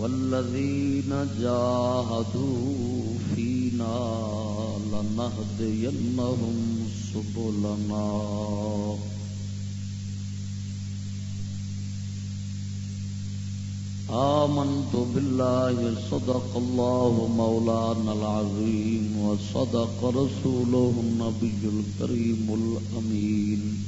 والذين جاهدوا فينا لنهدينهم سبلنا آمنت بالله صدق الله مولانا العظيم وصدق رسوله النبي الكريم الأمين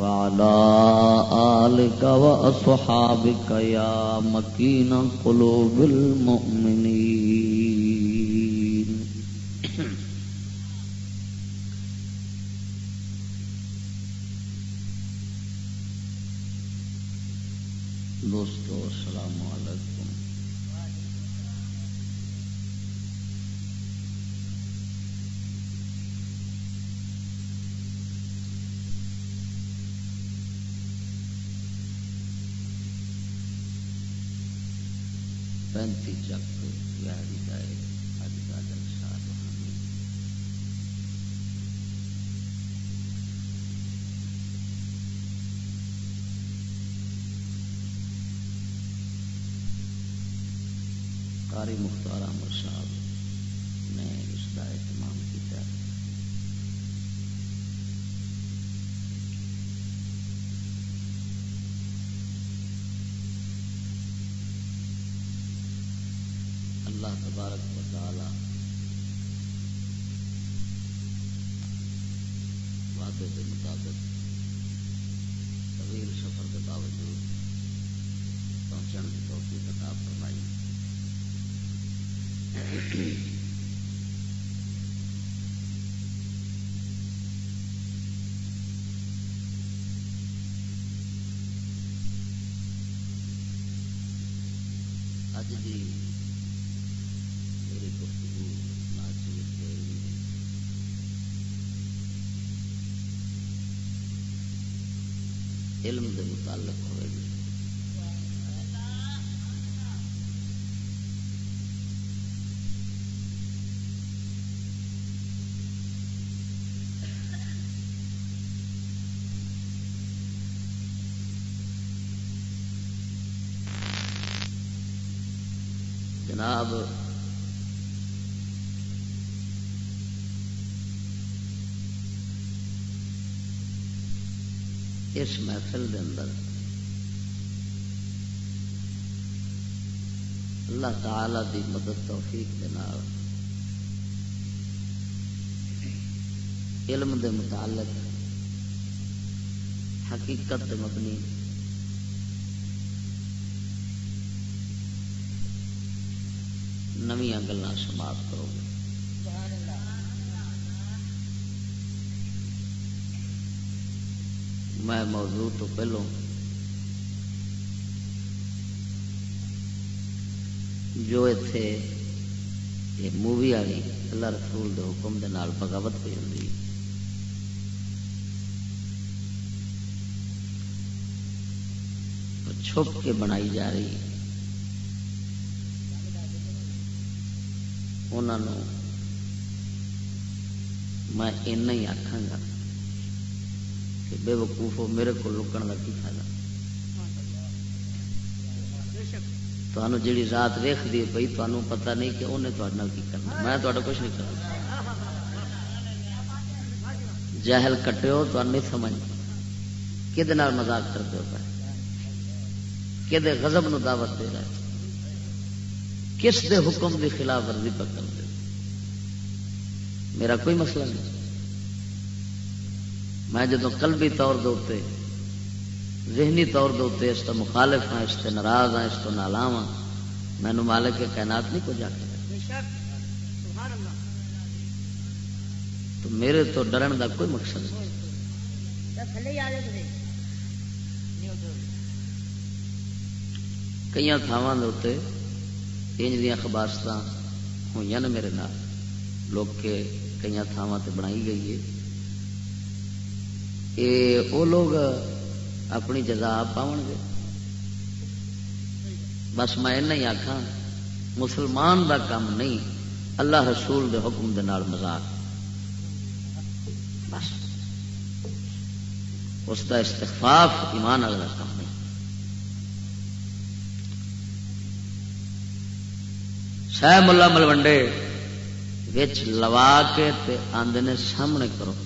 وعلى آلك وأصحابك يا مكين قلوب المؤمنين. متعلق ہوئے گی۔ جناب اس محفل دے اندر۔ اللہ تعالی دی مدد توفیق دے نال علم دے متعلق، حقیقت دے مبنی نویاں گلان سماعت کرو گے۔ میں موضوع تو پہلو جو اتے یہ مووی والی اللہ رسول دے حکم دے نال بغاوت پہ ہوتی چھپ کے بنائی جا رہی انہوں میں ہی آخا گا۔ کہ بے وقوف ہو، میرے کو لکن کا کی فائدہ؟ تمہیں جیڑی رات ویخ دی پی تمہیں پتا نہیں کہ انہیں تھوڑے کی کرنا میں تو کچھ نہیں کرنا۔ جہل کٹو تو نہیں سمجھ کہ مزاق کرتے ہو کہ غضب نو دعوت دے رہا ہے کس دے حکم دی خلاف ورزی پکڑ دے میرا کوئی مسئلہ نہیں۔ میں جدو قلبی طور دے ذہنی طور دے اس کا مخالف ہاں اس سے ناراض ہاں اس کو نالا ہاں مینو مالک کے کائنات نہیں کچھ آخر تو میرے تو ڈرن کا کوئی مقصد نہیں۔ کئی تھاواں انج دیا خباست ہوئی نا میرے نال۔ لوگ کے کئی تھاواں بنائی گئی ہے۔ یہ وہ لوگ اپنی جزا پاؤ گے۔ بس میں ہی آخا مسلمان دا کام نہیں، اللہ رسول دے حکم دے نال مزاق بس۔ اس کا استخفاف ایمان والا کام نہیں۔ سہ ملا ملوڈے لوا کے آدھے سامنے کرو۔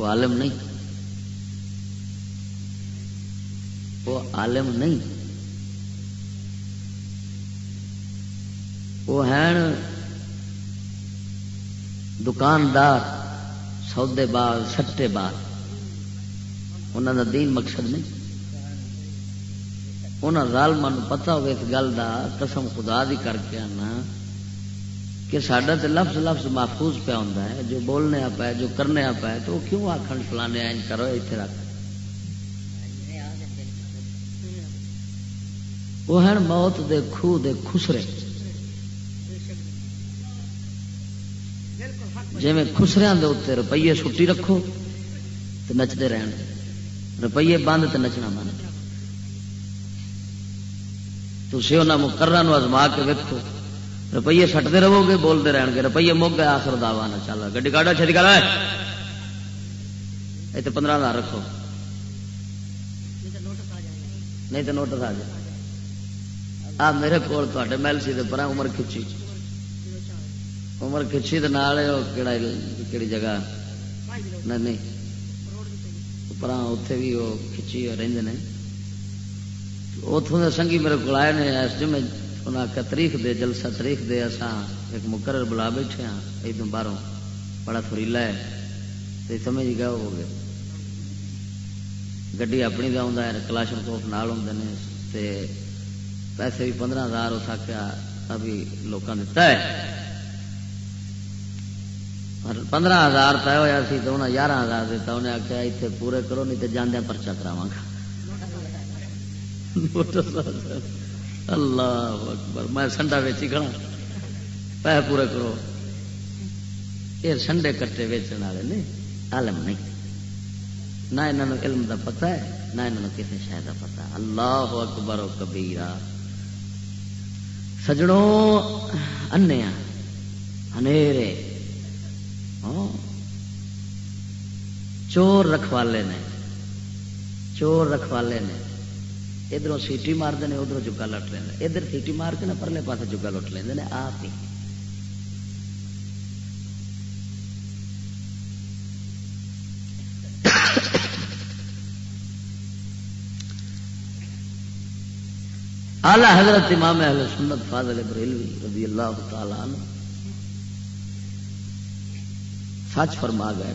وہ عالم نہیں۔ وہ عالم نہیں۔ وہ ہیں دکاندار، سودے باز سٹے باز انہوں کا دین مقصد نہیں۔ انہوں ظالم پتا ہو اس گل کا قسم خدا دی کر کے آنا۔ کہ سڈا تو لفظ لفظ محفوظ پیا ہوں ہے، جو بولنے آپ ہے، جو کرنے آپ ہے، تو وہ کیوں آخر فلانے این کرو اتنے رکھ۔ وہ ہیں موت دے خو دے خسرے جی میں خسریا کے اتنے روپیے سٹی رکھو تو نچتے رہن۔ روپیے بند تو نچنا بند۔ تھی انہوں مقرر ازما کے ویکو روپیے سٹتے رہو گے، بولتے رہن گے، روپیے مک گئے، آخر دعوا نہ چل گی کاٹا چڑی کر پندرہ ہزار رکھو۔ نہیں تو نوٹس آ جائے آ، میرے کو محل سی پر عمر کھچی۔ عمر کھچی کہڑی جگہ۔ نہیں۔ پر اتے بھی وہ کھچی رہتے ہیں اتوں سنگھی میرے کو آئے نے، اس جمعے انہیں آخیا تاریخ دے جلسہ، تاریخ دے اساں ایک مقرر بلا بیٹھے ہاں ایک باہروں۔ بڑا تھریلا ہے۔ تو سمجھ گیا ہو گئے گڈی اپنی کا ہے، کلاشن کوف نال ہوں تے پیسے بھی پندرہ ہزار اس آخیا ابھی لوگوں دتا ہے۔ پندرہ ہزار طے ہوا سی تو انہیں یارہ ہزار دیتا انہیں آخیا اتنے پورے کرو نہیں تو جاندیا پرچا کراوا گا۔ اللہ اکبر، میں سنڈا ویچی کھڑا۔ پیسے پورے کرو۔ یہ سنڈے کٹے ویچن والے نہیں عالم نہیں۔ نہ انہوں علم دا پتہ ہے، نہ انہوں کسی شہر کا پتا اللہ اکبر و کبیرا سجڑوں انیا انیرے۔ ہاں۔ چور رکھوالے نے، چور رکھوالے نے۔ ادھر سیٹی مارتے ہیں، ادھر چکا لٹ لینا ادھر سیٹی مار کے نا پرلے پاس چکا لٹ لیں آپ ہی۔ آلہ حضرت امام اہل سنت فاضل بریلوی رضی اللہ تعالی عنہ سچ فرما گئے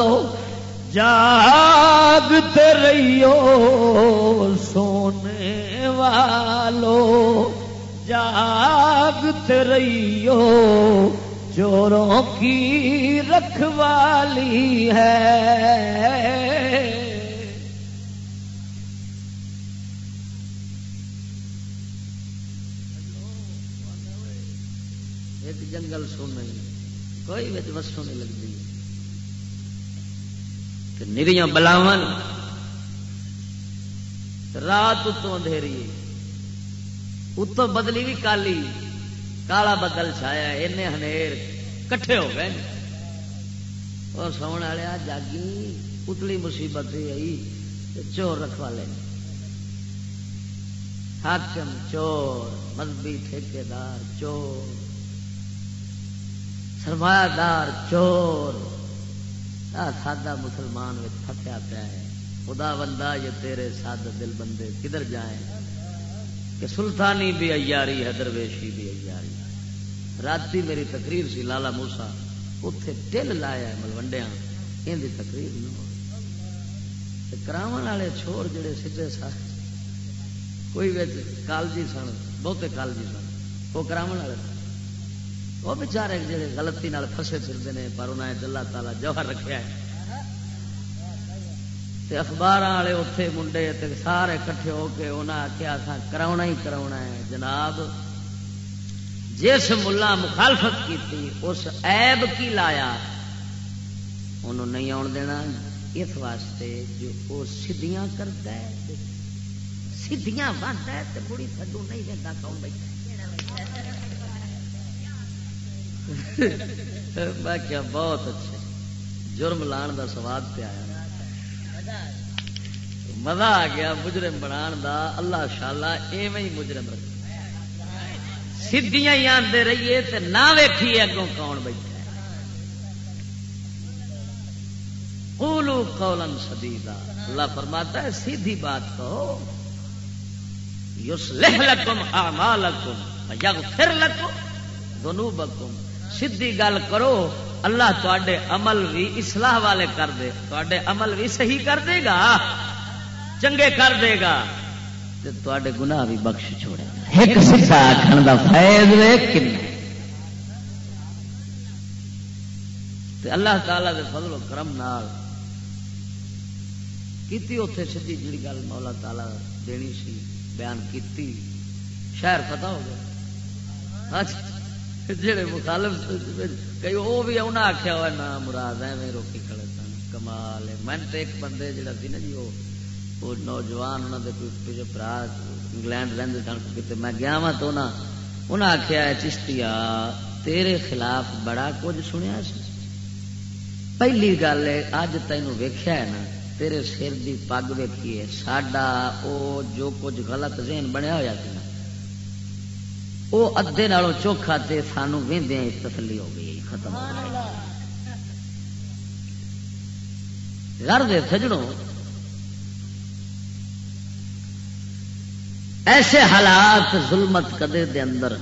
والو جاگتے رہیو سونے والو۔ جاگتے رہیو چوروں کی رکھوالی ہے۔ ایک جنگل سونا کوئی بچ وسوں نہیں لگتی نریاں بلاو رات اتوں اندھیری۔ اتوں بدلی بھی کالی۔ کالا بدل چھایا۔ این ہنیر کٹھے ہو گئے۔ اور سونے والے جاگی۔ اتلی مصیبت آئی چور رکھوا لے۔ حاکم چور، مذہبی ٹھیکار چور۔ سرمایہ دار چور۔ سادہ مسلمان پھٹیا پیا ہے۔ خدا بندہ، یہ تیرے سادہ دل بندے کدھر جائیں؟ کہ سلطانی بھی ایاری ہے درویشی بھی ایاری۔ رات میری تقریر سی، لالا موسا اتے دل لایا ملوڈیا یہ تقریر نہ ہو کراو والے چھوڑ جڑے سیدے سا کوئی کالجی سن، بہتے کالجی سن۔ وہ کراو والے وہ بچارے جی گلتی فسے پھرتے ہیں پر انہیں اللہ تعالی جوہر رکھا ہے۔ اخبار والے اتے منڈے سارے کٹھے ہو کے انہیں آخیا کرا ہی کرا ہے۔ جناب، جس ملا مخالفت کی اس ایب کی لایا، انہوں نہیں آن دینا۔ اس واسطے جو وہ سدیاں کرتا ہے سدیاں بند ہے تو بڑی تھڈو نہیں دیتا، کون بیٹھا میں کیا بہت اچھے جرم لان دا سواد پہ آیا۔ مزہ آ گیا مجرم بنا دا۔ اللہ شالا ایویں مجرم رکھ سیدیاں ہی آتے رہیے تے نہ ویکھیے اگوں کون بیٹھا قولو قولا سدیدا اللہ فرماتا ہے، سیدھی بات کہو۔ یصلح لکم اعمالکم یغفر لکم ذنوبکم۔ سیدھی گل کرو اللہ تے عمل بھی اصلاح والے کر دے تے عمل بھی صحیح کر دے گا چنگے کر دے گا۔ تے گنا بھی بخش چھوڑے گا۔ ایک آخر کا فائد اللہ تعالی دے فضل و کرم نال کیتی اتے سی جی گل مولا تالا دینی سی بیان کیتی شہر پتا ہو گیا۔ اچھا جڑے مخالف کئی وہ بھی انہیں آخیا ہوا نہ مراد ہے روکی کھڑے سن، کمال میں تو ایک بندے جڑا سی نا جی وہ نوجوان انہوں نے پیچھے برا انگلینڈ رہتے سن کتنے میں گیا وا تو انہیں آخیا چشتیا تیرے خلاف بڑا کچھ سنیا سی۔ پہلی گل ہے اج تینوں ویخیا ہے نا، تیرے سر کی پگ ویکھی ہے، ساڈا وہ جو کچھ غلط ذہن بنیا ہوا سی وہ ادے نالوں چوکھا تے سانو وہدے تسلی ہو گئی ختم ہو گئی۔ گھر دے سجڑوں ایسے حالات ظلمت کدے دے اندر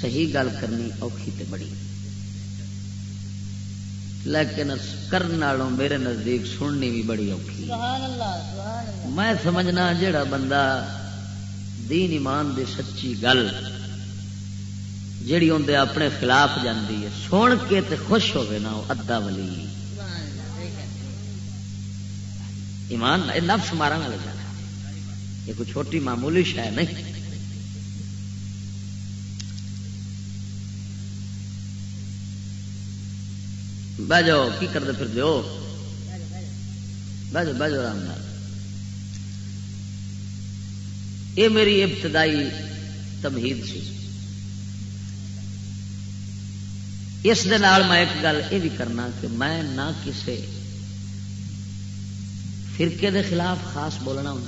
صحیح گل کرنی اوکھی تے بڑی۔ لیکن کرنے والوں میرے نزدیک سننی بھی بڑی اوکھی۔ میں سمجھنا جڑا بندہ دین ایمان دی سچی گل جیڑی اندر اپنے خلاف جاندی ہے، سن کے تے خوش ہوگی نا وہ ادا ولی۔ ایمان نفس مارا والے جانا۔ یہ کوئی چھوٹی معمولی شہ نہیں۔ بہ جاؤ، کی کرتے پھر جو بہ جاؤ بہ جاؤ آرام یہ میری ابتدائی تمہید سی۔ اس میں ایک گل یہ بھی کرنا کہ میں نہ کسی فرقے دے خلاف خاص بولنا ہوں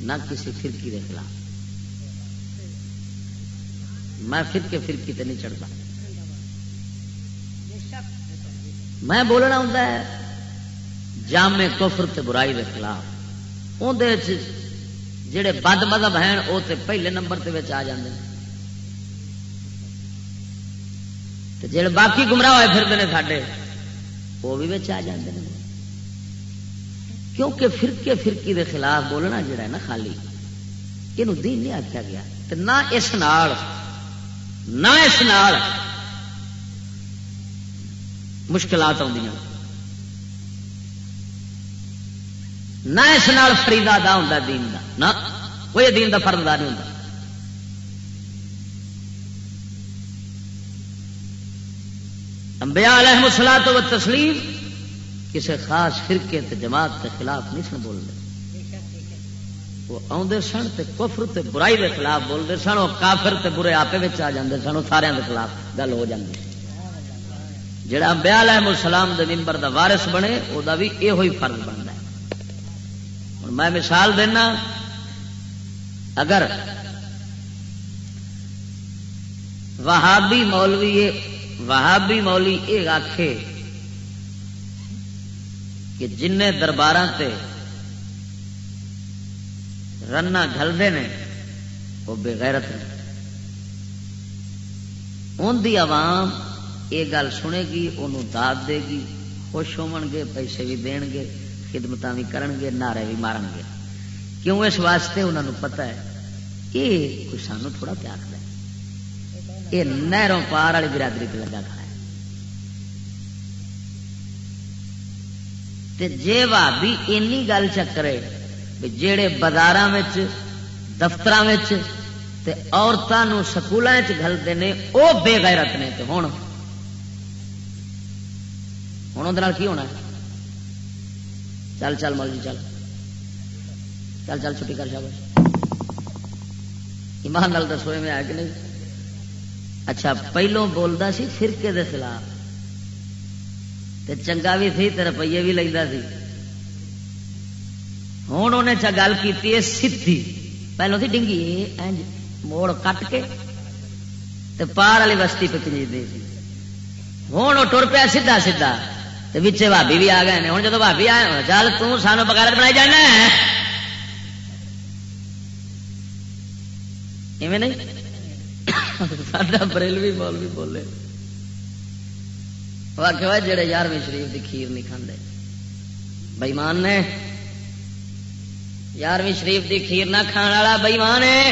نہ کسی فرقی دے خلاف۔ میں فرقے فرقی تے نہیں چڑھتا۔ میں بولنا ہوں جامع کفر تے برائی دے خلاف۔ اندر جڑے بد مذہب ہیں، وہ تے پہلے نمبر تے آ جاندے تے جڑے باقی گمراہ ہوئے پھرتے ہیں ساڈے، وہ بھی آ جاندے ہیں۔ کیونکہ فرقے فرقی دے خلاف بولنا جڑا ہے نا خالی یہ دین نہیں آخیا گیا۔ نہ اس نال، نہ اس نال مشکلات آدی نہ اس نال فریدا ادا ہوتا دین دا، نہ۔ کوئی دین دا فرد نہیں ہوتا امبیا علیہ مسلا تو تسلیم کسی خاص فرقے تے جماعت کے خلاف نہیں سن بولتے وہ آدھے سن تے کفر تے برائی دے خلاف بولتے سن، وہ کافر تے برے آپ آ جاندے سن، وہ سارے دے خلاف گل ہو جاتی جڑا امبیا علیہ السلام دے ممبر دا وارث بنے وہ بھی یہ فرض بنتا ہے۔ ہوں میں مثال دینا، اگر وہابی مولوی وہابی مولوی یہ آخے کہ جن دربار سے رنا گلتے ہیں وہ بےغیرت نے۔ ان دی عوام یہ گل سنے گی، انہوں داد دے گی، خوش ہو گے، پیسے بھی دین گے۔ خدمت بھی کرن گے نعرے بھی مارن گے کیوں اس واسطے انہوں نے پتا ہے یہ کوئی سانو تھوڑا پیار ہے یہ نہروں پار والی برادری پہ لگا کھڑا ہے تے جے بھابی اینی گل چکرے جڑے بازار دفتر عورتوں سکولوں گلتے ہیں وہ بے غیرت نے تو ہوں ہوں کی ہونا چل چل مل جی چل۔ چل چل، چھٹی کر شاید ایمان نال دسو میں آ کہ نہیں؟ اچھا پہلوں بولتا سی فرقے دے خلاف۔ تے چنگا بھی سی تے روپیے بھی لینا سی۔ ہوں انہیں چا گل کی سی پہلو تھی ڈنگی موڑ کٹ کے تے پار والی بستی پہ پنج دی ہوں وہ ٹر پیا سیدا سیدا بچے بھابی بھی آ گئے ہوں جب بھابی آئے چل تانوں بغیر بنائی جانا ایویں نہیں؟ ساڈا بریلوی مول بھی بولے۔ واقع جڑے یارویں شریف کی کھیر نہیں کھانے بئیمان نے۔ یارویں شریف کی کھیر نہ کھان والا بئیمان ہے۔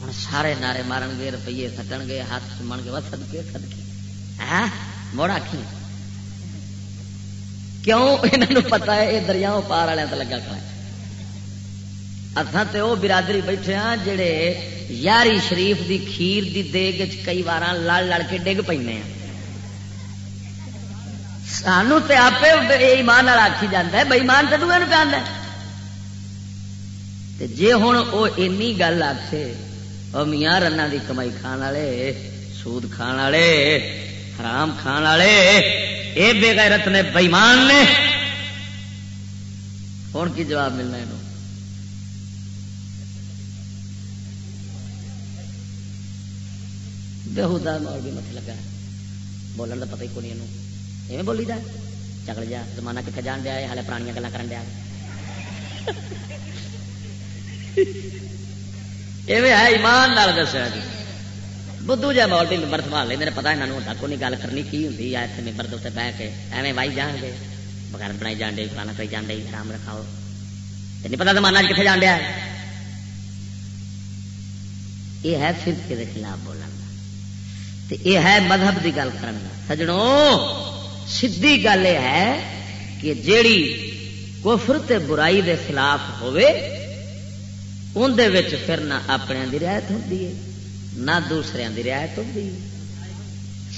ہوں سارے نعرے مارن گے، روپیے سٹن گے، ہاتھ من گے سد کے سد کے مڑ آخی کیوں یہ پتا ہے یہ دریاؤں پار والوں لگا کھڑا اتنا تو وہ برادری بیٹھے ہاں جڑے یاری شریف دی کھیر دی دیگ کئی بار لڑ لڑ کے ڈگ پہ ہاں۔ سانو تے آپ ایمان آخی جانا ہے بئیمان تو دوے پہ جی ہوں وہ اینی گل آخے وہ میاں رنا دی کمائی کھان والے، سود کھان والے حرام کھان والے یہ بے غیرت نے بئیمان نے۔ ہوں کی جواب ملنا یہ بےحدا مول بھی مت لگا۔ بولن کا پتا ہی کونی ایویں بولی دا۔ چکل جا، زمانہ کتنے جان دیا ہالے پرانیاں گلا کرن دیا ایویں ہے ایمان نال دسیا جی۔ بدھو جا مول بھی ممبر سنبھال لیں پتا یہاں ہوتا کونی گل کرنی کی ہوں یا اتنے ممبر دے بہ کے ایویں وائی جان گے بغیر بنائی جان دے فلانا کری جان دے آرام رکھاؤ نہیں پتا زمانہ کتنے جان دیا یہ ہے فرقے کے خلاف بولنا یہ ہے مذہب کی گل کرنا سجڑوں سی گل یہ ہے کہ جیڑی کفر تے برائی دے خلاف ہوئے اندر پھر نہ اپنے رعایت ہوتی ہے نہ دوسرے دی رعایت ہوتی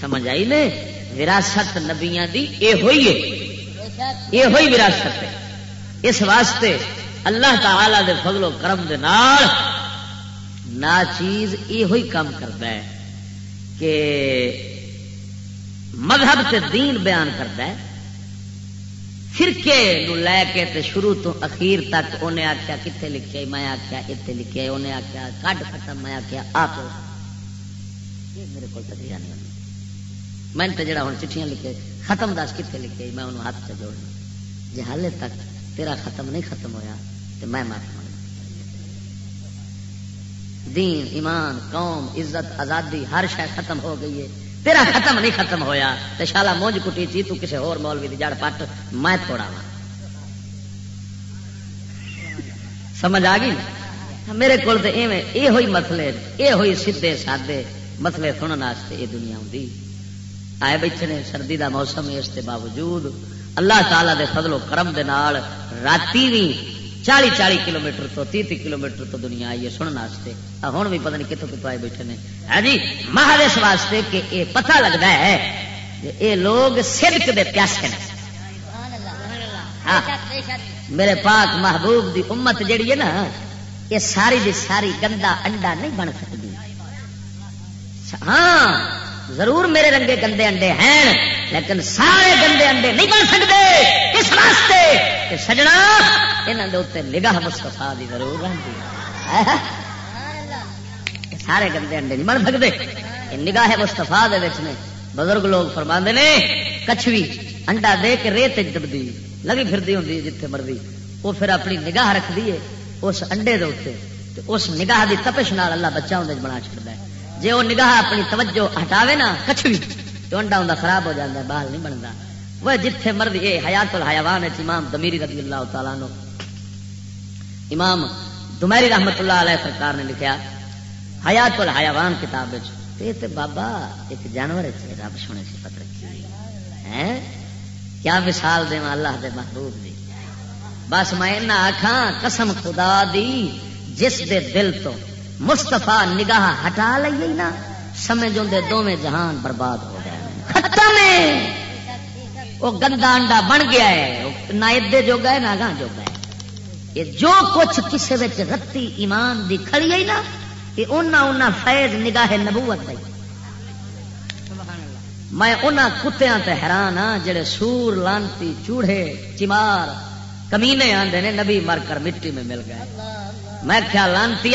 سمجھ آئی نے؟ وراثت نبیا دی اے ہوئی ہے۔ یہ ہوئی وراثت ہے۔ اس واسطے اللہ تعالی دے فضل و کرم دے نال نا چیز یہ ہوئی کام کرتا ہے کہ مذہب سے دین بیان کرتا ہے۔ فرقے نو لے کے تے شروع تو اخیر تک انہیں آخیا کتنے لکھے میں آخیا اتنے لکھے انہیں آخیا کڈ ختم میں آخیا آپ میرے کو نہیں۔ میں تو جڑا ہوں چٹھیاں لکھے، ختم دس کتنے لکھے، میں انہوں ہاتھ سے جوڑنا جی ہال تک تیرا ختم نہیں ختم ہویا تو میں معافی مانگ دین، ایمان، قوم، عزت، آزادی، ہر شاید ختم ہو گئی ہے۔ تیرا ختم نہیں ختم ہویا، تے شالا مونج کٹی چی تو کسے اور مولوی دی جڑ پٹ میں تھوڑا وا۔ سمجھ آ گئی؟ میرے کو یہ ہوئی مسلے یہ ہوئی سیدے سادے۔ مسلے سننے واسطے یہ دنیا ہوں آئے بیٹھے نے، سردی دا موسم اس کے باوجود اللہ تعالی دے فضل و کرم دے نال راتی بھی چالی چالی کلو میٹر تو تی تی کلو میٹر تو دنیا آئی ہے سننے واسطے۔ ہوں بھی پتہ نہیں کتوں کتوں آئے بیٹھے نے۔ ہاں جی مہاد اس واسطے کہ یہ پتہ لگتا ہے یہ لوگ سدک دے پیاسے ہیں میرے پاک محبوب دی امت جیڑی ہے نا، یہ ساری دی ساری گندا انڈا نہیں بن سکتی۔ ہاں ضرور میرے رنگے گندے انڈے ہیں، لیکن سارے گندے انڈے نہیں بن سکتے۔ اس واسطے کہ سجنا؟ یہاں کے نگاہ مستفا دی ضرور رہتی سارے گندے انڈے نہیں بن سکتے۔ نگاہ مستفا نے بزرگ لوگ فرما نے، کچھوی انڈا دے کے ریت دبدی، لگی پھرتی ہوں جتھے مرضی۔ وہ پھر اپنی نگاہ رکھ دیے اس انڈے دے اس نگاہ دی تپش نال اللہ بچہ اندر بنا چڑتا ہے۔ جی وہ نگاہ اپنی توجہ ہٹاوے نا، کچھ بھی، تو انڈا ہوں خراب ہو جاتا ہے بال نہیں بنتا وہ جتھے مرد یہ حیات الحیوان ہے، امام دمیری رضی اللہ تعالیٰ نو امام دمیری رحمت اللہ علیہ سرکار نے لکھا حیات الحیوان کتاب تے بابا، ایک جانور ہے رب سونے سے پتہ رکھی کیا مثال دے اللہ دے محبوب دی۔ بس میں آخا قسم خدا دی، جس دے دل تو مستفا نگاہ ہٹا لیے نا سمجھ دے دونوں جہان برباد ہو گئے ختم وہ گندا انڈا بن گیا ہے۔ نہ ادے جو گئے نہ گاہ جو گئے یہ جو کچھ کسی رتی ایمان دی کھڑی ہے نا، یہ اونا اونا فیض نگاہ نبوت ہے میں انہوں کتیاں تے حیران ہاں جڑے سور، لانتی، چوڑے، چمار، کمینے آندے نے، نبی مر کر مٹی میں مل گئے۔ میں کیا لانتی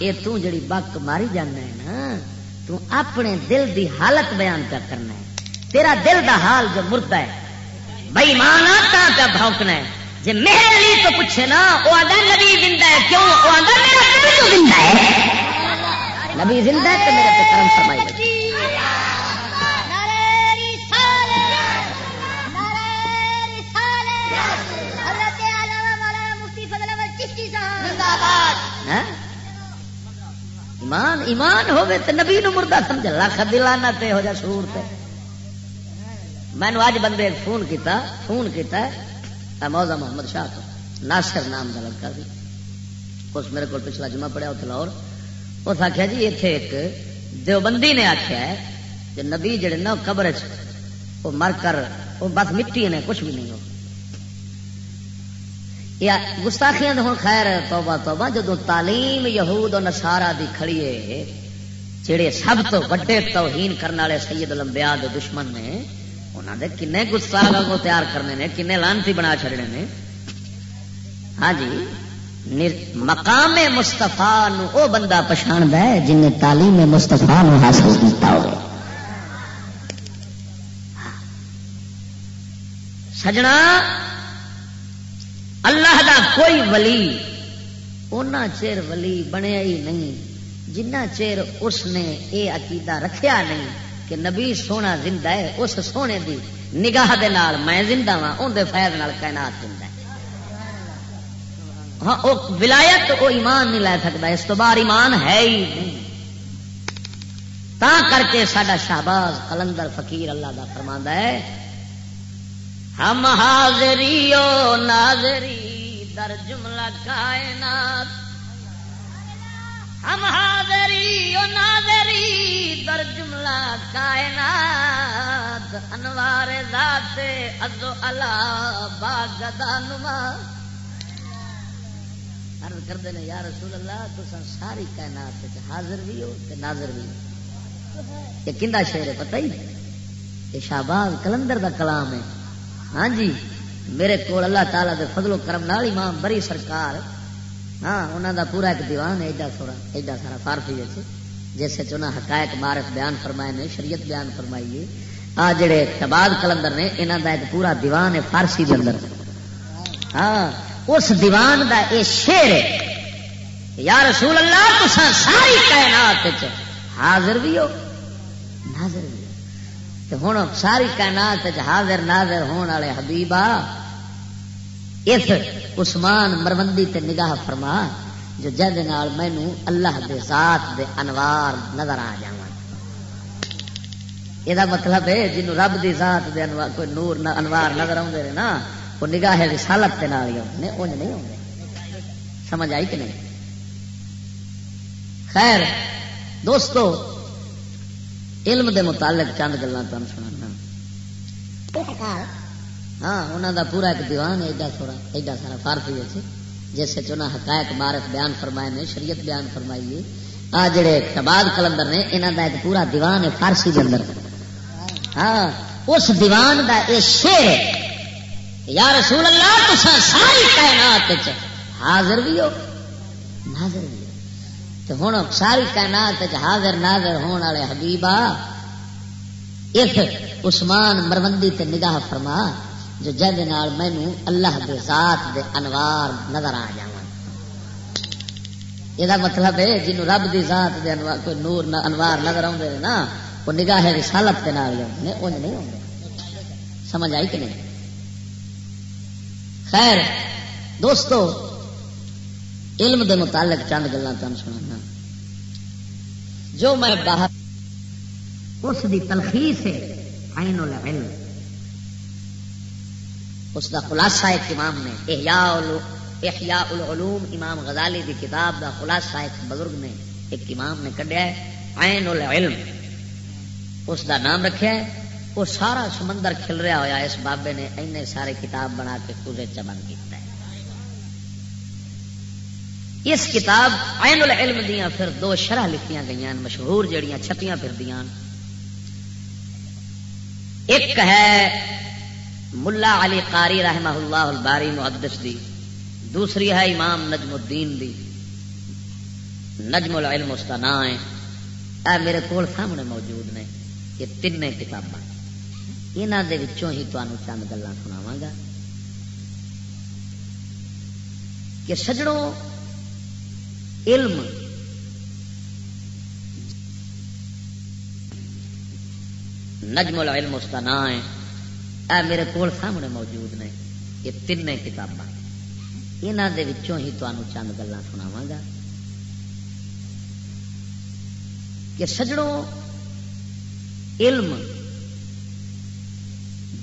یہ تڑی بک ماری جانا ہے نا، تو اپنے دل دی حالت بیان کر کرنا ہے۔ تیرا دل دا حال جو مرتا ہے بھائی مانا کہاں پہ بھوکنا ہے۔ جی میرے لیے تو پوچھے نا وہ آدھا نبی زندہ ہے، کیوں؟ وہ آدھا میرا نبی تو زندہ ہے۔ نبی زندہ ہے تو میرے پہ کرم فرمائی ایمان ایمان ہوے تو نبی نو مردہ سمجھ لکھ دلانا تے ہو جا سور تے۔ میں اج بندے فون کیتا فون کیتا ہے موزا محمد شاہ تو، ناصر نام کا لڑکا سی اس میرے کو پچھلا جمعہ پڑیا اتنے لاہور۔ اس آخیا جی اتنے ایک دیوبندی نے آخیا ہے کہ نبی جڑے نا قبر وہ مر کر، وہ بس مٹی نے، کچھ بھی نہیں ہو۔ گستاخیاں ہوں خیر، توبہ توبہ جدو تعلیم یہود و نسارا دی کھڑی ہے، جڑے سب تو وڈے توہین کرنے والے سید لمبیا دشمن نے انہوں نے کنے گستاخ کو تیار کرنے نے، کنے لانتی بنا چڑنے نے۔ ہاں جی مقام مستفا او بندہ پچھاند ہے جن تعلیم مستفا حاصل کیا ہو سجنا اللہ دا کوئی ولی اونا چیر ولی بنیا ہی نہیں، جنہ چیر اس نے یہ عقیدہ رکھیا نہیں کہ نبی سونا زندہ ہے، اس سونے دی نگاہ دے نال میں زندہ ہاں، وا ان دے فیض نال کائنات زندہ ہے۔ ہاں او ولایت او ایمان نہیں لے سکتا، اس تو بعد ایمان ہے ہی نہیں۔ تا کر کے سڈا شہباز کلندر فقیر اللہ دا فرماندا ہے ہم حاضری او ناظری، در جملہ کائنات۔ ہم حاضری او ناظری، در جملہ کائنات۔ انوار ذات ازو اللہ باغدا نما۔ عرض کرتے ہیں یا رسول اللہ تو ساری کائنات حاضر بھی ہو تے ناظر بھی ہو یہ کنڈا شعر ہے، پتہ ہی؟ یہ شہباز کلندر دا کلام ہے۔ ہاں جی میرے کو اللہ تعالیٰ دے فضل و کرم نال امام بری سرکار۔ ہاں انہوں دا پورا ایک دیوان ہے، ایڈا تھوڑا ایڈا سارا فارسی جیسے چنا حقائق معرف بیان فرمائے نے، شریعت بیان فرمائی آ جڑے تباد کلندر نے انہوں دا ایک پورا دیوان ہے فارسی دے اندر۔ ہاں اس دیوان دا اے شیر ہے۔ یا رسول اللہ تسا ساری کائنات حاضر بھی ہو، ناظر بھی ہوں ساری کائنات حاضر ناظر ہونے والے حبیبا، اس عثمان مروندی تے نگاہ فرما جو جد نال مینو اللہ دے ذات دے انوار نظر آ جا یہ مطلب ہے، جنوں رب دی ذات دے انوار، کوئی نور انوار نظر آتے نا وہ نگاہ رسالت کے نال ہی آتے انج نہیں آتے سمجھ آئی کہ نہیں؟ خیر، دوستو علم دے متعلق چند گلا تم سنا ہاں انہوں دا پورا ایک دیوان ایڈا تھوڑا ایڈا سارا فارسی ہے چنا حقائق معرف بیان فرمائے نے شریعت بیان فرمائی ہے۔ آ جڑے کباد کلندر نے انہوں دا ایک پورا دیوان ہے فارسی دے اندر۔ ہاں اس دیوان دا اے شیر ہے یا رسول اللہ تسا ساری کائنات حاضر بھی ہو ناظر بھی تو ہوں ساری کائنات حاضر ناظر ہونے والے حبیبا اس عثمان مرمندی تے نگاہ فرما جو جد نال مینو اللہ دے ذات دے انوار نظر آ جا یہ مطلب ہے جنہوں رب دی ذات دے انوار، کوئی نور انوار نظر آتے نا، وہ نگاہ رسالت کے نال نہیں آتے سمجھ آئی کہ نہیں؟ خیر، دوستو، علم دے متعلق چند گلا تم سنا جو میں باہر اس دی تلخیص ہے عین العلم۔ اس دا خلاصہ ایک امام نے احیاء احیاء العلوم امام غزالی دی کتاب دا خلاصہ ایک بزرگ نے ایک امام نے کڈیا ہے عین العلم۔ اس دا نام رکھا ہے وہ سارا سمندر کھل رہا ہوا اس بابے نے این سارے کتاب بنا کے خود چمن کیا اس کتاب عین العلم دیا پھر دو شرح لکھیاں گئی مشہور جڑیاں چھپیاں پھر دیا ایک ہے ملا علی قاری رحمہ اللہ الباری محدث دی، دوسری ہے امام نجم الدین دی۔ نجم العلم اس کا نام ہے۔ اے میرے کول سامنے موجود نے یہ تین کتاباں۔ یہاں ہی تمہیں چند گلا سناوا گا۔ کہ سجڑوں علم۔ نجم العلم اس کا نام ہے۔ اے میرے کول سامنے موجود نے۔ یہ تین کتاباں۔ یہاں ہی تمہیں چند گلا سناوا گا۔ کہ سجڑوں علم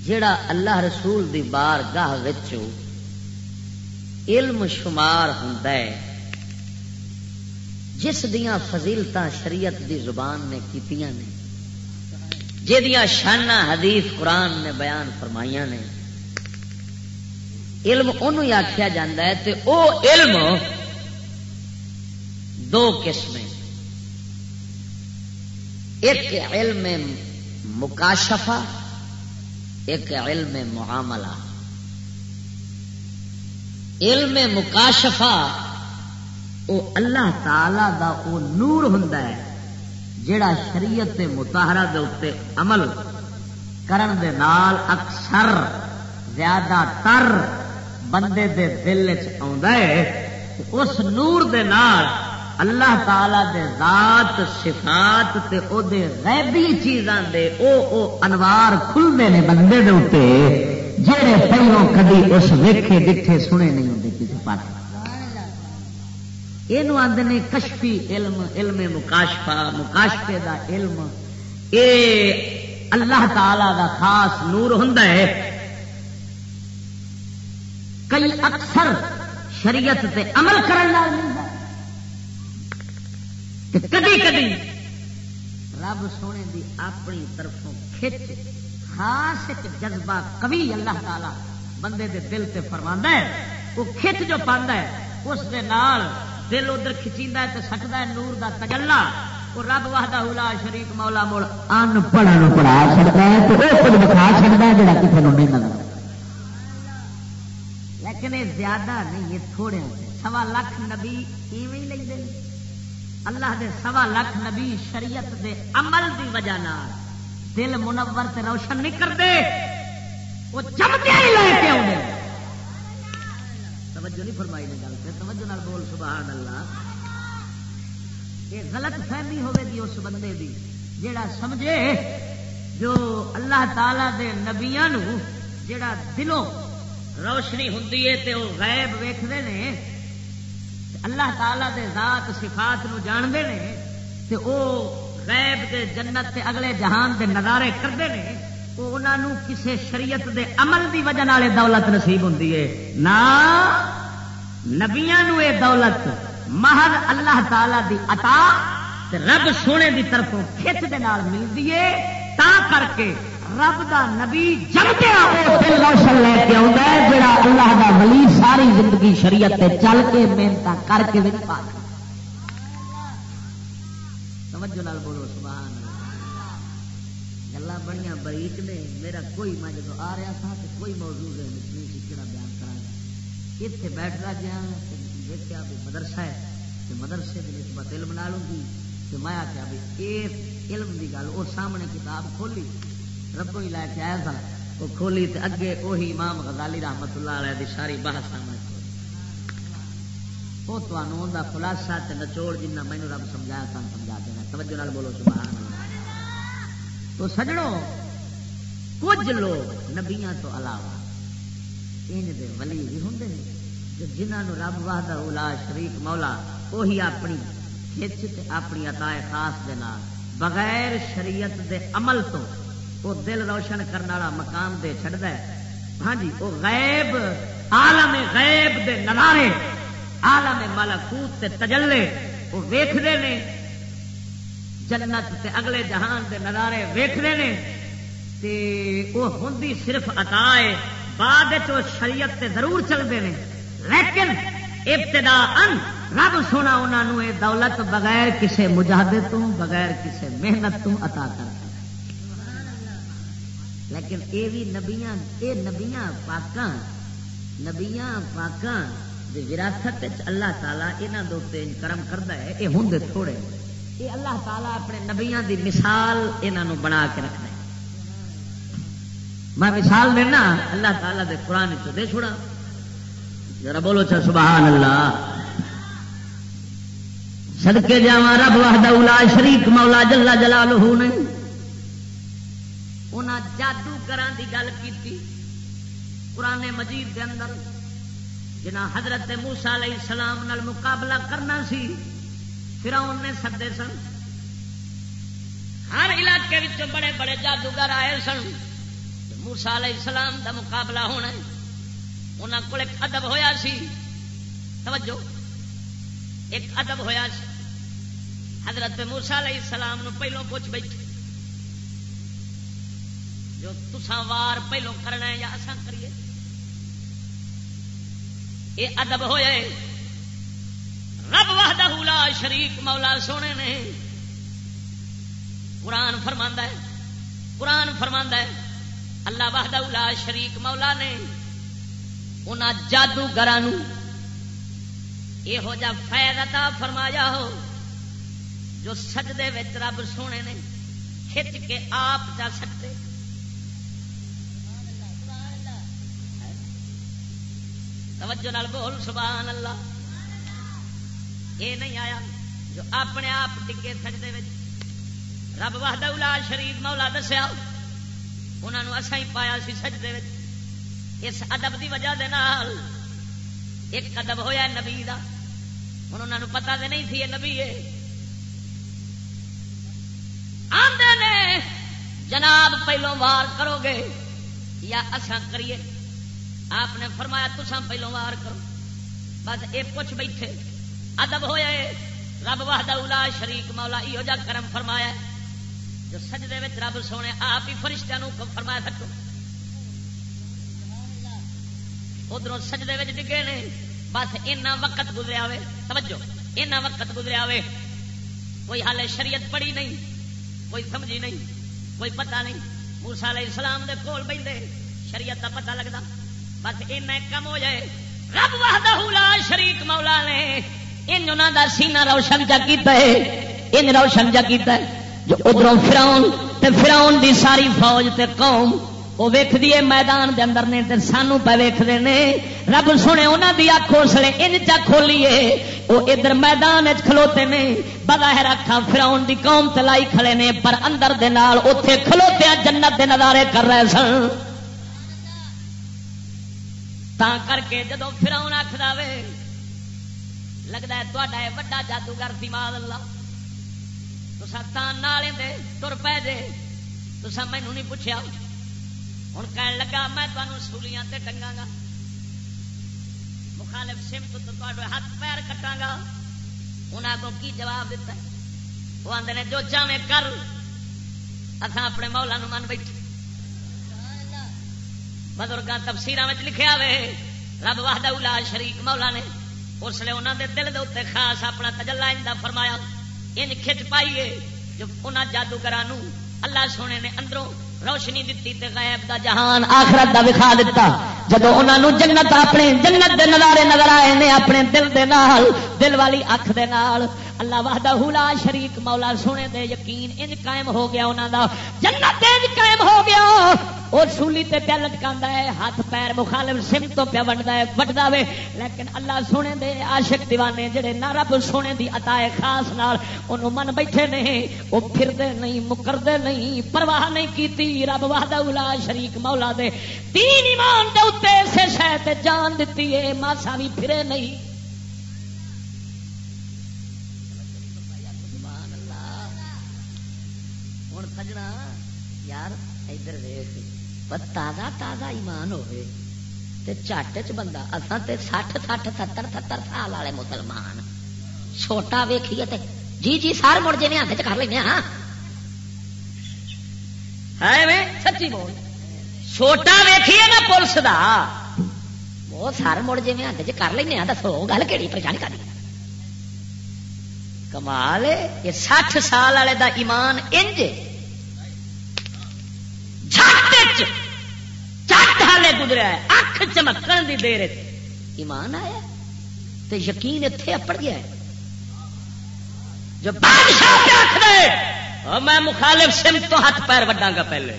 جڑا اللہ رسول دی بار گاہ علم شمار ہوں جس دیاں فضیلت شریعت دی زبان نے کیتیاں نے جہاں شانہ حدیث قرآن نے بیان فرمائیاں نے، علم انہوں آخیا جا او علم دو قسم ایک علم مکاشفہ، ایک علم معاملہ۔ علم مکاشفا وہ اللہ تعالی دا وہ نور ہوں جڑا شریعت متحرہ دے اتنے عمل کرن دے نال اکثر زیادہ تر بندے دے دل چ اس نور دے نال اللہ تعالی دے ذات، صفات تے او دے غیبی چیزاں دے او او انوار کھلنے نے بندے دے اوتے جڑے پہلو کدی اس ویکھے دکھے سنے نہیں ہوندے کسی پاس یہ آدھے نے کشفی علم علم مکاشفہ مکاشفے دا علم اے اللہ تعالی دا خاص نور ہوں کئی اکثر شریعت تے عمل کرنے کدی کدی رب سونے دی اپنی طرفوں کھچ خاص ایک جذبہ کبھی اللہ تعالی بندے دے دل سے فرما ہے وہ کھچ جو پاندہ ہے اس دے نال دل ادھر کھچیتا ہے تو سکتا ہے نور دا تجلا وہ رب واہدہ حلا شریف مولا مڑ ان پڑھا پڑھا سکتا ہے تو وہ کچھ بکھا سکتا ہے جڑا کسی نہیں نظر لیکن یہ زیادہ نہیں، یہ تھوڑے ہوتے سوا لاکھ نبی ایویں ہی لگتے اللہ دے سوا لاکھ نبی شریعت دے عمل دی وجہ نال دل منور تے روشن نہیں کرتے وہ جمتے ہی لے کے آؤں توجہ نہیں فرمائی نے گل توجہ نال بول، سبحان اللہ۔ یہ غلط فہمی ہوے گی اس بندے دی، جیڑا سمجھے جو اللہ تعالی دے نبیاں نو جیڑا دلوں روشنی ہوں تے وہ غیب ویختے ہیں اللہ تعالی دے ذات صفات نو جانتے ہیں تے او غیب دے جنت تے اگلے جہان دے نظارے کرتے ہیں وہ انہوں کسے شریعت دے عمل دی وجہ والے دولت نصیب ہوں نہ نبیا یہ دولت محض اللہ تعالی دی عطا تے رب سونے دی طرفوں کھچ دے نال ملتی ہے۔ تا کر کے رب دا نبی جمدیا روشن لے کے آتا ہے، جڑا اللہ دا ولی ساری زندگی شریعت تے چل کے محنت کر کے بھی پا توجہ نال بولو۔ سبحان نے میرا کوئی میں جب آ رہا تھا تو کوئی موضوع ہے کہڑا بیان کرا اتنے بیٹھ رہا گیا دیکھا بھی مدرسہ ہے مدرسے کی نسبت علم نہ لوں گی تو میں آخیا بھی اس علم کی گل وہ سامنے کتاب کھولی ربو ہی لے کے آیا تھا۔ وہ کھولی تے اگے وہی امام غزالی رحمت اللہ علیہ دی ساری بحث سامنے وہ تمہوں کا خلاصہ نچوڑ جنہ مینو رب سمجھایا تھا سمجھا دینا۔ توجہ نال بولو، سبحان اللہ۔ تو سجڑوں کچھ لوگ نبیاں تو علاوہ ان دے ولی بھی ہوں جو جنہوں رب واہدہ اولا شریف مولا وہی اپنی کھچ تے اپنی عطائے خاص دے نال، بغیر شریعت دے عمل تو وہ دل روشن کرنے والا مقام دے چڑھتا ہے۔ ہاں جی وہ غیب، عالم غیب دے نظارے، عالم ملکوت تے تجلے وہ ویختے نے، جنت تے اگلے جہان دے نظارے ویختے نے۔ تے وہ ہوں صرف عطا ہے، بعد شریعت تے ضرور چلتے ہیں لیکن ابتدا ان رب سونا انہوں نے دولت بغیر کسی مجاہدے تو، بغیر کسی محنت تو عطا کر لیکن اے بھی نبیاں، اے نبیاں پاکاں نبیاں پاکاں وراثت اللہ تعالیٰ یہاں دے کرم کرتا ہے یہ ہوں تھوڑے۔ یہ اللہ تعالیٰ اپنے نبیاں دی مثال یہاں بنا کے رکھنا میں مثال دینا، اللہ تعالیٰ دے قرآن چ دے چھوڑا۔ ذرا بولو اچھا، چا سبحان اللہ سدکے جا رب وحدہ اولا شریک مولا جلا جلال نے۔ انہیں جادوگر کی گل کی پرانے مجید کے اندر جنا حضرت موسا علیہ السلام نال مقابلہ کرنا سی پھر نے سدے سن۔ ہر علاقے بڑے بڑے جادوگر آئے سن۔ موسا علیہ السلام دا مقابلہ ہونا انہوں کو ایک ادب ہویا سی۔ توجہ۔ ایک ادب ہویا سی۔ حضرت موسا علیہ السلام نو پہلو پوچھ بیٹھے۔ جو تسا وار پہلو کرنا ہے یا آسان کریے۔ یہ ادب ہوا رب وحدہ لا شریک مولا سونے نے۔ قرآن فرما ہے۔ قرآن فرما ہے۔ اللہ وحدہ لا شریک مولا نے انہوں جادوگر یہو جا فائدہ فرمایا ہو، جو سجدے رب سونے نے کھچ کے آپ جا سکتے۔ توجہ نال بول، سبحان اللہ۔ یہ نہیں آیا جو اپنے آپ ڈگے سجدے رب واہدہ شریف مولا دسیا۔ انہوں اصا ہی پایا سی سجدے اس ادب کی وجہ دے نال ایک ادب ہویا نبی کا ہوں انہوں نے پتا تو نہیں تھی یہ نبی ہے۔ آدھے نے، جناب پہلو وار کرو گے یا اصا کریے؟ آپ نے فرمایا تسا پہلو وار کرو۔ بس یہ پوچھ بیٹھے۔ ادب ہوا رب واہدہ الا شریک مولا یہ جا کرم فرمایا جو سجدے میں رب سونے آپ ہی فرشتہ فرمایا سکو ادھر سجدے میں ڈگے نے، بس اینا وقت گزریا ہوئے۔ توجہ اینا وقت گزریا ہوئے۔ کوئی حال شریعت پڑی نہیں، کوئی سمجھی نہیں، کوئی پتہ نہیں۔ موسا علیہ السلام دے کول بہتے شریعت کا پتہ لگتا بس این کم ہو جائے۔ رب وحدہ لا شریک مولا نے ان انہوں دا سینہ روشن جا کیتا ہے۔ ان روشن جا کیتا ہے۔ جو ادھروں فراؤن تے فراؤن دی ساری فوج تے قوم، وہ ویخ دیے میدان دے اندر نے تے سانو پہ ویختے نے۔ رب سنے انہوں دی اکھ اسلے ان چا کھولیے۔ وہ ادھر میدان کھلوتے نے، بظاہر اکھا فراؤن دی قوم تلائی کھڑے نے، پر اندر دے نال اوتھے کھلوتے جنت دے نظارے کر رہے سن۔ تا کر کے جدو فراؤن آخ دے لگتا ہے تا وڈا جادوگر دماغ اللہ۔ تو تان نالے دے تر پے جے تو مینو نہیں پوچھا ہوں کہن لگا میں تمہیں سولیاں تے ٹنگا گا مخالف سم تو تے ہاتھ پیر کٹا گا انہوں کو کی جواب دیتا ہے وہ آدھے نے جو چاہے کر اتنا اپنے مولا نو من بیٹھے بزرگ تفسیر لکھا وے رب واہدہ الا شریک مولا نے اس لیے انہوں دے دل دے خاص اپنا تجلا فرمایا ان کھچ پائیے جو انہوں جادوگر اللہ سونے نے اندروں روشنی دیتی تے غیب دا جہان آخرت دا وکھا دیتا جدو انہوں جنت اپنے جنت دے نظارے نظر آئے نے اپنے دل دے نال، دل والی اکھ دے نال اللہ وحدہ لا شریک مولا سونے دے یقین ان قائم ہو گیا انہوں دا، جنت انج قائم ہو گیا۔ اور سولی تے پیا لٹکا ہے، ہاتھ پیر مخالف سم تو پیا ونڈا ہے وٹدا وے۔ لیکن اللہ سونے دے عاشق دیوانے جڑے نہ رب سونے دی عطا خاص نال انہوں من بیٹھے نہیں وہ پھردے نہیں مکردے نہیں، پرواہ نہیں کیتی۔ رب وحدہ لا شریک مولا دے۔ تین ایمان دے اوتے سے شے تے جان دتی ہے، ماسا بھی پھرے نہیں۔ ویخ تازہ تازہ ایمان ہوئے تے چٹ چ بندہ اصا تے سٹھ سٹھ ستر ستر سال والے مسلمان چھوٹا ویکھیے تے جی جی سار مڑ جی ہاتھ چ کر لینا ہاں سچی بول چھوٹا ویکھیے نا پولیس دا وہ سر مڑ جی ہاتھ چ کر لینا دسو گل کہڑی پریشانی کر کمال یہ سٹھ سال والے دا ایمان انج چٹ ہالے گزرا ہے اکھ چمکن دی دیر ایمان آیا؟ تو یقین اتے اپڑ گیا ہے۔ جو بادشاہ میں مخالف سم تو ہاتھ پیر وڈا گا پہلے۔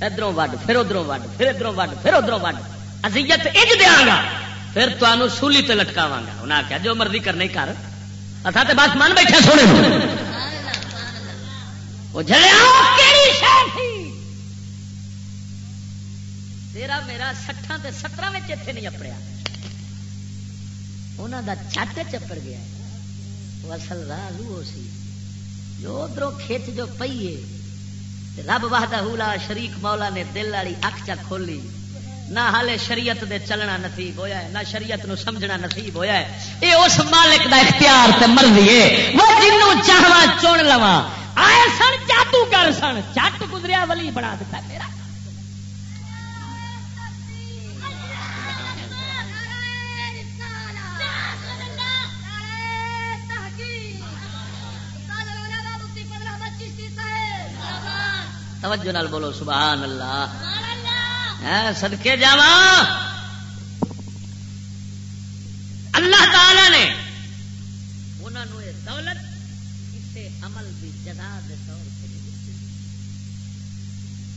ادھروں وڈ پھر ادھروں وڈ پھر ادھروں وڈ پھر ادھروں وڈ۔ ازیت اج دیا گا پھر تمہوں سولی تے لٹکاوا گا۔ انہیں آخیا جو مرضی کرنے کر۔ اتھا تے بس من بیٹھے سونے وہ جڑے تیرا میرا سٹھا تے سترہ میں اتنے نہیں اپڑیا۔ انہوں دا چٹ چپڑ گیا۔ وہ اصل راہ لو سی۔ جو ادھر کھچ جو پیے رب واہدہ حولا شریک مولا نے دل والی اک چا کھولی۔ نہ ہالے شریعت دے چلنا نصیب ہویا ہے، نہ شریعت نو سمجھنا نصیب ہویا ہے۔ اے اس مالک دا اختیار تے مرضی ہے۔ وہ جنوں چاہوا چن لوا آئے سن جادوگر سن چٹ گزریا ولی بنا دیتا میرا۔ توجہ نال بولو سبحان اللہ۔ سدکے جا اللہ تعالی نے انہوں نے دولت کسی عمل کی جگہ کے طور پہ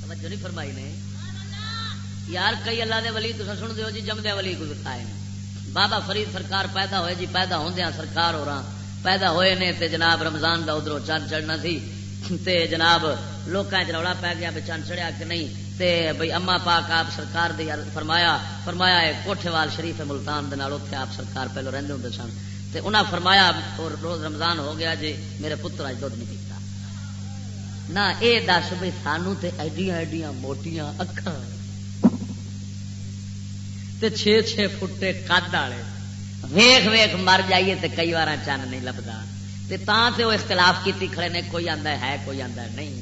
توجہ نہیں فرمائی نے؟ یار کئی اللہ دے ولی تو سن دیو جی جمدے ولی گزر آئے بابا فرید سرکار پیدا ہوئے جی پیدا ہوندیا سرکار ہو رہا۔ پیدا ہوئے نے تے جناب رمضان دا ادھر چند چڑھنا سی۔ تے جناب لوگ رولا پی گیا چند چڑیا کہ نہیں؟ تے بھائی اما پاک آپ سرکار دی فرمایا فرمایا ہے کوٹھے وال شریف ملتان دے اتنے آپ سرکار پہلو رہتے ہوں سن۔ تے انہاں فرمایا اور روز رمضان ہو گیا جی میرے پتر اج دھد نہیں پیتا۔ نہ اے دس بھائی سانو تے ایڈیاں ایڈیاں موٹیاں اکھاں۔ تے چھ چھ فٹے کد والے ویخ ویخ مر جائیے تے کئی بار چند نہیں لبدا۔ تے تاں تے وہ اختلاف کیتی کھڑے نے، کوئی آندا ہے، کوئی آندا نہیں۔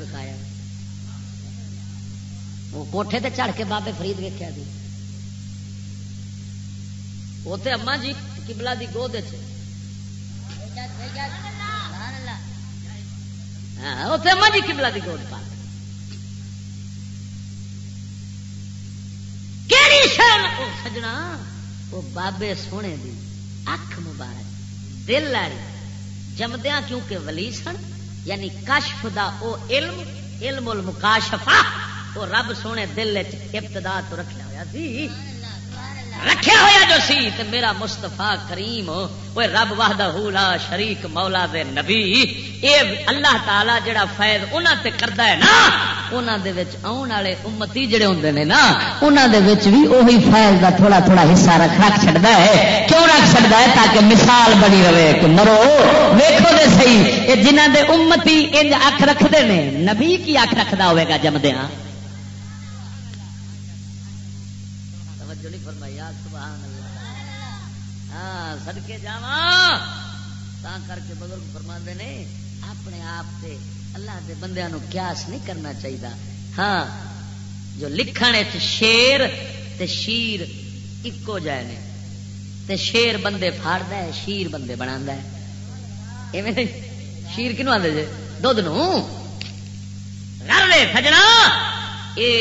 دکھایا وہ کوٹھے تے چڑھ کے بابے فرید ویکیا جی ہاں، وہ اما جی کبلا کی گود ہاں اما جی کبلا کی گود پا۔ کہڑی شان؟ او سجنا وہ بابے سونے دی اکھ مبارک۔ دل لاری۔ جمدیا کیونکہ ولی سن یعنی کشف دا او علم علم المکاشفہ وہ رب سونے دل ابتدا تو رکھا ہوا سی۔ رکھیا ہوا جو سی، تے میرا مستفا کریم وہ رب واہدہ لا شریک مولا دے نبی، اے اللہ تعالی جڑا فیض انہاں تے کردا ہے نا، انہاں دے وچ آون والے امتی جڑے ہوندے نے نا، انہاں دے وچ بھی وہی فیض دا تھوڑا تھوڑا حصہ رکھ رکھ چھڑدا ہے۔ کیوں رکھ چھڑدا ہے؟ تاکہ مثال بنی رہے، کہ مرو، ویکھو دے صحیح اے جنہاں دے امتی انج اکھ رکھدے نے، نبی کی اکھ رکھدا ہوے گا جمدیاں۔ سدکے جا کر کے بزرگ فرما نے، اپنے آپ سے اللہ دے بندیاں نو قیاس نہیں کرنا چاہیے ہاں جو لکھن شیر تے شیر اکو جائے نے۔ تے شیر بندے فاڑد ہے، شیر بندے بنا ہے۔ شیر کنو آدھے جی دھد سجنا یہ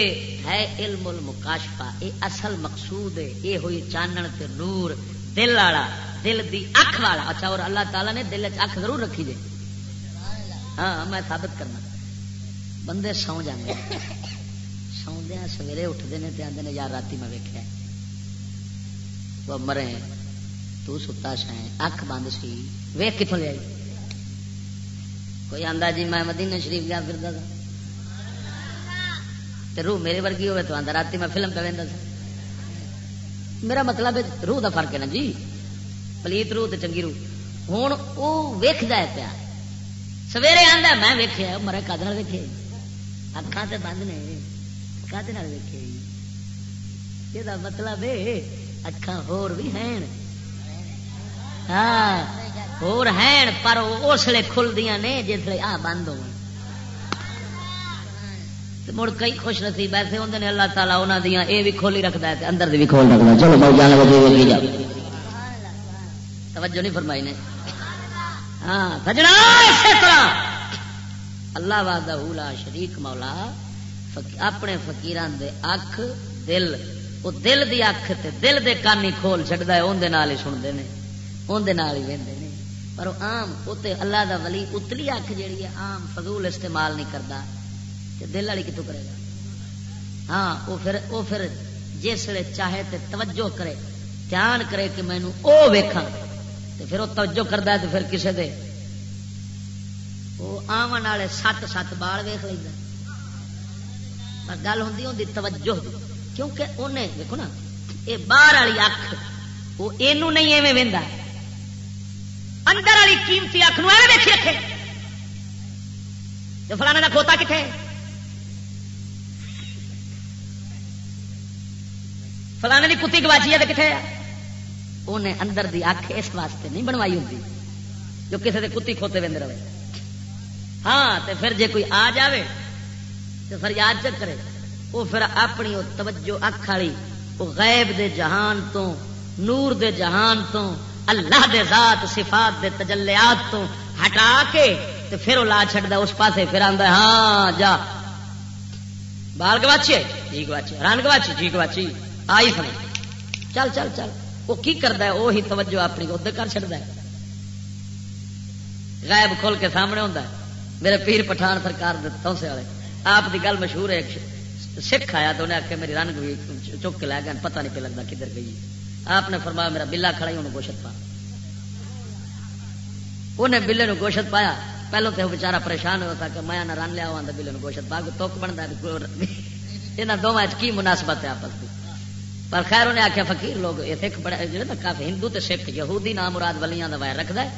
ہے علم المکاشفہ، اے اصل مقصود ہے یہ ہوئی چانن تے نور، دل والا۔ دل دی اکھ والا۔ اچھا اور اللہ تعالیٰ نے دل اکھ ضرور رکھی جائے ہاں میں ثابت کرنا۔ بندے سو جانے سوندیا سویرے اٹھتے ہیں تو آدھے یار، رات میں ویکیا وہ مرے تو ستا سائیں اکھ بند سی۔ ویخ کتوں لیا کوئی آدھا جی میں مدینہ شریف گیا، پھر روح میرے ورگی ہوئے تو آدھا رات میں فلم پہ وہدا سا۔ میرا مطلب روح دا فرق ہے نا جی؟ پلیت روح چنگی روح۔ ہوں وہ ویکد پیا سویرے آدھا میں ویکیا مرے کد ویکے اکھان سے بند نے کد ویکے یہ مطلب اکھان ہور بھی ہیں۔ ہاں ہور ہیں، پر اس لیے کھلدیاں نے جس آ بند ہو مڑ کئی خوش نصیب ایسے ہوتے ہیں اللہ تعالیٰ انہوں دیا یہ بھی کھولی رکھتا ہے اندر بھی کھول رکھتا چلو بھائی جانے توجہ نہیں فرمائی نے۔ ہاں سجنا اسی طرح۔ اللہ واد شریک مولا اپنے فقیران دے اکھ، دل۔ وہ دل دی اکھ تے دل دے کانی کھول چڑھتا ہے اندر ہی سنتے ہیں اندر ہی وہدے ہیں پر آم اتنے اللہ دا ولی اتلی اکھ جیڑی ہے آم فضول استعمال نہیں کرتا دل والی کتوں کرے گا؟ ہاں وہ پھر وہ پھر جس چاہے تے توجہ کرے، دھیان کرے کہ مینو وہ ویکھا تو پھر وہ توجہ کرتا ہے تو پھر کسے دے۔ وہ آمن والے سات سات بال ویخ لینا گل ہوں ہوں توجہ۔ کیونکہ انہیں دیکھو نا یہ باہر والی اکھ، وہ یہ نہیں ایویں وہدا اندر والی قیمتی اکھ نو ویکھی رکھے۔ فلانے کا کھوتا کتنے فلانے کی کتی گواچی ہے تو کتنے انہیں اندر دی اکھ اس واسطے نہیں بنوائی ہوتی جو کسی کے کتی کھوتے وے رہے۔ ہاں تو پھر جے کوئی آ جاوے تو فریاد چک کرے وہ پھر اپنی وہ توجہ اکھ والی وہ غیب دے جہان تو، نور دے جہان تو، اللہ دے ذات، صفات دے تجلیات تو ہٹا کے تو پھر وہ لا چڑھتا اس پاسے، پھر آتا ہاں جا۔ بال گواچے جی گواچے رن گواچی جی گواچی آئی سمجھ چل چل چل۔ وہ کی کرتا ہے؟ وہی توجہ اپنی ادھر کر چڑتا ہے۔ غائب کھول کے سامنے ہوتا ہے۔ میرے پیر پٹھان سرکار توسے والے، آپ کی گل مشہور ہے سکھ آیا تو انہیں آخیا میری رنگ بھی چک کے لے گیا پتہ نہیں پہ لگتا کدھر گئی آپ نے فرمایا، میرا بلا کھڑا ہی انہوں گوشت پا انہیں بلے نو گوشت پایا۔ پہلو تو وہ بچارا پریشان ہوتا کہ میں نہ رن لیا ہوا بلے گوشت پا کے توک بنتا یہاں دونوں کی مناسبت ہے آپس کی پر خیر انہیں آخیا فقیر لوگ سکھ بڑا جڑے نا کافی ہندو تے سکھ، یہودی نام مراد ولیاں دا وائر رکھدا ہے۔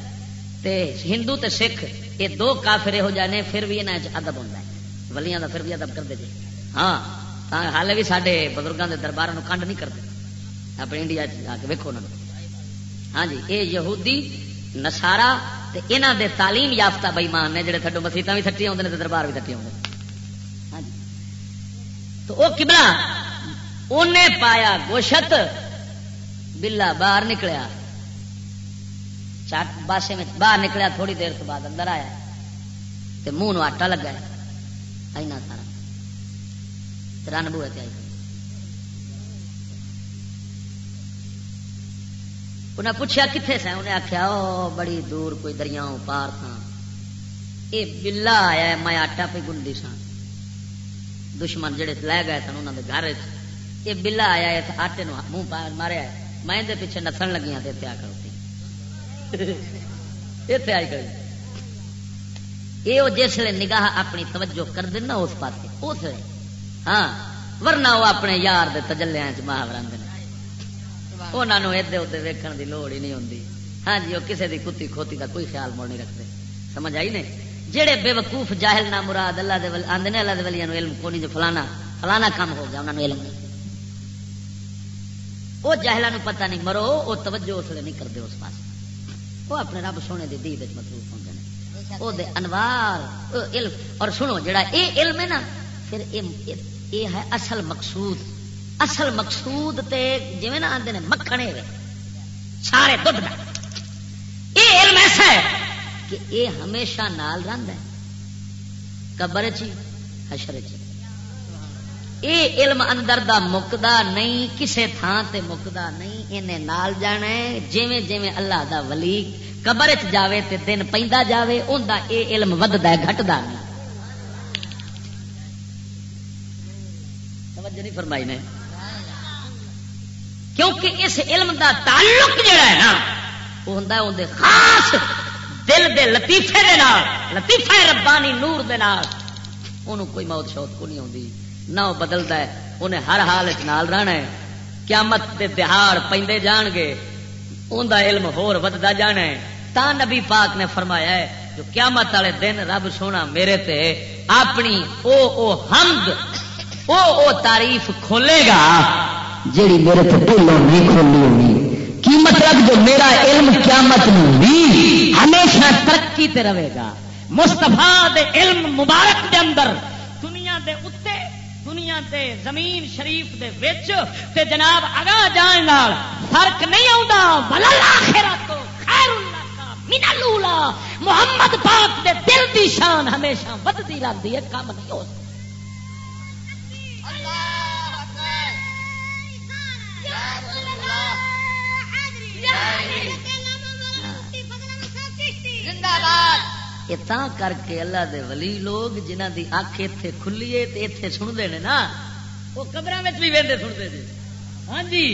تے ہندو تے سکھ، یہ دو کافر ہو جانے پھر بھی انہاں ادب ہوندا ہے۔ ولیاں دا پھر بھی ادب کردے جی۔ ہاں حال بھی سارے بزرگوں کے دربار کنڈ نہیں کرتے۔ اپنے انڈیا آ کے ویکو ہاں جی یہ یہودی نسارا انہوں دے تعلیم یافتہ بئیمان نے، جڑے تھڈو مسیطا بھی تھٹی آتے ہیں دربار بھی تھٹی آتے ہاں جی۔ تو وہ کبلا انہیں پایا گوشت، بلا باہر نکلیا۔ چٹ باسے میں باہر نکلیا، تھوڑی دیر تو بعد اندر آیا۔ تو منہ آٹا لگا اینا سارا۔ رن بوے آئی۔ انہیں پوچھا کتنے سا انہیں آخیا او بڑی دور کوئی دریاؤں پار تھا یہ بلا آیا میں آٹا پہ گنڈی سا دشمن جڑے لے گئے سن انہوں نے گھر یہ بلا آیا ہے آٹے نو منہ ماریا میں دے پیچھے نسن لگی ہوں اتنے آ کر اتنے آئی کر یہ وہ جس نگاہ اپنی توجہ کر دینا اس پاس اس ہاں ورنہ وہ اپنے یار دے تجلیا چ مہاور انہوں ادھر ادھر ویکن کی لوڑ ہی نہیں ہوتی ہاں جی وہ کسی کی کتی کھوتی کا کوئی خیال مڑ نہیں رکھتے۔ سمجھ آئی نہیں جہے بے وقوف جاہل نہ مراد اللہ دے ول آندے نے اللہ دے ولیاں نو علم کو نہیں جو فلانا فلانا کام ہو گیا انہوں نے علم نہیں۔ وہ جاہلوں نو پتہ نہیں، مرو، وہ توجہ اس لیے نہیں کرتے اس پاس۔ وہ اپنے رب سونے دی دید مصروف ہوتے ہیں وہ دے انوار علم۔ اور سنو، جڑا اے علم ہے نا، پھر اے ہے اصل مقصود۔ اصل مقصود تے جویں نا آندے نے، مکھنے وے۔ سارے دودھ دا اے علم ایسا ہے کہ اے ہمیشہ نال رہندا ہے۔ قبر چ حشر چ اے علم اندر دا مکدا نہیں، کسے تھان تے مکدا نہیں انہیں نال جانا ہے۔ جویں جویں اللہ دا ولی قبر چ جاوے تے دن پیندا جاوے اوندا اے علم وددا ہے، گھٹدا نہیں۔ توجہ نہیں فرمائی نے۔ کیونکہ اس علم دا تعلق جڑا ہے نا، وہ ہوں اندر خاص دل دے لطیفے دے نال، لطیفہ ربانی نور دے نال۔ انہوں کوئی موت شوت کو نہیں آتی نہ وہ بدلتا ہے، انہیں ہر حال نال رہنا ہے۔ قیامت دے دہاڑ پہ جان گے ان دا علم ہور ودتا جانا ہے۔ تا نبی پاک نے فرمایا ہے، جو قیامت والے دن رب سونا میرے تے، اپنی او او حمد، او او تعریف کھولے گا۔ جیڑی میرے تے پہلو نہیں کھولی ہونی کی مطلب جو میرا علم قیامت بھی ہمیشہ ترقی تے رہے گا۔ مستفا دے علم مبارک دے اندر، دنیا دے اتے دنیا دے زمین شریف دے وچ تے جناب اگا جان نال فرق نہیں آتا بل آخرت خیر اللہ کا من الاولا محمد پاک دے دل دی شان ہمیشہ ودتی رہتی ہے کم نہیں ہو سکتا کر کے اللہ دے ولی لوگ جنہ دی اکھ ایتھے کھلی اتے کھلیے اتے سنتے ہیں نا، وہ قبر بھی وہدے سنتے جی ہاں جی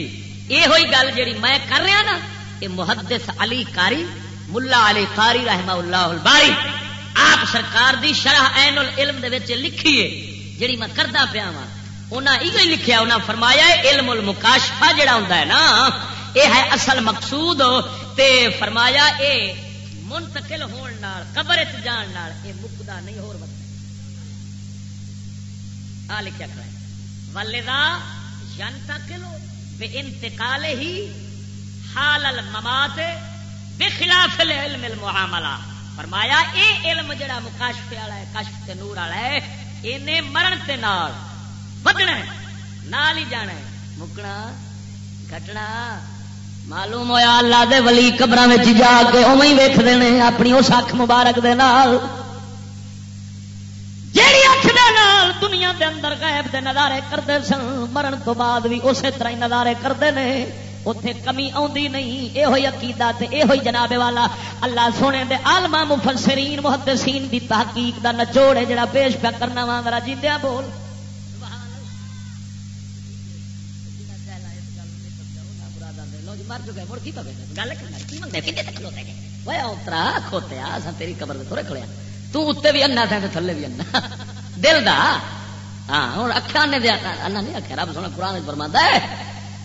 یہ ہوئی گل جیڑی میں کر رہا نا یہ محدث علی کاری ملا علی کاری رحمہ اللہ الباری، آپ سرکار دی شرح عین العلم دے وچ لکھی ہے، جیڑی میں کردا پیا وا انہاں یہ لکھیا، انہاں فرمایا ہے، علم المکاشفہ جڑا ہوندا ہے نا یہ ہے اصل مقصود، تے فرمایا اے منتقل ہون نال، قبر چ جان نال اے مکدا نہیں، ہور وقت۔ آ لکھیا کھڑا ہے۔ ولذا ینتقل بے انتقال ہی حال الممات بخلاف العلم المعاملہ فرمایا، اے علم جڑا مکاشف والا ہے کشف تے نور والا ہے، اینے مرن تے نال ودنا ہے، نال ہی جانا ہے۔ مکنا، گھٹنا معلوم ہویا اللہ دے ولی قبر جا کے اوے ہی ویکھدے نے اپنی اس اکھ مبارک دے نال۔ جیڑی اکھ دے نال دنیا دے اندر غیب دے نظارے کرتے سن، مرن تو بعد بھی اسی طرح ہی نظارے کرتے ہیں اتے کمی آدھی نہیں یہ عقیدہ تے یہ جناب والا۔ اللہ سونے دے آلما مفسرین، محدثین دی تحقیق دا نچوڑ ہے جڑا پیش پیا کرنا وا میرا جیندیا بول۔ مر چکے مڑ کی پکے گل اترا کھوتیا تیری قبر تھوڑے کھڑیا تے بھی انا تھے تھلے بھی انا۔ دل دا؟ ہاں ہوں اکھا نے انا نہیں آخیا رب سونا قرآن فرماتا ہے۔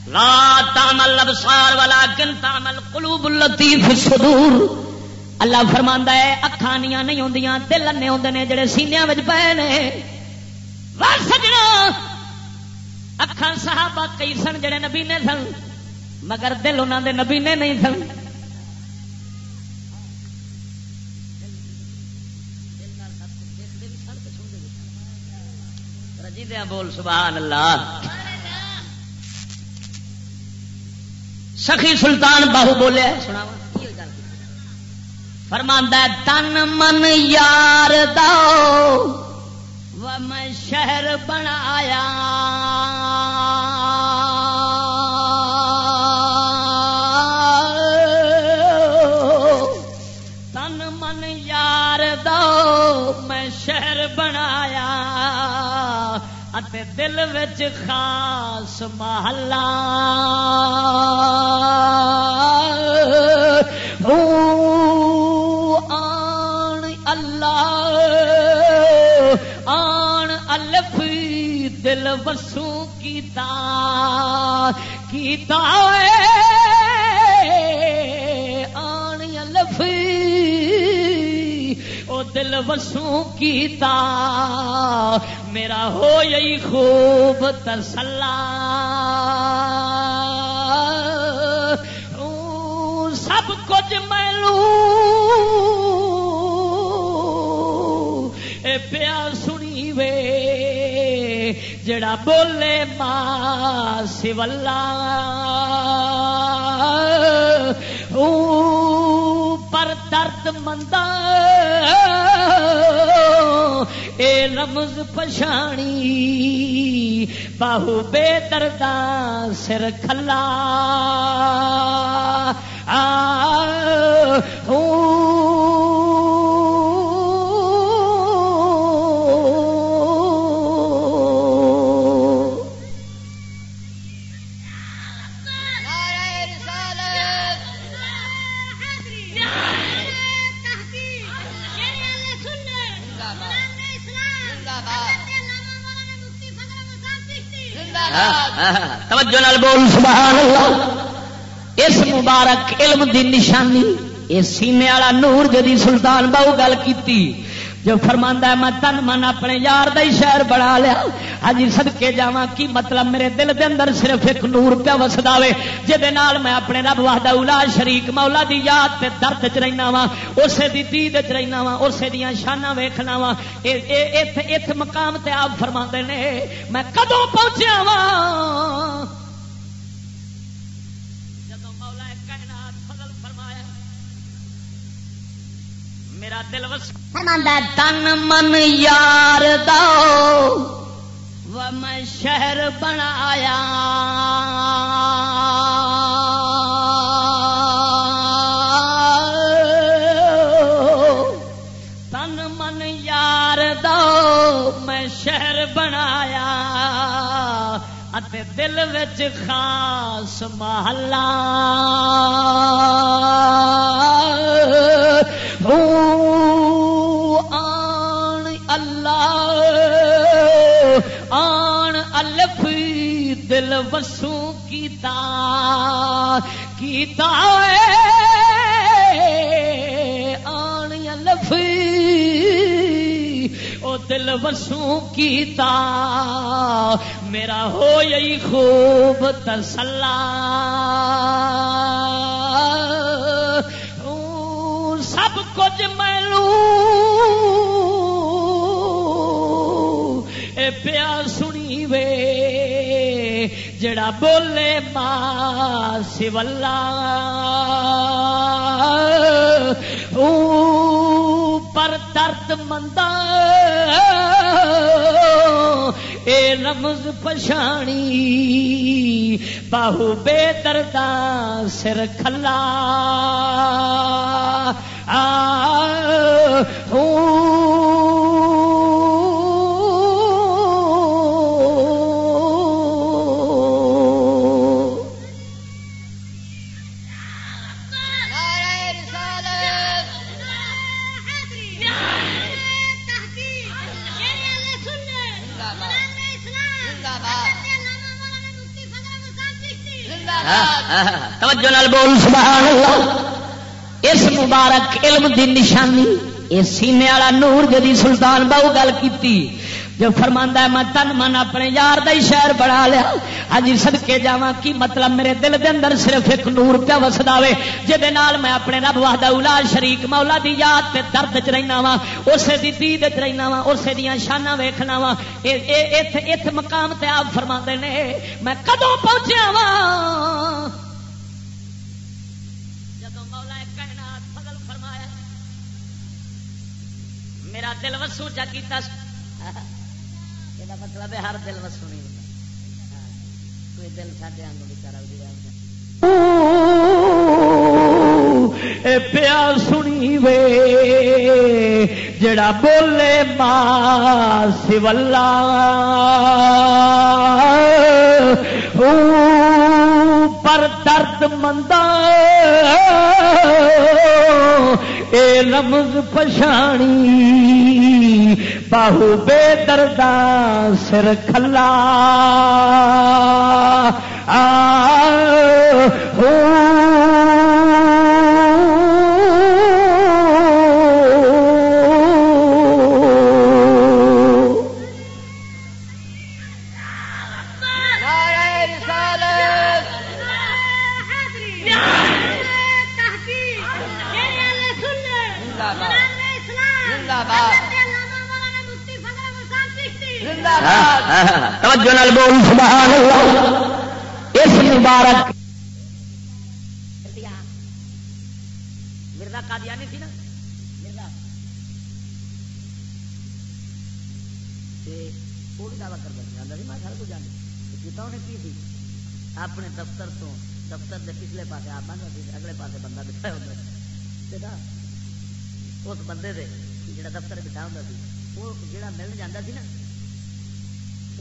لا تعمل ابصار ولكن تعمل قلوب التي في الصدور۔ اللہ فرماندا ہے، اکھاں نہیں ہوندیاں، دل انے ہوندے نے جڑے سینیاں وچ پے نے۔ وا سجنا۔ اکھاں صحابہ کئی سن جڑے نبی نے سن مگر دل انہوں دے نبی نے نہیں سن جی بول، سبحان اللہ۔ سخی سلطان باہو بولے سنا فرماندہ تن من یار دو میں شہر بنایا اتے دل وچ خاص محلہ۔ آن اللہ، آن الف، دل وسو کیتا کیتا آن الف، او دل وسو کیتا۔ میرا ہو یہی خوب تسلا سب کچھ ملو اے پیا سنی وے، جڑا بولے ماں سولا پر درد مند اے رمز پشانی باہو بے دردا سر کھلا۔ توجہ نال بول سبحان اللہ اس مبارک علم دی نشانی اس سینے والا نور جدی سلطان بہو گل کی جو فرماندا ہے، میں تن من اپنے یار دا ہی شہر بنا لیا۔ ہاں جی، سدکے جا کی مطلب میرے دل دے اندر صرف ایک نور پیا وسدا وے جہد میں اپنے رب واہدہ اولا شریک مولا دی یاد تے درد چ رہنا وا اسے دی دید چ رہنا وا اسے دیا شانہ ویخنا وا ات مقام تے آپ فرما نے، میں کدو پہنچیا وا میرا دل وس فرماندا تن من یار دو و میں شہر بنایا. تن من یار دو، میں شہر بنایا. اتے دل وچ خاص محلہ آن آن الف دل وسو کیتا کیتا آن الف، او دل وسو کیتا۔ میرا ہو یہی خوب تسلا۔ سب کچھ ملو پیا سنی وے، جڑا بولے ماں سولا پر درد مند اے رمز پچھانی، باہو بے دردا سر کھلا۔ آ توجہ نال بول سبحان اللہ اس مبارک علم دی نشانی، اس سینے والا نور جدی سلطان بہو گل کی جو فرماندا ہے، میں تن من اپنے یار دا ہی شہر بنا لیا۔ ہاں جی، سدکے جا کی مطلب میرے دل دے اندر صرف ایک نور پیا وسدا وے جہد میں اپنے رب واہدہ اولا شریک مولا دی یاد تے درد چ رہنا وا اسے دی دید چ رہنا وا اسے دیا شانہ ویخنا وا ات مقام تے آپ فرما نے، میں کدو پہنچیا وا میرا دل وسو جا کیتا یہ مطلب ہے ہر دل وسو نہیں ہوتا کوئی دل ساڈے آنگوں بچارا پیا سنی وے جڑا بولے ماں سولا پر درد مندہ اے لمز پچھانی باہو بے دردا سر کھلا۔ توجہ نال بول۔ سبحان اللہ۔ اس مبارک مرزا قادیانی تھی نا؟ مرزا۔ وہ بھی دعوی کرتا جانا میں سارا کچھ جانا کیتا انہیں کی تھی؟ اپنے دفتر تو دفتر کے پچھلے پاسے آپ اگلے پاسے بندہ بٹھا ہوتا اس بندے دے جڑا دفتر بٹھا ہوتا سی وہ جڑا ملن جانا سی نا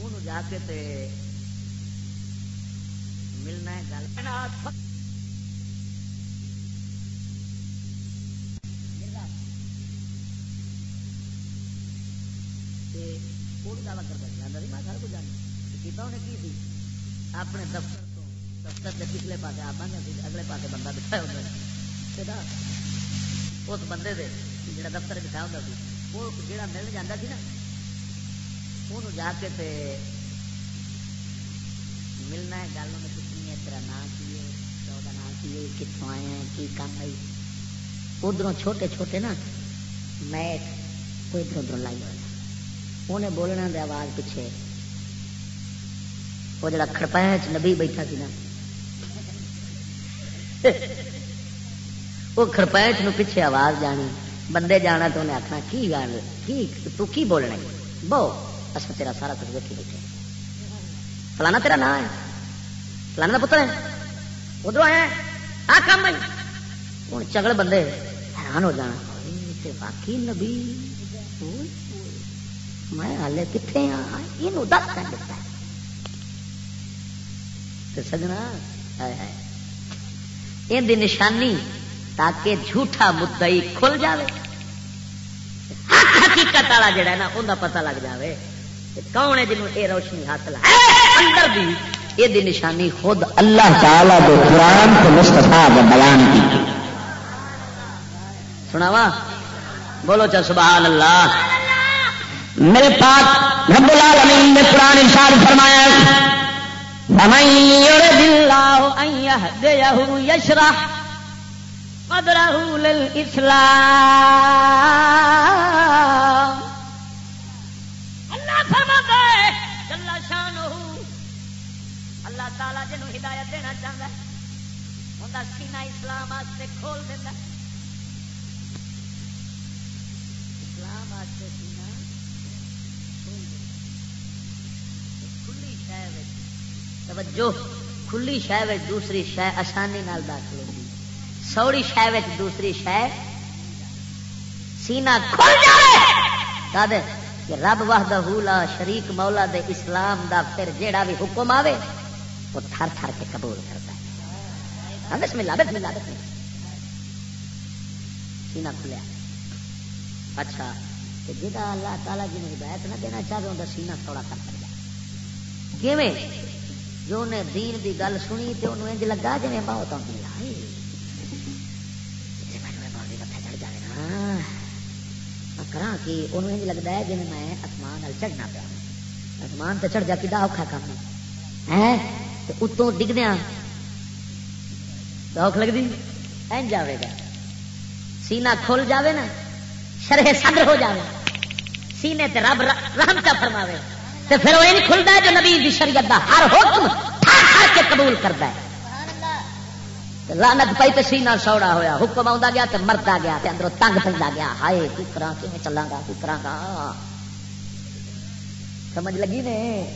وہ جا کے تے ملنا ہے گل۔ اپنے دفتر تو، دفتر کے پچھلے پاس آپ اگلے پاس بندہ بٹھا ہوتا اس بندے دے جڑا دفتر بٹھا ہوتا سی، وہ جڑا مل جاتا سی نا وہ جا کے تے ملنا ہے گل انہیں پوچھنی ہے، تیرا نام کی ہے چودہ نام کی ہے کتوں آئے ہیں، کی کام آئی ادھر چھوٹے چھوٹے نا میٹ وہ ادھر ادھر لائی ہوئے انہیں بولنا دے آواز پیچھے۔ وہ جڑا کھڑپایا نبی بیٹھا سی نا۔ وہ کھڑپایا پیچھے آواز جانی، بندے جانا تو انہیں آخنا کی گل کی تو کی بولنا بہو اصل تیرا سارا کچھ دیکھی بیٹھے فلانا تیرا نام ہے۔ فلانا کا پتر ہے۔ ادھر آیا آ کام آئی ہوں چگڑ بندے۔ حیران ہو جانا۔ باقی نبی۔ میں ہالے کتنے ہاں یہ دس کر دیتا سجنا یہ نشانی تاکہ جھوٹا مدعی کھل جائے حقیقت والا جڑا ہے نا ان پتا لگ جائے کون ہے جنہوں یہ روشنی حاصل ہے اندر بھی یہ نشانی خود اللہ تعالی دے قرآن کو مستفا بیان کی۔ سناوا؟ بولو چل سبحان اللہ۔ میرے پاس رب العالمین نے قرآن ارشاد فرمایا فمن يرد الله أن يهديه يشرح صدره للإسلام اندا اسلام واسطے کھول دیتا۔ ہے اسلام واسطے سینہ کھلی شہ توجہ۔ کھلی شہ دوسری شہ آسانی نال داخل ہوگی سوڑی شہ دوسری شہ سینہ کھل جائے۔ کہ رب وحدہ لا شریک مولا دے اسلام دا پھر جیڑا بھی حکم آوے، وہ تھر تھر کے قبول کرتا ہے بسم اللہ بسم اللہ بسم اللہ۔ سینہ کھلیا؟ اچھا کہ جہاں اللہ تعالیٰ جی نے ہدایت نہ دینا چاہے ان کا سینہ تھوڑا کر کر جائے کیویں؟ جو انہیں دین دی گل سنی تو انہوں انج لگا جی بہت آئی کرا کہ انہوں انج لگتا ہے جی میں آسمان چڑھنا پیا۔ آسمان تو چڑھ جا کہ اوکھا کام ہے؟ اتوں ڈگدیا اوکھ لگتی این جاوے گا۔ سینہ کھل جاوے نا، شرح صدر ہو جاوے۔ سینے تے رب رحم چا فرماوے۔ تو پھر وہ نہیں کھلتا ہے جو نبی دی شریعت دا ہر حکم ہر کے قبول کرتا ہے۔ لانت پائی تو سینہ سوڑا ہویا۔ حکم آ گیا تو مرتا گیا تے اندروں تنگ پہ گیا۔ ہائے، کی کرا کہ چلا گا، کی کرا گا؟ سمجھ لگی نے؟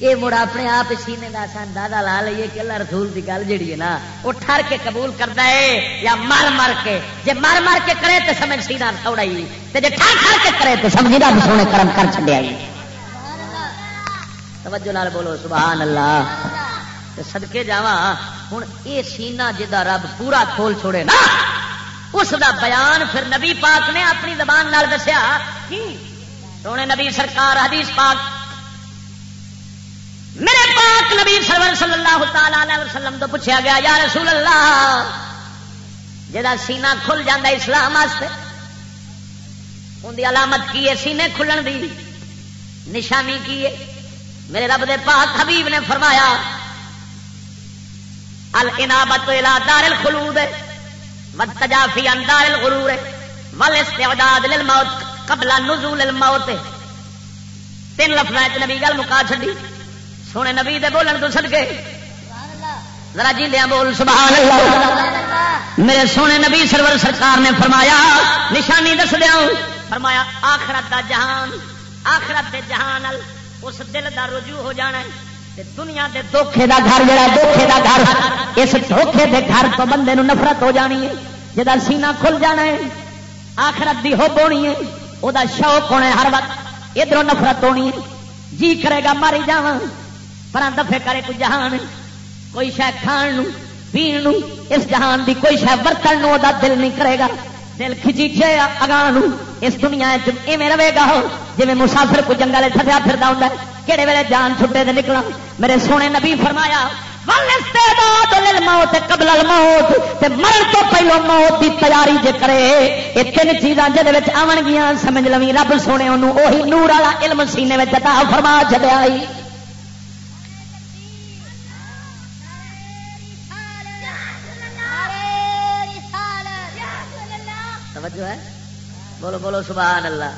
یہ مڑ اپنے آپ سینے کا سن دادا لا لیے کہ اللہ رسول کی گل جہی ہے نا، وہ ٹر کے قبول کرتا ہے یا مر مر کے۔ جی مر مر کے کرے تو سمجھ سینا تھوڑا ہی جی ٹر ٹر کے کرے تو سمجھی رب سونے کرم کر چڑیا توجہ نال بولو، سبحان اللہ۔ سدکے جا ہوں یہ سینا جا رب پورا کھول چھوڑے نا، اس دا بیان پھر نبی پاک نے اپنی زبان نال دسیا۔ سونے نبی سرکار، حدیث پاک میرے پاک نبی سرور صلی اللہ تعالی وسلم تو پوچھا گیا، یا رسول اللہ جا سینا کھل جا اسلام واسطے ان کی علامت کی ہے؟ سینے کھلن دی۔ نشانی کی ہے؟ میرے رب دے پاک حبیب نے فرمایا الانابت الى دار الخلود، والتجافی عن دار الغرور، والاستعداد للموت قبل نزول الموت۔ تین لفظ نبی گل مکا چڈی سونے نبی دے بولن تو سد کے ذرا جی دیا بول سبحان اللہ۔ میرے سونے نبی سرور سرکار نے فرمایا نشانی دس دیا فرمایا آخرت دا جہان آخرت دے جہان اس دل دا رجوع ہو جانا ہے۔ دنیا دے دھوکھے دا گھر جڑا دھوکھے دا گھر۔ اس دھوکھے دے گھر تو بندے نو نفرت ہو جانی ہے۔ جدا سینہ کھل جانا ہے آخرت دی ہو ہونی ہے۔ وہ شوق ہونا ہے ہر وقت۔ ادھر نفرت ہونی ہے۔ جی کرے گا ماری جاواں۔ پر دفے کرے کوئی جہان کوئی شہ کھان پین اس جہان دی کوئی شہ برتن دا دل نہیں کرے گا دل کھچیچے اگاں اس دنیا ایویں رہے گا جی مسافر کو جنگل تھسیا پھر ہوں کہڑے ویلے جان چھٹے دے نکلا میرے سونے نبی فرمایا قبل الموت مرن تو پہلو موت کی تیاری جے کرے یہ تین چیزاں جہد آن گیا سمجھ لو رب سونے انہوں وہی نور والا علم سینے میں عطا فرما چلیا توجہ بولو بولو سبحان اللہ۔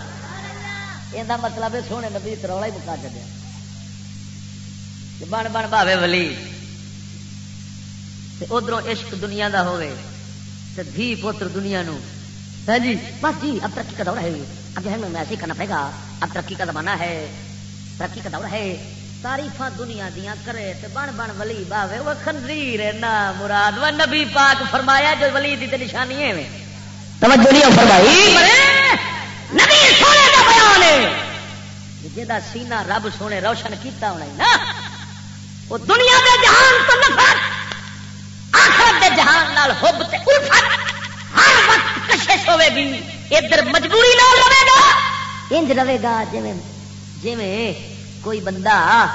یہ مطلب ہے سونے نبی ترولا ہی مکا چلے بن بن بھاوے ولی۔ ادھر عشق دنیا دا ہوئے دھی پوتر دنیا نو۔ ہاں جی بس جی اب ترقی کا دور ہے۔ اب جو ہے، میں ایسے ہی کرنا پڑے گا اب ترقی کا زمانہ ہے۔ ترقی کا دور ہے۔ تاریفا دنیا دیا کرے تے بن بن ولی باوے وہ خنزیر ہے نا مراد۔ وہ نبی پاک فرمایا جو ولی دی تے نشانی ہے۔ توجہ نہیں فرمائی؟ نبی سونے کا بیان ہے۔ جا سینہ رب سونے روشن کیتا ہونا نا۔ وہ دنیا دے جہان تو نفرت، آخرت دے جہان نال حب تے الفت، ہر وقت کشش ہوے گی۔ ادھر مجبوری نہ رہے گا، انج رہے گا جی جی کوئی بندہ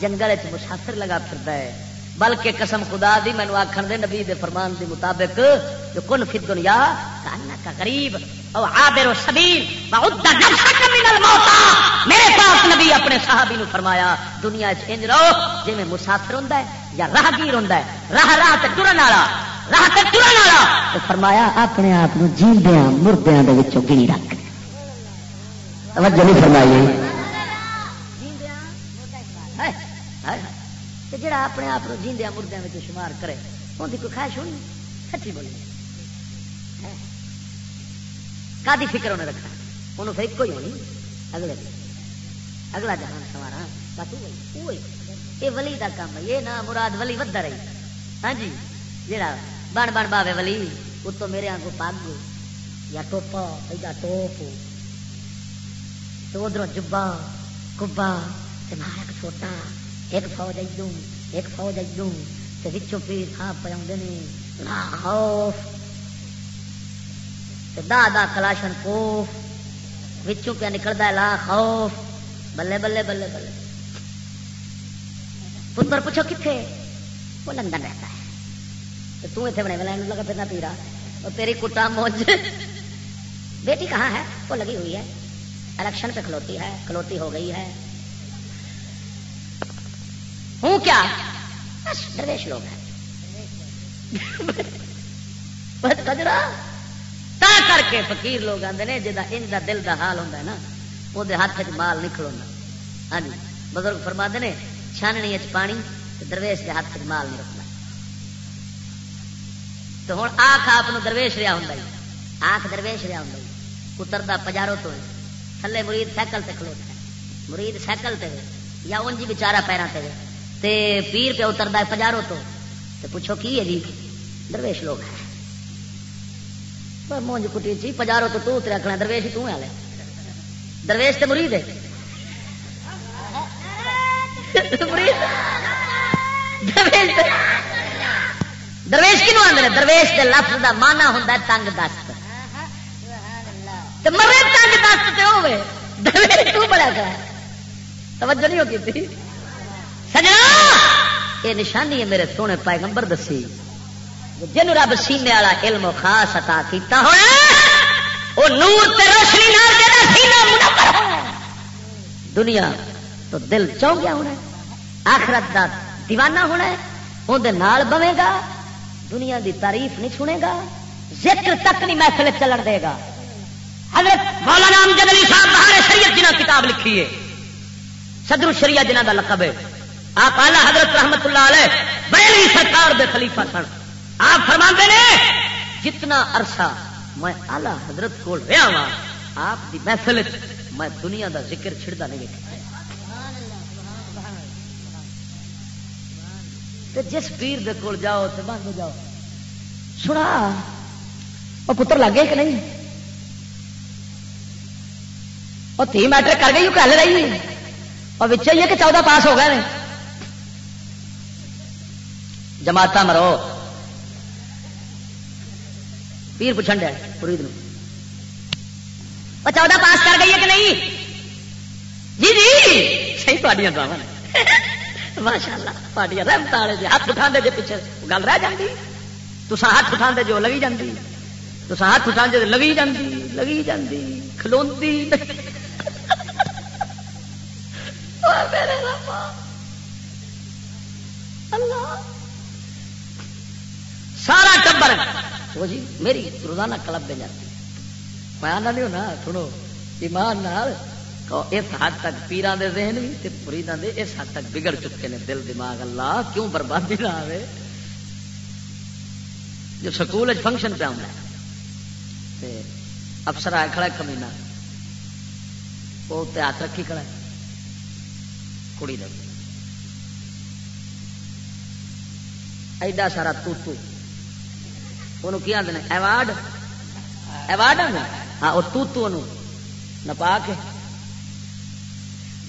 جنگل مسافر لگا پھرتا ہے۔ بلکہ قسم خدا دی مینو آخر دے نبی دے فرمان دی مطابق جو کن فی دنیا کا غریب او عابر و سبیل من الموتا میرے پاس نبی اپنے صحابی نو فرمایا، دنیا انج رہو جی میں مسافر ہوں یا راہگیر ہوں راہ راہ تے ٹرن والا، راہ تے ٹرن والا۔ فرمایا، اپنے آپ جیندیاں، مردیاں دے وچوں گنی رکھ۔ توجہ نہیں فرمائی۔ جڑا اپنے آپ کو جیندیا مردوں میں شمار کرے ان کی کوئی خواہش ہونی سچی بولی کا فکر انہیں رکھنا انہوں پھر ایک ہی ہونی اگلے اگلا جہان سوارا بس یہ ولی کا کام ہے یہ نہ مراد ولی ودا رہی ہاں جی جڑا بن بن باوے ولی اتو میرے آنگو پگ یا ٹوپا ایڈا ٹوپ تو ادھر جبا کبا مارک چھوٹا ایک فوج ادو ایک فوج ادو تو پیر تھان پہ آدھے لا خوف۔ دا دا کلاشن کوف۔ وچوں پہ نکلتا ہے لا خوف۔ بلے بلے بلے بلے۔ پتر پوچھو کتنے وہ لندن رہتا ہے۔ تو تم اتنے بنے لائن لگا پھرنا پیرا۔ اور تیری کٹا موج۔ بیٹی کہاں ہے؟ وہ لگی ہوئی ہے۔ الیکشن پہ کھلوتی ہے، کھلوتی ہو گئی ہے۔ ہوں کیا؟ بس درویش لوگ ہیں۔ کجرا تا کر کے فقیر لوگ آتے ہیں جا ان کا دل کا حال ہوتا ہے نا، وہ ہاتھ چ مال نہیں کھلونا ہاں جی بزرگ فرما نے، چھاننی پانی درویش کے ہاتھ چ مال نہیں رکھنا۔ تو ہوں آخ آپ درویش رہا ہوں آخ درویش رہا ہوں اترتا پجاروں تو تھلے مرید سائیکل سے کھلوتا مرید سائیکل سے یا ان جی بچارا پیروں تے تے پیر پہ اترتا ہے پجارو تو۔ تے پوچھو کی ہے جی؟ درویش لوگ ہے مونج کٹی جی پجارو تو تو اتریا کھڑا درویش تو ہے درویش تے مرید ہے۔ مرید۔ درویش تے- درویش کی آدھے درویش کے لفظ کا مانا ہوں تنگ دست۔ تے مرے تنگ دست تے ہوے درویش تو بڑا کر توجہ نہیں ہوتی سجنا! یہ نشانی ہے میرے سونے پیغمبر دسی۔ جن رب سینے والا علم خاص عطا کیتا ہونا، وہ نور تے روشنی نال جڑا سینہ منور ہونا۔ دنیا تو دل چاہ گیا ہونا، آخرت دا دیوانہ ہونا ہے اندر نال بوے گا، دنیا دی تعریف نہیں سنے گا، ذکر تک نہیں محفل چلن دے گا۔ حضرت مولانا امجد علی صاحب بہار شریعت جنہ کتاب لکھی ہے، صدر الشریعہ جنہ دا لقب ہے۔ آپ آلہ حضرت رحمت اللہ علیہ بریلوی سرکار دے خلیفہ سن۔ آپ فرما نے، جتنا عرصہ میں آلہ حضرت کو رہا وا آپ دی محفل میں دنیا دا ذکر چھڑتا نہیں دیکھا جس پیر دے کول جاؤ تے بند ہو جاؤ۔ سنا وہ پتر لگ گئے کہ نہیں؟ وہ تھی میٹرک کر گئی کل رہی اور بچے ہی ہے کہ چودہ پاس ہو گئے جماعت مرو۔ پیر پوچھن دیا فرید نو۔ چودہ پاس کر گئی ہے کہ نہیں؟ جی جی صحیح تھوڑی دعوا ماشاء اللہ تھوڑی رحمت والے جی ہاتھ اٹھا دے جی پیچھے گل رہ جاتی تسا ہاتھ اٹھا دے جو لگی جاتی تسا ہاتھ اٹھا جو لگی جاتی لگی جاتی کھلوتی میرے ربا اللہ۔ سارا ٹبر۔ وہ جی میری روزانہ کلب میں جاتی۔ میں آنا نہیں ہونا، سنو، ایمان نال اس حد تک پیران دے ذہن بھی تے مریداں دے اس حد تک بگڑ چکے نے دل، دماغ۔ اللہ، کیوں بربادی نہ آوے؟ جو سکول فنکشن پہ آؤں تے افسر آیا کھڑا ہے کمینہ۔ وہ اتنے ہاتھ رکھی کھڑا ہے۔ کڑی دے۔ ایڈا سارا توتو وہ کی آدھے ایوارڈ ایوارڈ آدھے ہاں وہ توتو انہوں نپا کے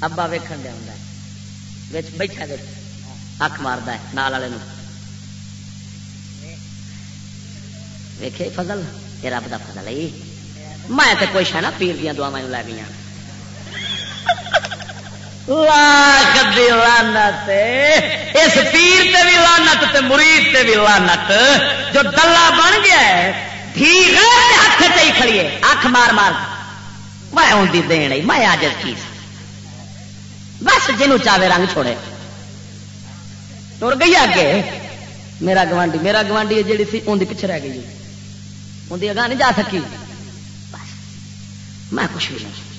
ابا ویکھن دیا ہوں بچ بیٹھا دے اک مارد ہے نال والے ویکھے فضل یہ رب دا فضل ہے میں تے کوئی شہ پیر دیا دعا لے گئی لاکھ دی لعنت۔ اس پیر تے بھی لعنت تے مرید تے بھی لعنت۔ جو دلہ بن گیا ہے، دھی غیر ہاتھ تے ہی کھڑی اکھ مار مار۔ میں اون دی دین آئی میں آج کی۔ بس جنوں چاہے رنگ چھوڑے۔ ٹر گئی اگے میرا گوانڈی میرا گوانڈی جیڑی سی ان پیچھے رہ گئی ان اگاں نہیں جا سکی۔ بس، میں کچھ بھی نہیں۔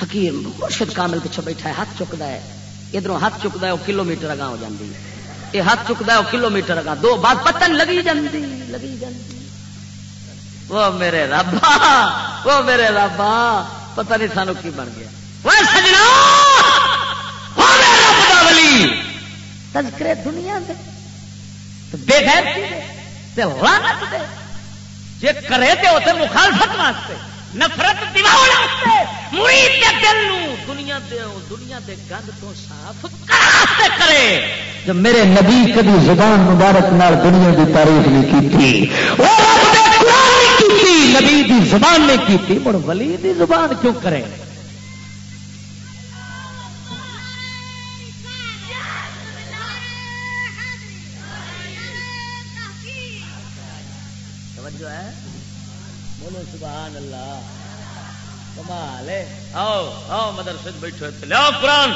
فقیر مرشد کامل پیچھے بیٹھا ہے، ہاتھ چکتا ہے۔ ادھر ہاتھ چکتا ہے، وہ کلو میٹر اگاں ہو جاتی یہ ہاتھ چکتا ہے، وہ کلو میٹر اگاں۔ دو بات پتن لگی جاندی لگی جاندی۔ وہ میرے ربا وہ میرے ربا پتہ نہیں سانو کی بن گیا۔ وہ سجنا تذکرے دنیا دے۔ بے غیرتی دے، تے لعنت دے جے کرے تے اوتے مخالفت واسطے۔ نفرت مرید دے دل نو دنیا دے دنیا دے گند تو صاف کرے۔ جب میرے نبی کبھی زبان مبارک نال دنیا دی تعریف نہیں کی نبی دی زبان نہیں کی مڑ ولی دی زبان کیوں کرے؟ آؤ آؤ مدرسے بیٹھو اتنے۔ لیاؤ قرآن۔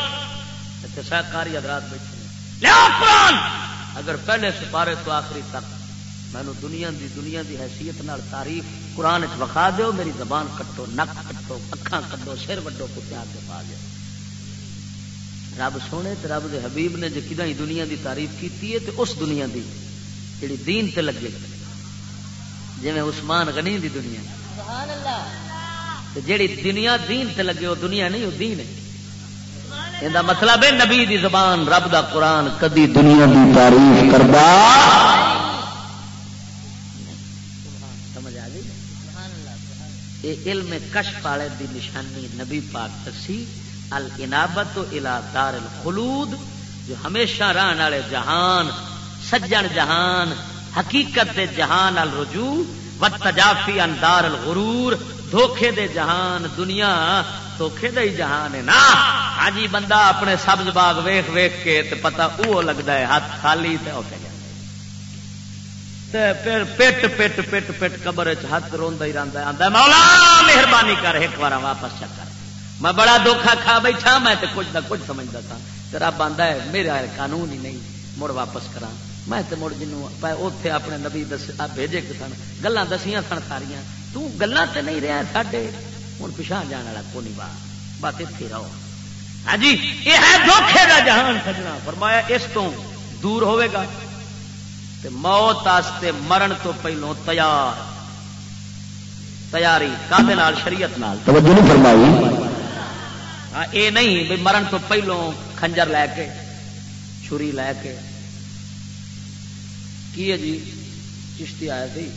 سہکاری حضرات بیٹھے ہیں۔ لیاؤ قرآن۔ اگر پہلے سپارے تو آخری تک۔ مینو دنیا دی دنیا دی حیثیت نال تعریف قرآن چ وکھا دیو، میری زبان کٹو، نک کٹو، اکھاں کٹو سر وڈو کتے کے پا دو رب سونے تے رب دے حبیب نے جے کداں ہی دنیا دی تعریف کیتی ہے تے اس دنیا دی جڑی دین تے لگے۔ جی عثمان غنی دی دنیا۔ تے جیڑی دنیا دین تے لگے وہ دنیا نہیں، وہ دین ہے۔ یہ مطلب ہے نبی دی زبان، رب دا قرآن، کدی دنیا دی تعریف کردا۔ سمجھ آ گئی؟ یہ علم کشف والے دی نشانی نبی پاک دسی الانابت الى دار الخلود، جو ہمیشہ رہن والے جہان، سجن جہان، حقیقت دے جہان الرجوع و تجافی اندار الغرور۔ دھوکھے دے جہان، دنیا دھوکھے دے ہی جہان ہے نا۔ ہاں جی بندہ اپنے سبز باغ ویخ ویخ کے تے پتہ وہ لگتا ہے، ہاتھ خالی تے اوکے پھر پٹ پٹ پٹ پٹ قبر ہاتھ روندا ہی رہندا ہے، آندا مولا مہربانی کر ایک بار واپس چکر میں بڑا دھوکھا کھا بیٹھا، میں تے کچھ نہ کچھ سمجھدا تھا تے رب ہے میرا قانون ہی نہیں، مڑ واپس کراں۔ میں تے مڑ جنوں اوتھے اپنے نبی دس بھیجے کہ سن گلاں دسیاں سن ساریاں۔ تے نہیں رہیا ساڈے۔ ہن پیچھے جان والا کو نہیں وا۔ بات اتنے رہو۔ ہاں جی یہ ہے دھوکھے دا جہان سجنا۔ فرمایا اس تو دور ہوئے گا۔ تے موت آستے مرن تو پہلو تیار۔ تیاری کادے نال شریعت نال۔ توجہ نہیں فرمائی۔ ہاں اے نہیں بھی مرن تو پہلو خنجر لے کے چھری لے کے۔ کی ہے جی؟ چشتی آیا تھی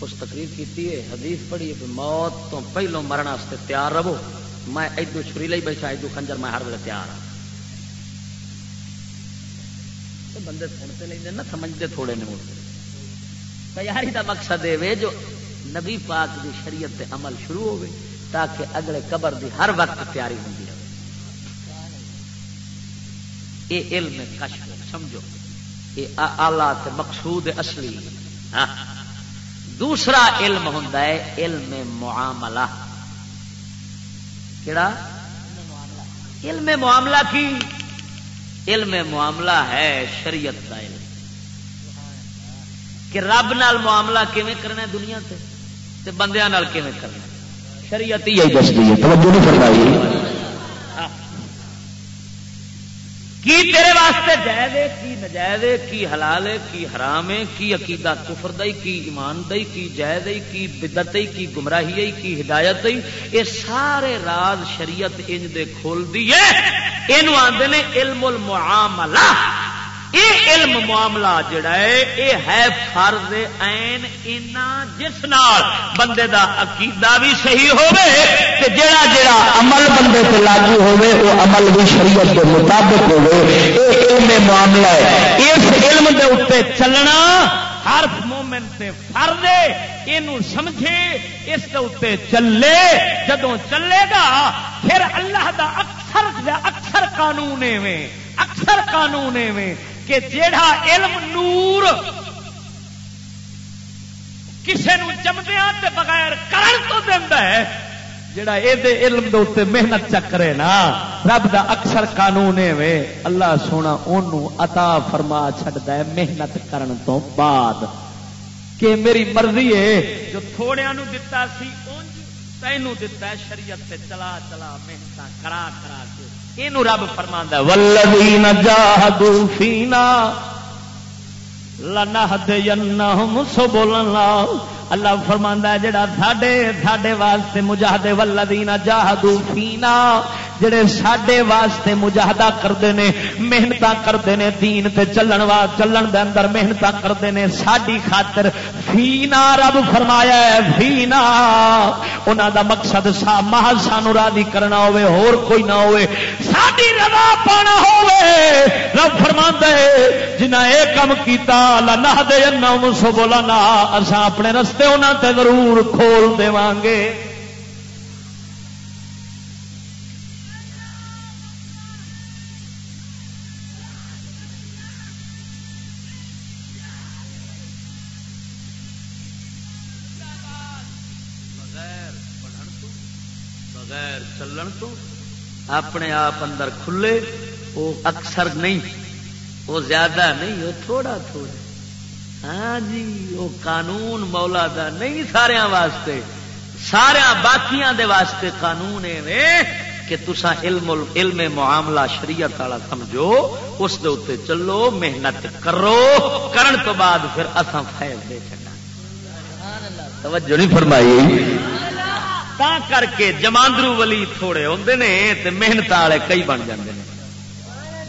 اس تقریر کی ہے، حدیث پڑھی ہے، موت تو پہلو مرن واسطے تیار رہو۔ میں ادو چھری لئی بیٹھا ادو خنجر میں ہر ویلے تیار ہوں بندے سنتے لیں نہ سمجھتے تھوڑے نے تیاری کا مقصد یہ جو نبی پاک دی شریعت تے عمل شروع ہوئے تاکہ اگلے قبر دی ہر وقت تیاری ہوتی رہے۔ یہ علم کشف، سمجھو یہ آلہ مقصود اصلی۔ ہاں۔ دوسرا علم ہوں علم معاملہ۔ کہڑا علم معاملہ کی؟ علم معاملہ ہے شریعت کا علم۔ کہ رب نال معاملہ کیویں کرنا ہے دنیا تے؟ تے بندیاں نال کیویں کرنا شریعت ہی ہے، توجہ نہیں فرمائی۔ کی تیرے واسطے جائز ہے، کی نجائز ہے، کی حلال ہے، کی حرام ہے، کی عقیدہ کفر دئی کی ایمان دئی کی جائز ہے کی بدت کی گمراہی کی ہدایت یہ سارے راز شریعت انج دے کھول دی ہے۔ یہ آدھے نے علم المعاملہ۔ یہ علم معاملہ جڑا ہے، یہ ہے فرض این اینا جس نال بندے دا عقیدہ بھی صحیح ہوے تے جڑا جڑا عمل بندے تے لاگو ہوے وہ عمل بھی شریعت کے مطابق ہوے یہ علم معاملہ ہے۔ اس علم دے اوپر چلنا ہر مومن سے فرض ہے سمجھے، اس کے اتنے چلے۔ جدو چلے گا، پھر اللہ دا اکثر اکثر قانون میں اکثر قانون میں کہ جیڑا علم نور کسی جمدیا تے بغیر کرن تو دینا ہے جڑا یہ علم دے اتنے محنت چکرے نا، رب دا اکثر قانون وے اللہ سونا انہوں عطا فرما چڈتا ہے محنت کرن تو بعد۔ کہ میری مرضی ہے، جو تھوڑیا دتا سی تینوں دتا ہے، شریعت سے چلا چلا محنت کرا کرا کے۔ یہ رب فرما ولوین جاہدو فینا بولن سبلنا اللہ فرماندا ہے، جڑا ساڈے ساڈے واسطے مجاہدے ولدین جاہدو فینا جڑے ساڈے واسطے مجاہدہ کرتے ہیں محنت کرتے ہیں دین تے چلن وا، چلن دے اندر محنت کرتے ہیں ساری خاطر فینا رب فرمایا ہے، فینا۔ انہوں دا مقصد سا محل سانو راضی کرنا ہوے اور کوئی نہ ہوے ساری رضا پانا ہوے رب فرما ہے جنہ یہ کام کیتا اللہ دے نہ سو بولا اپنے رستے انہوں تے ضرور کھول دے گے اپنے آپ اندر کھلے، وہ اکثر نہیں، وہ زیادہ نہیں، وہ تھوڑا تھوڑا۔ ہاں جی وہ قانون مولا دا نہیں سارا واسطے سارا باقیاں دے واسطے قانون کہ تسا علم علم معاملہ شریعت والا سمجھو، اس دے اتنے چلو، محنت کرو، کرن تو بعد پھر اتنا فیل دے چڑھنا۔ توجہ نہیں فرمائی۔ تا کر کے جماندرو ولی تھوڑے ہوں نے تے محنت والے کئی بن جاتے ہیں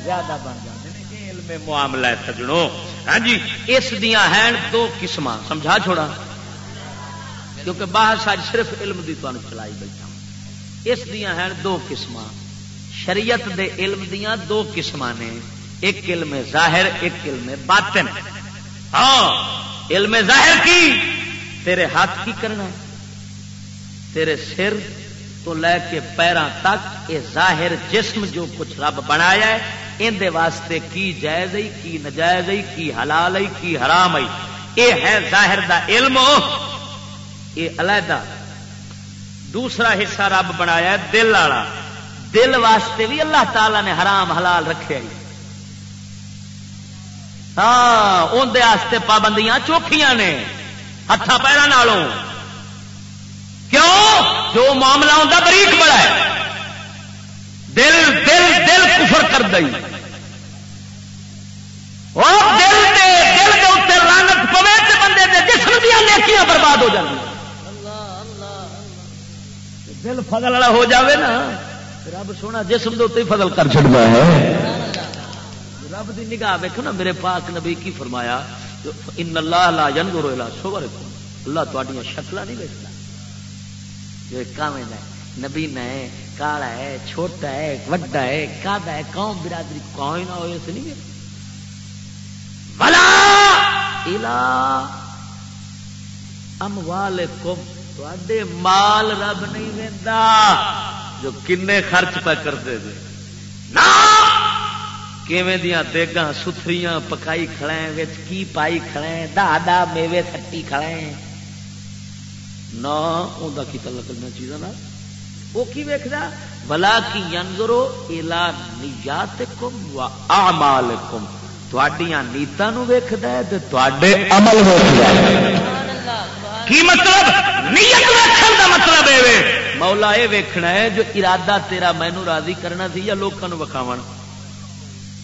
زیادہ بن جاتے ہیں علم معاملہ ہے سجڑوں ہاں جی اس دیا ہیں دو قسم سمجھا چھوڑا؟ کیونکہ باہر اج صرف علم دی تو چلائی بیٹھا۔ اس دیا ہیں دو قسم شریعت دے علم دیا دو قسم نے۔ ایک علم ظاہر، ایک علم باطن۔ ہاں علم ظاہر کی؟ تیرے ہاتھ کی کرنا ہے۔ تیرے سر تو لے کے پیروں تک یہ ظاہر جسم جو کچھ رب بنایا ہے اندر واسطے کی جائز کی نجائز کی حلال کی حرام یہ ہے ظاہر دا علم یہ علیحدہ دوسرا حصہ رب بنایا ہے، دل والا۔ دل واسطے بھی اللہ تعالی نے حرام حلال رکھے ہاں اندر پابندیاں چوکھیاں نے ہاتھ پیروں کیوں؟ جو معاملہ ہوتا بریک بڑا ہے۔ دل دل دل کفر کر دئی اور دل دے دل کے اتنے لانت پوے تو بندے دے جسم دیا نیکیاں برباد ہو جائیں دل فضل والا ہو جاوے نا، رب سونا جسم دے فضل کر چڑھتا ہے۔ رب دی نگاہ ویکو نا، میرے پاک نبی کی فرمایا ان اللہ لا ينظر الى صورکم۔ اللہ تہاڈیاں شکلاں نہیں ویکھدا۔ جو کام ہے، نبی نے کالا ہے، چھوٹا ہے، وڈا ہے کادا ہے، قوم برادری کوئی نہ ہوئے سے نہیں بلا الا اموالکم۔ تواڈے مال رب نہیں ویندا، جو کنے خرچ پہ کرتے تھے نہ کیویں دیا دیگاں ستھریاں پکائی کھڑے وچ کی پائی کھڑے دا دا میوے سٹی کھڑے نہ کی تعلق نہ۔ وہ کی ویکھدا؟ بلا کی ینظرو الا نیاتکم و اعمالکم تواڈیاں نیتاں نو ویکھدا ہے تے تواڈے عمل ویکھدا ہے۔ کی مطلب؟ نیت ویکھن دا مطلب اے مولا اے ویکھنا ہے جو ارادہ تیرا مینوں راضی کرنا سی یا لوکاں نو وکھاون۔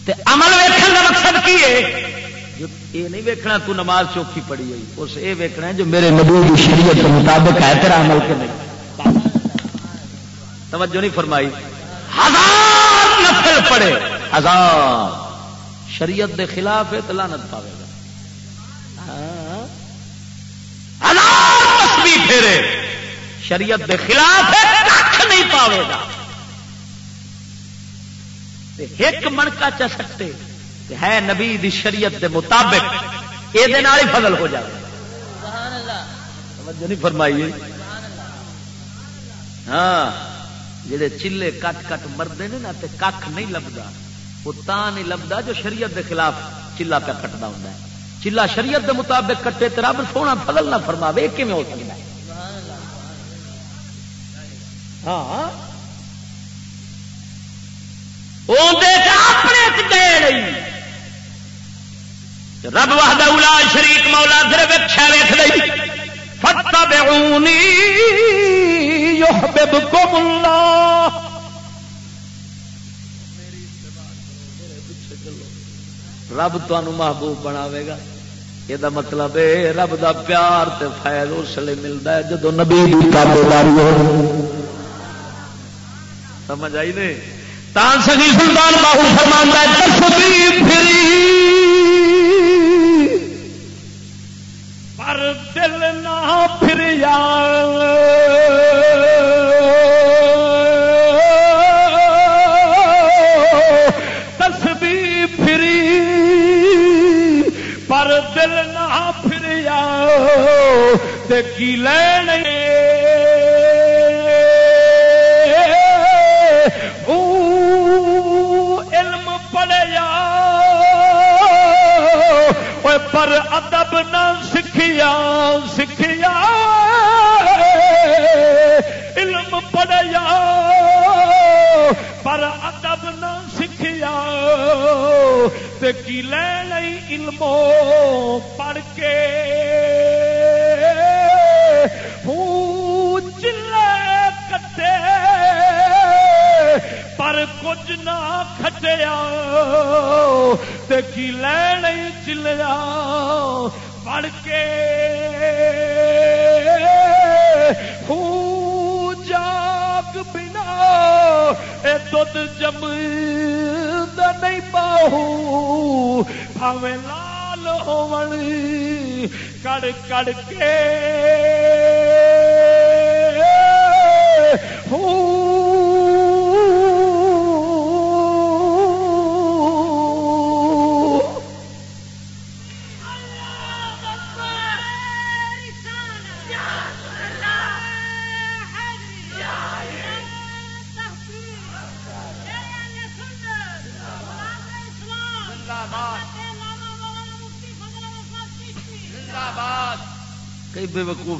تے عمل ویکھن دا مقصد کی ہے یہ نہیں ویکھنا تو نماز چوکھی پڑی ہوئی۔ اس یہ ویکھنا ہے جو میرے نبی کی شریعت کے مطابق ہے، تیرا عمل کے نہیں۔ توجہ نہیں فرمائی۔ ہزار نفل پڑے ہزار۔ شریعت دے خلاف ہے تو لانت پاوے گا۔ ہزار تسبیح پھیرے۔ شریعت دے خلاف ہے کھ نہیں پاوے گا۔ ایک منکا چ سکتے ہے نبی دی شریعت دے مطابق یہ فضل ہو جائے۔ نہیں فرمائیے ہاں جڑے چلے کٹ کٹ مرد نے نا کھ نہیں لبدا، وہ تا نہیں لبدا جو شریعت دے خلاف چلا پہ کٹتا ہوں چلا شریعت دے مطابق کٹے تو رب سونا فضل نہ فرماوے کیون ہو سکتا ہے؟ ہاں۔ رب وحدہ اولا شریک مولا پھر ویچا ویخ لئی۔ فتبعونی یحببکم اللہ رب تمہوں محبوب بناوے گا۔ یہ مطلب ہے رب دا پیار تے فیض اس لیے ملتا ہے جدو نبی تابیداری ہو۔ سمجھ آئی نہیں؟ تان سگی سلطان باہو فرمانا تصویر پھری۔ دل نہ پھر تسبی پھری پر دل نہ پھر کی لینے۔ پر ادب نہ سکھیا سکھیا۔ علم پڑیا پر ادب نہ سکھیا۔ تے کی لے لئی علمو پڑھ کے۔ چلے کٹے، پر کچھ نہ کھٹیا۔ تے کی لے لین چلیا پڑ کے جاگ بنا، اے دھد جم نہیں باہو بھاوے لال ہون کڑ کڑ کے ہو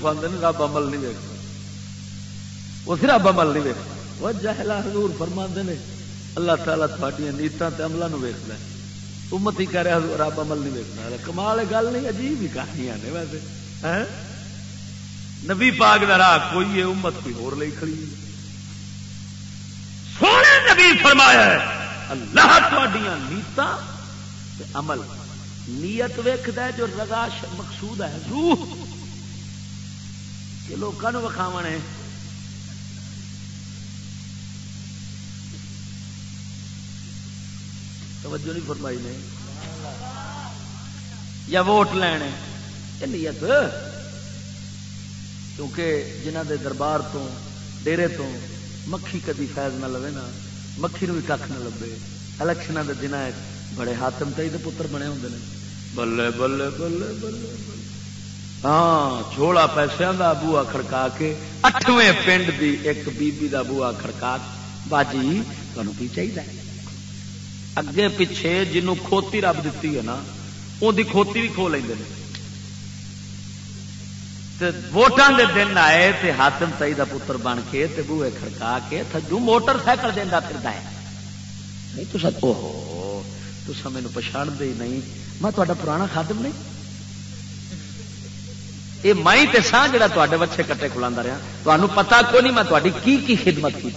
بے وقوف آتے ہیں رب عمل نہیں ویکتا وہ صرف رب عمل نہیں ویکتا وہ جہلا حضور فرما نے، اللہ تعالیٰ تھوڑی نیتاں تے عملوں ویکد امت ہی کہہ رہا حضور رب عمل نہیں ویکنا کمال گل نہیں، عجیب ہی کہانیاں نے ویسے۔ نبی پاک دا راہ کوئی ہے، امت کوئی ہور لئی کھڑی سونے نبی فرمایا ہے، اللہ تھوڑیاں نیتاں عمل۔ نیت ویکد جو رضا مقصود ہے روح کہ لوگوں وکھاو ہے۔ توجہ نہیں فرمائی نے۔ یا ووٹ لینے۔ یہ نیت۔ کیونکہ جنہ دے دربار تو ڈیرے تو مکھی کدی فیض نہ لوے نا، مکھی نو بھی کھ نہ لبے۔ الیکشن کے دن بڑے ہاتم تئی دے پتر بنے ہوں نے۔ بلے بلے بلے بلے بلے۔ ہاں جھوڑا پیسوں کا بوا کھڑکا کے، اٹھویں پنڈ دی ایک بی بی دا بوا کھڑکا باجی تمہیں کی چاہیے اگے پیچھے جنوں کھوتی رب دیتی ہے نا وہ کھوتی بھی کھو لیں ووٹان دے دن آئے تے ہاتم تئی دا پتر بن کے تے بوئے کھڑکا کے، تھجو موٹر سائیکل دینا پھر ہے۔ نہیں تو سب اوہو تو سمے پچھاڑ دے نہیں۔ میں تا پرانا خادم نہیں؟ یہ مائی تے سا جڑا تے بچے کٹے کھلا رہا تمہیں پتا کو نہیں میں تاری کی کی خدمت کی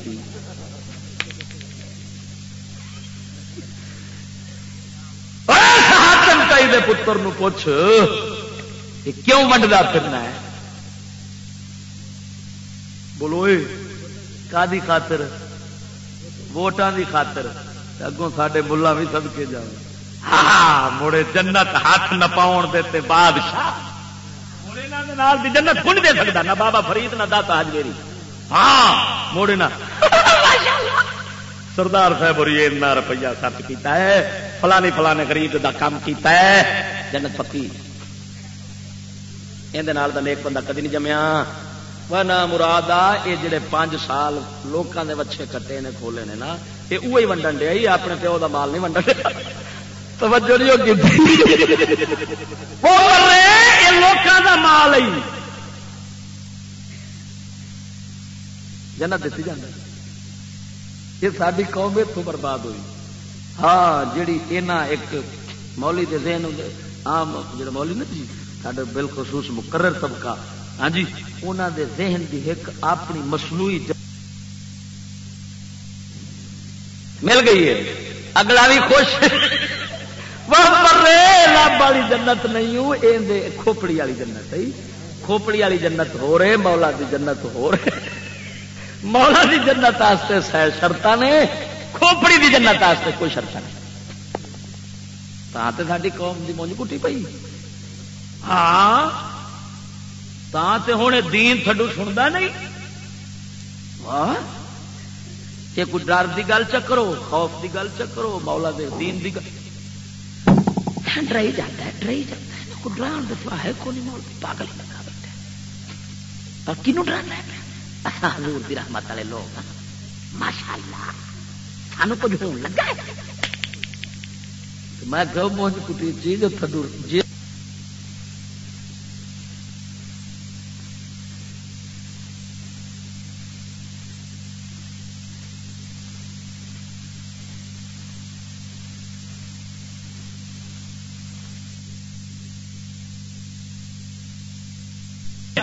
ہاتم دے پتر نو پوچھ، یہ کیوں ونڈتا پھرنا ہے؟ بولو کا دی خاطر؟ ووٹان دی خاطر۔ اگوں ساڈے ملا بھی سد کے جا ہاں مڑے جنت ہاتھ نہ پاؤ بادشاہ۔ نال دی جنت کون دے سکتا نہ بابا فرید، نہ داتا حجویری ہاں موڑے نہ۔ سردار صاحب، اور یہ اتنا روپیہ خرچ کیتا ہے فلانی فلانے غریب دا کام کیتا ہے، جنت پکی۔ یہ نیک بندہ کدی نہیں جمیا۔ وہ نہ مراد آ یہ جڑے پانچ سال لوگوں دے بچے کٹے نے، کھولے نے نا یہ وہی ونڈن ڈیا ہی اپنے پیو دا مال نہیں ونڈن ڈیا توجہ نہیں ہوگی۔ وہ لوگوں دا مال ہی۔ جنت دیتی جانا یہ ساری قوم اتوں برباد ہوئی۔ ہاں جیڑی اینا ایک مولی دے ذہن ہوں عام جڑا مولی نا جی سارے بالخصوص مقرر طبقہ۔ ہاں جی انہوں دے ذہن دی ایک اپنی مصنوعی مل گئی ہے۔ اگلا بھی خوش۔ لب والی جنت نہیں ہوں اے کھوپڑی والی جنت ہے۔ کھوپڑی والی جنت ہو رہے، مولا دی جنت ہو رہے۔ مولا دی جنت آستے سہ شرط نے، کھوپڑی دی جنت آستے کوئی شرط نہیں۔ تو ساری قوم دی مونج کٹی پئی۔ ہاں تے ہوں دین تھڈو سنتا نہیں۔ کہ کوئی ڈر کی گل چکرو، خوف کی گل چکرو، مولا دے دین دی گل ڈرائی جاتا ہے، ڈرائی جاتا ہے۔ کوئی ڈرا دفاع ہے کوئی نہیں مول پاگل لگا بیٹھا کنو ڈرانا ہے؟ حضور دی رحمت والے لوگ ہاں۔ ماشاء اللہ سانو کچھ ہون لگا میں کہ مونج کٹی چیز تھدور جی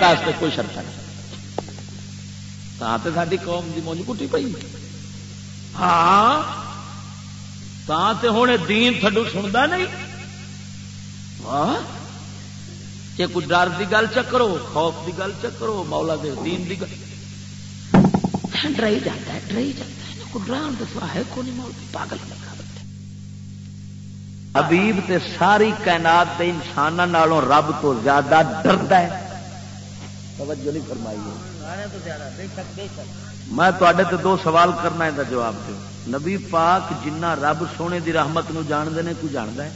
واسطے کوئی شرط نہیں۔ تو ساری قوم کی مونج کٹی پی ہاں تے ہوں دین تھڈو سنتا نہیں۔ کہ کوئی ڈر کی گل چکرو خوف کی گل چکرو مولا دے دین کی گل۔ ڈرائی جاتا ہے، ڈرائی جاتا ہے۔ کوئی ڈران دفاع ہے کوئی نہیں مول پاگل لگا بیٹھا حبیب تے ساری کائنات دے انسانوں رب تو زیادہ ڈردا ہے۔ توجہ نہیں فرمائی میں تے تو دو سوال کرنا ہے جواب دو نبی پاک جنہ رب سونے دی رحمت نو جانتے ہیں کوئی جانتا ہے؟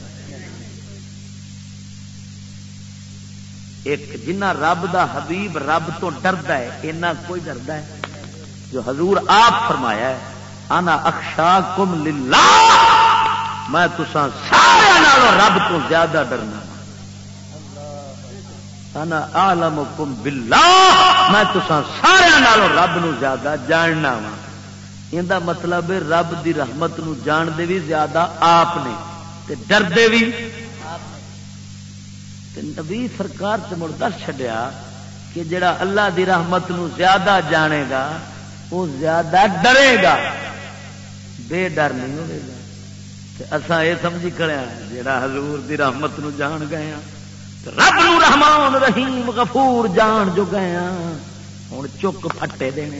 ایک جنہ رب دا حبیب رب تو ڈردا ہے اینا کوئی ڈردا ہے؟ جو حضور آپ فرمایا ہے انا اخشا کم للہ۔ میں تسا سارے رب تو زیادہ ڈرنا۔ انا عالم کم باللہ، میں تسا سارے رب نو زیادہ جاننا وا یہ مطلب رب دی رحمت نو جان دے بھی زیادہ آپ نے، تے ڈر دے بھی نبی سرکار سے مڑ دس چڈیا کہ جڑا اللہ دی رحمت نو زیادہ جانے گا وہ زیادہ ڈرے گا۔ بے ڈر نہیں ہوگا اصا یہ سمجھی کرے جڑا حضور دی رحمت نو جان گئے رب نو رحمان رحیم غفور جان جو گئے ہوں چک پھٹے دینے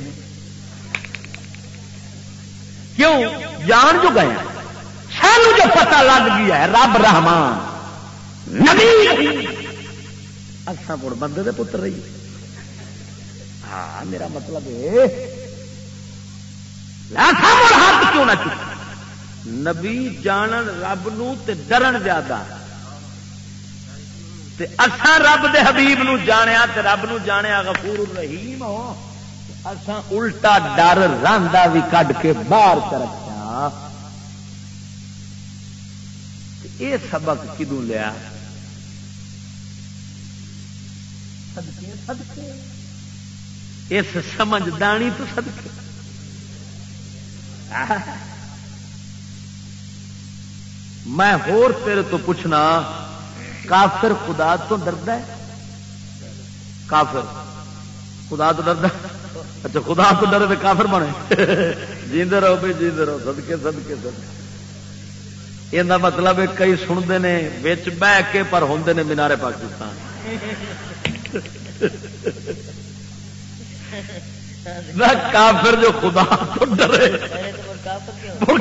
کیوں؟ جان جو گئے سانو جو پتہ لگ گیا ہے، رب رحمان۔ نبی اصا مڑ بندے دے پتر رہی۔ ہاں میرا مطلب ہے ہاتھ کیوں نہ چک نبی جانن، رب نو تے ڈرن زیادہ۔ تے اساں رب دے حبیب نو جانیا تے رب نو جانیا غفور الرحیم ہو اساں الٹا ڈر راندا بھی کڈ کے باہر کر رکھا اے سبق کدوں لیا؟ صدقے صدقے۔ اس سمجھدانی تو صدقے۔ میں ہور تیرے تو پوچھنا کافر خدا تو ڈرد ہے؟ کافر خدا تو ڈرد اچھا خدا تو ڈر کافر بنے۔ جیندے رہو بھائی جیندے رہو۔ سدکے سدکے سدکے یہ مطلب کئی سنتے ہیں بچ بہ کے پر ہوں نے مینارے پاکستان۔ کافر جو خدا تو ڈرے۔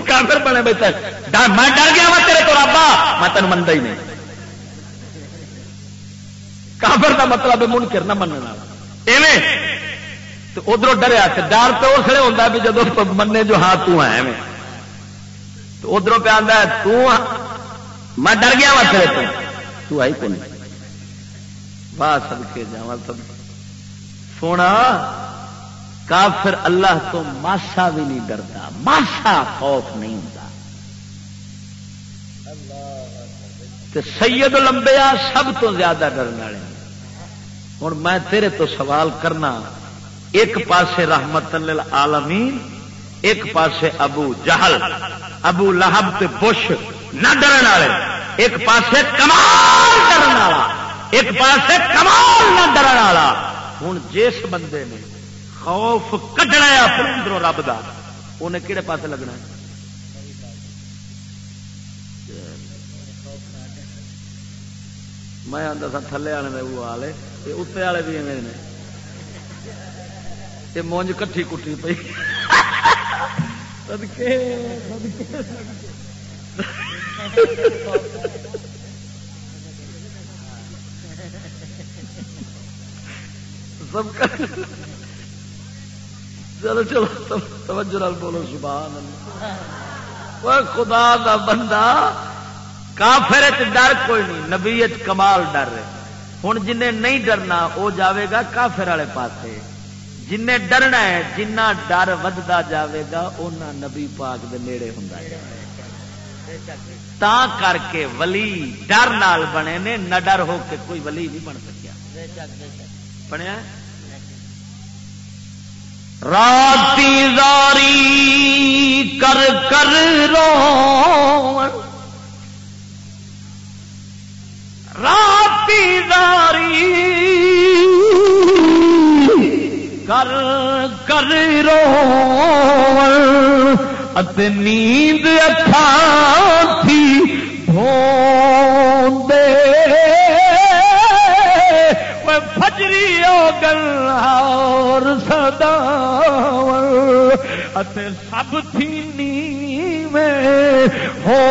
کافر بنے بیٹھا میں ڈر گیا تیرے کو رابا میں تین منتا ہی نہیں۔ کافر کا مطلب منکر، نہ مننا۔ تو ادھر ڈریا ڈر تو اس لیے ہوتا بھی جب منے جو ہاں تم تو ادھر پہ آتا ہے ہاں۔ میں ڈر گیا وا تیرے کو تو آئی کون باہ سب کے جا سب سونا، کافر اللہ تو ماسا بھی نہیں ڈرتا۔ ماسا خوف نہیں ہوتا سید لمبیا سب تو زیادہ ڈرنے والے ہوں میں تیرے تو سوال کرنا، ایک پاسے رحمت عالمین ایک پاسے ابو جہل، ابو لہب تے بش نہ ڈرن والے، ایک پاسے کمال ڈرن والا، ایک پاسے کمال نہ ڈرن والا۔ ہوں جس بندے نے خوف کڈنا اپنے اندروں رب کا انہیں کہڑے پاس لگنا میں آتا سا تھلے والے وہ والے اتنے والے بھی ایویں نے یہ مونج کٹھی کٹھی پی سب چلو چلو توجہ بولو سبحان اللہ خدا دا بندہ کافر ڈر کوئی نہیں نبی کمال ڈر ہوں جن نہیں ڈرنا وہ جاوے گا کافر والے پاس جن ڈرنا ہے جنہ ڈر ودتا جاوے گا اُنہ نبی پاک دے نیڑے ہوں تا کر کے ولی ڈر نال بنے نے، نہ ڈر ہو کے کوئی ولی نہیں بن سکیا۔ بنیا؟ راتی زاری کر کر رو۔ راتی داری کر کر رو نیند اچھا تھی دھو دے فجری گل اور سدا سب تھی نی میں ہو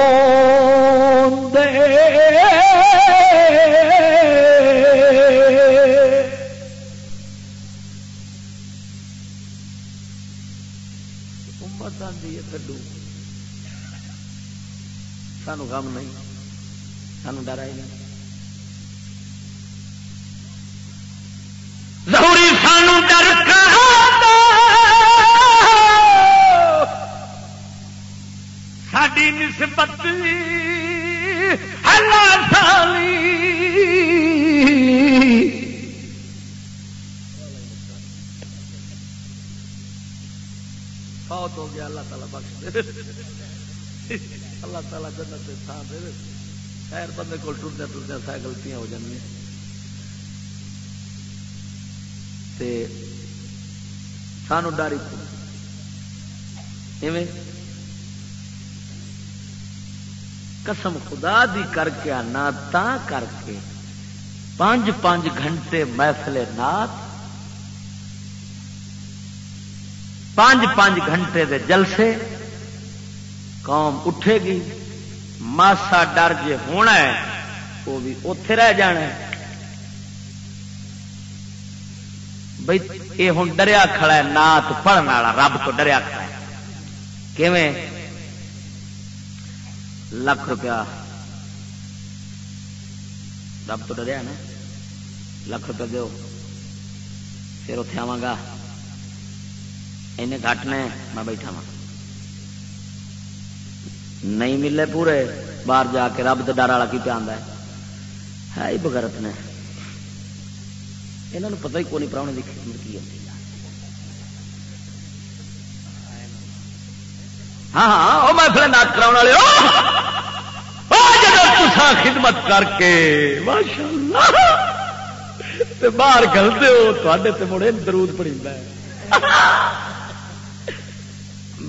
دے امت آدھی ہے کڈو سانو غم نہیں، سانو ڈر ہی نہیں ضروری سانو ڈر ساری نسبت اللہ سالی۔ فوت ہو گیا اللہ تعالیٰ بخش دے۔ اللہ تعالیٰ جنت تھان دے۔ خیر بندے کو ٹردیا ٹردیا سا گلتیاں ہو جاندیاں تے سانو ڈاری ایویں قسم خدا دی کر کے آنا تا کر کے پانچ پانچ گھنٹے محفل نات پانچ پانچ گھنٹے دے جلسے قوم اٹھے گی، ماسا ڈر جے ہونا ہے، وہ بھی اتے رہ جانا ہے۔ بھائی یہ ہوں ڈریا کھڑا ہے نات پڑھنے والا، رب تو ڈریا کھڑا ہے۔ کیویں؟ لاکھ روپیہ۔ رب تو ڈریا نا لاکھ روپیہ دو پھر اتے آواں گا۔ گھٹ نے میں بیٹھا وا نہیں ملے پورے، باہر جا کے رب ڈر والا کی پیا ہے؟ ہی بغیرت نے۔ یہاں پتہ ہی کون نہیں پراؤنے کی خدمت کی ہوتی۔ ہاں ہاں میں پھر نات کرا والے جب خدمت کر کے ماشاء اللہ باہر گلتے ہو تے مڑے درود پڑی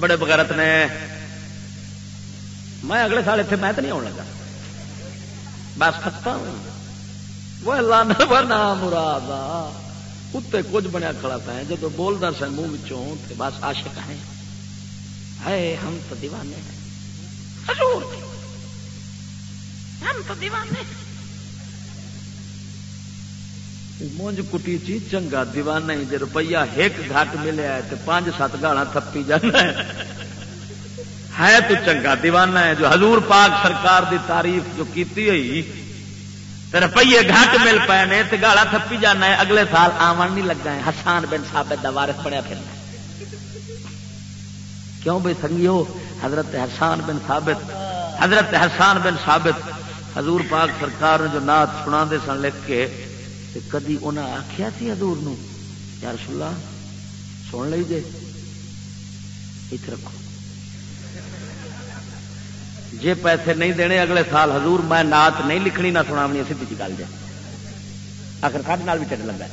بڑے بغیرت نے۔ میں اگلے سال اتنے میں تو نہیں آن لگا۔ بس ختم وہ لانا نام مراد اتنے کچھ بنیا کھڑا پہ جب بولتا سا منہ بس عاشق ہیں۔ ہے ہم تو دیوانے ہیں۔ حضور۔ ہم تو دیوانے ہیں۔ مونج کٹی چی، چنگا دیوانہ ہی جی روپیہ ایک گھٹ ملیا ہے تو پانچ سات گالا تھپی جانا ہے ہے تو چنگا دیوانہ ہے جو حضور پاک سرکار دی تعریف جو کیتی ہوئی تو روپیے گھٹ مل پے نے تو گالا تھپی جانا ہے اگلے سال آمن نہیں لگا ہے حسان بن ثابت دا وارث پڑیا پھرنا کیوں بھائی سنگیو؟ حضرت حسان بن ثابت، حضرت حسان بن ثابت حضور پاک سرکار نے جو نعت سنا دے سن لکھ کے کدی انہیں آخیا سی حضور نو یا رسول اللہ، سن لی جے ات رکھو۔ جے پیسے نہیں دینے، اگلے سال حضور میں نعت نہیں لکھنی، نہ سنا سی جی گل جائے۔ آخر سارے بھی چٹ لگا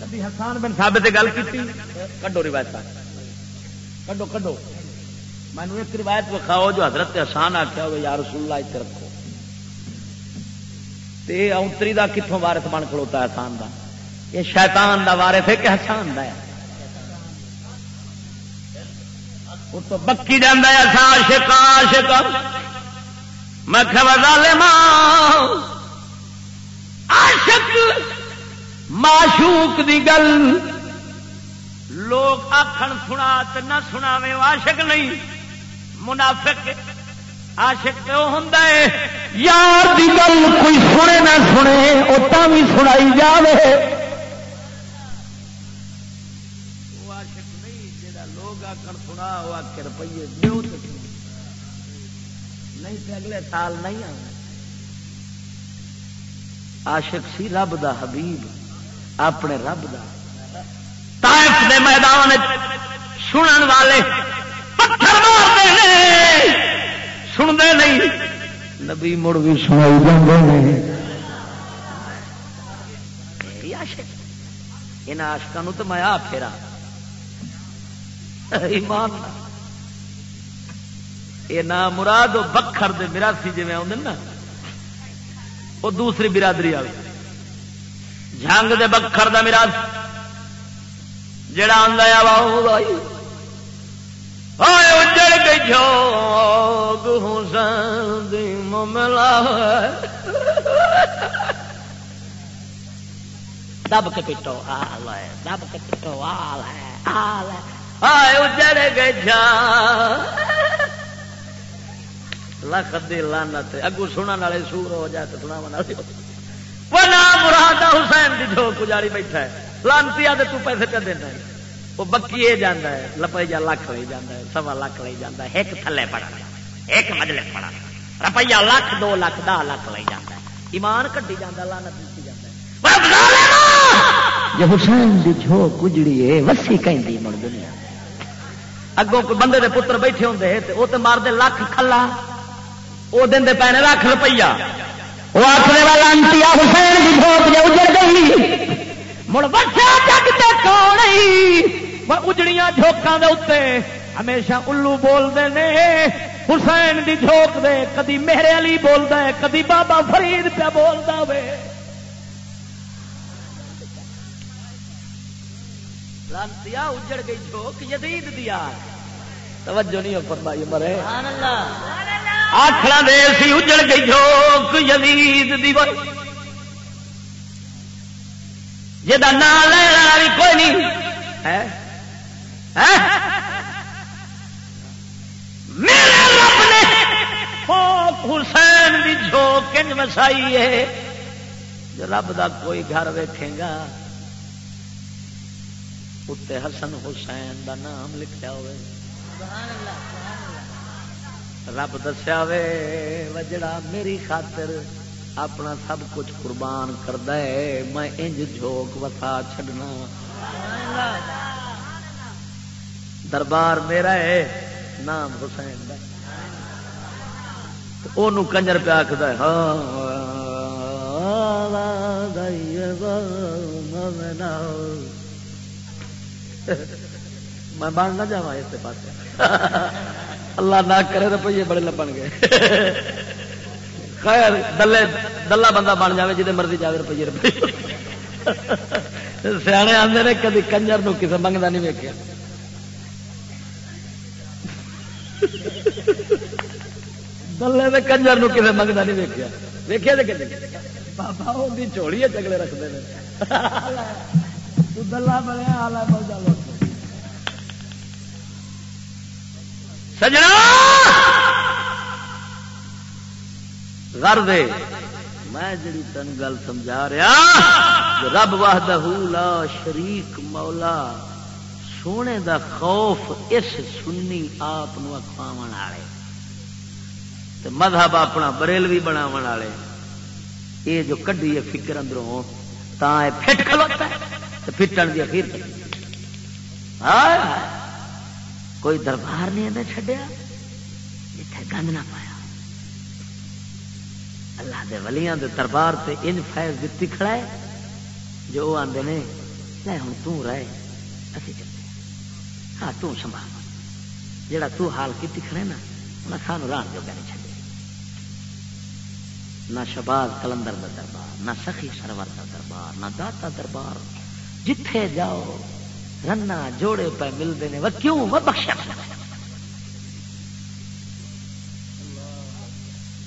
کبھی حسان بن ثابت گل کی کڈو روایت کڈو کڈو۔ میں ایک روایت وکھاؤ جو حضرت حسان آخیا ہو یا رسول اللہ اتنے رکھو۔ تے اونتری دا کتوں وارث بن کھلوتا ہے حسان دا۔ یہ شیطان دا وارث ہے کہ حسان دا ہے۔ وہ تو بکی جانا ہے عاشق عاشق۔ میں عاشق، معشوق دی گل۔ لوگ آخر سنا نہ سنا عاشق نہیں، منافق آشک ہوں یار دی گل کوئی سنے نہ سنے اتنا بھی سنائی جائے وہ آشک نہیں جا لوگ آکر سنا وہ آ کے روپیے دو نہیں تو اگلے سال نہیں آنا سی رب دا حبیب اپنے رب دا۔ تائف دے میدان سنن والے پتھر مارتے ہیں۔ سنتے نہیں۔ نبی مڑ بھی سنائی ان آشکان تو میں آ پھیرا۔ ایمان یہ نام مراد بکھر دے مراسی جی آدھے نا۔ وہ دوسری برادری آ جنگ دے بکھر دا میراث۔ جڑا آدھا گئی جوگ حسین دی ملا دب کے پیٹو آل ہے، دب کے پیٹو آل ہے آل ہے۔ آئے اجڑ گئے جا لکھ دی لانت اگو سنن والے سور ہو جائے تو سنا والے بنا مراد حسین دی جو کجاری بیٹھا ہے۔ لانتی آدھے تو پیسے پہ دینا ہے وہ بکیے جانا ہے لپائیا لکھ لے جانا ہے، سوا لکھ لے جانا ہے، ایک تھلے پڑا ایک مجلے پڑا روپیہ لاکھ، دو لاکھ، دہ لاکھ لے جانا ہے۔ ایمان کٹی جانا لانت دیتی جانا ہے۔ جو حسین دی جھو کجڑی ہے وسی کہیں مڑ دنیا۔ اگوں کوئی بندے دے پتر بیٹھے ہوں وہ تو مار دے لاکھ کھلا۔ او وہ دے پینے لاکھ روپیہ۔ وہ آخر والا انتیا حسین دی جھوک جو اجڑ گئی مڑ بچا جگ تے کون اجڑیاں جھوکاں دے اتنے ہمیشہ الو بولتے نے حسین دی جھوک دے کدی میرے علی بولتا ہے کدی بابا فرید پہ بولتا وے لانتیا اجڑ گئی جھوک یزید دیا توجہ نہیں ہو فرمائی مرے آخر دے سی اجڑ گئی جھوک یزید دی جا نام لینا بھی کوئی نہیں میرے رب نے حسین کی جھوک کنج مسائی ہے۔ جو رب دا کوئی گھر ویکھے گا اتنے حسن حسین دا نام لکھا ہوئے۔ رب دسیا وے، وجڑا میری خاطر اپنا سب کچھ قربان کرتا ہے، میں انج جھوک وسا چڈنا دربار میرا ہے نام حسین وہ کنجر پہ آخد میں بن نہ جا اس پاس اللہ نہ کرے روپیے بڑے لبن گئے خیر دلے دلہ بندہ بن جائے جی مرضی جائے روپیے روپیے سیانے آتے نے کدی کنجر نو کسی منگتا نہیں ویکیا دلے میں کنجر نو کسی منگتا نہیں ویکیا ویکیا بابا ان چوڑی ہے چگڑے رکھتے ہیں دلہ بنے آلہ موجہ سجنا! غر دے میں جڑی تن گل سمجھا رہا ہاں، رب واہدہ لا شریک مولا۔ سونے دا خوف اس سنی آپ اخواو والے مذہب اپنا بریلوی بناو والے یہ جو کڈی ہے فکر اندروں تا فٹ کھلوتا ہے فٹن کی اخیر کوئی دربار نہیں اندر چڈیا جتھے گند نہ پایا۔ اللہ دے ولیاں دے دربار تے ان فیض دتی کھڑا ہے۔ جو وہ نے، لے ہوں تو رہے، اسی چلتے تو سنبھال جڑا تو حال کیتی کھڑے نا انہیں سانو ران جو نہیں چھڈے نہ شباز کلندر دا دربار نہ سخی سرور دا دربار نہ داتا دربار جتھے جاؤ رنا جوڑے پہ ملتے ہیں وہ کیوں وہ بخشا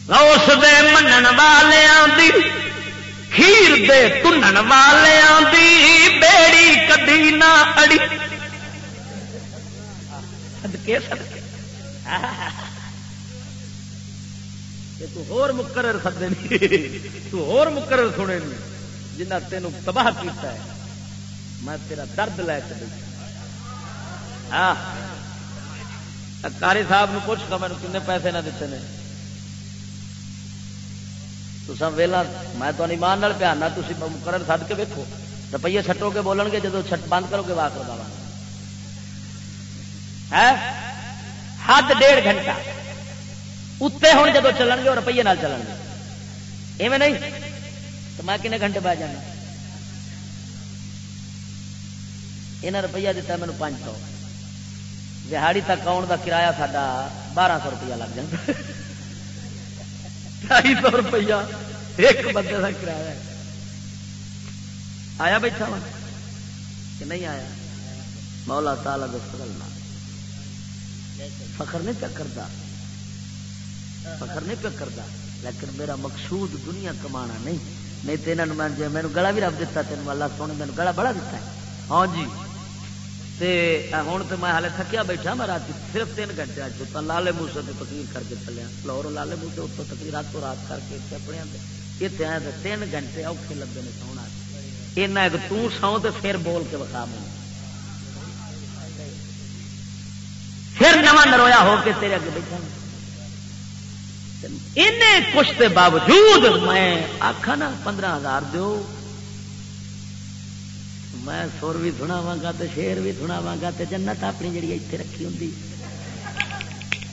اس دے منن والے کھیر دے تنن والے بیڑی کدی نہ اڑی سدکے سدکے تو ہور مقرر سدے نہیں، تو ہور مقرر سنے نہیں، جنہ تینوں تباہ کیتا ہے۔ میں تیرا درد لے کے ہاں۔ کاری صاحب نے پوچھ گا مجھے کن پیسے نہ دیتے ہیں تو سب ویلا میں تو ایمان پیارنا تھی مقرر سد کے ویکو روپیے چھٹو کے بولن گے جب چھٹ بند کرو گے، واہ کروا حد ڈیڑھ گھنٹہ۔ اتنے ہوں جب چلن گے اور روپیے نال چلن گے۔ ایویں نہیں؟ تو میں کنے گھنٹے بہ جانا؟ یہاں روپیہ دیتا مینو پانچ سو۔ دہاڑی تک آن کا کرایہ ساڈا بارہ سو روپیہ لگ جائے ڈھائی سو روپیہ ایک بندے کا کرایہ آیا بیٹھا وا کہ نہیں آیا؟ مولا تالا دس بدلنا فخر نہیں پیا کرتا فخر نہیں پیا کرتا لیکن میرا مقصود دنیا کمانا نہیں۔ نہیں تو یہاں میں جی مینو گلا بھی رب دیتا تین اللہ سونے مینو گلا بڑا دیتا ہے۔ ہاں جی۔ تے ہوں تو میں ہالے تھکیا بیٹھا میں رات صرف تین گھنٹے آج تو لالے موسے سے تقریر کر کے چلیا لاہور لالے موسے اتوں تقریر راتوں رات کر کے اپنے اتنے آئے تو تین گھنٹے اوکھے لگے نے سونا۔ اینا ایک تو سو تو پھر بول کے بخا میں پھر نواں نرویا ہو کے تیرے اگے بیٹھا کچھ کے باوجود میں آخا نا، پندرہ ہزار دو میں سر بھی سناوا گا تو شیر بھی سناوا گا تو جنت اپنی جڑی اتنے رکھی ہوں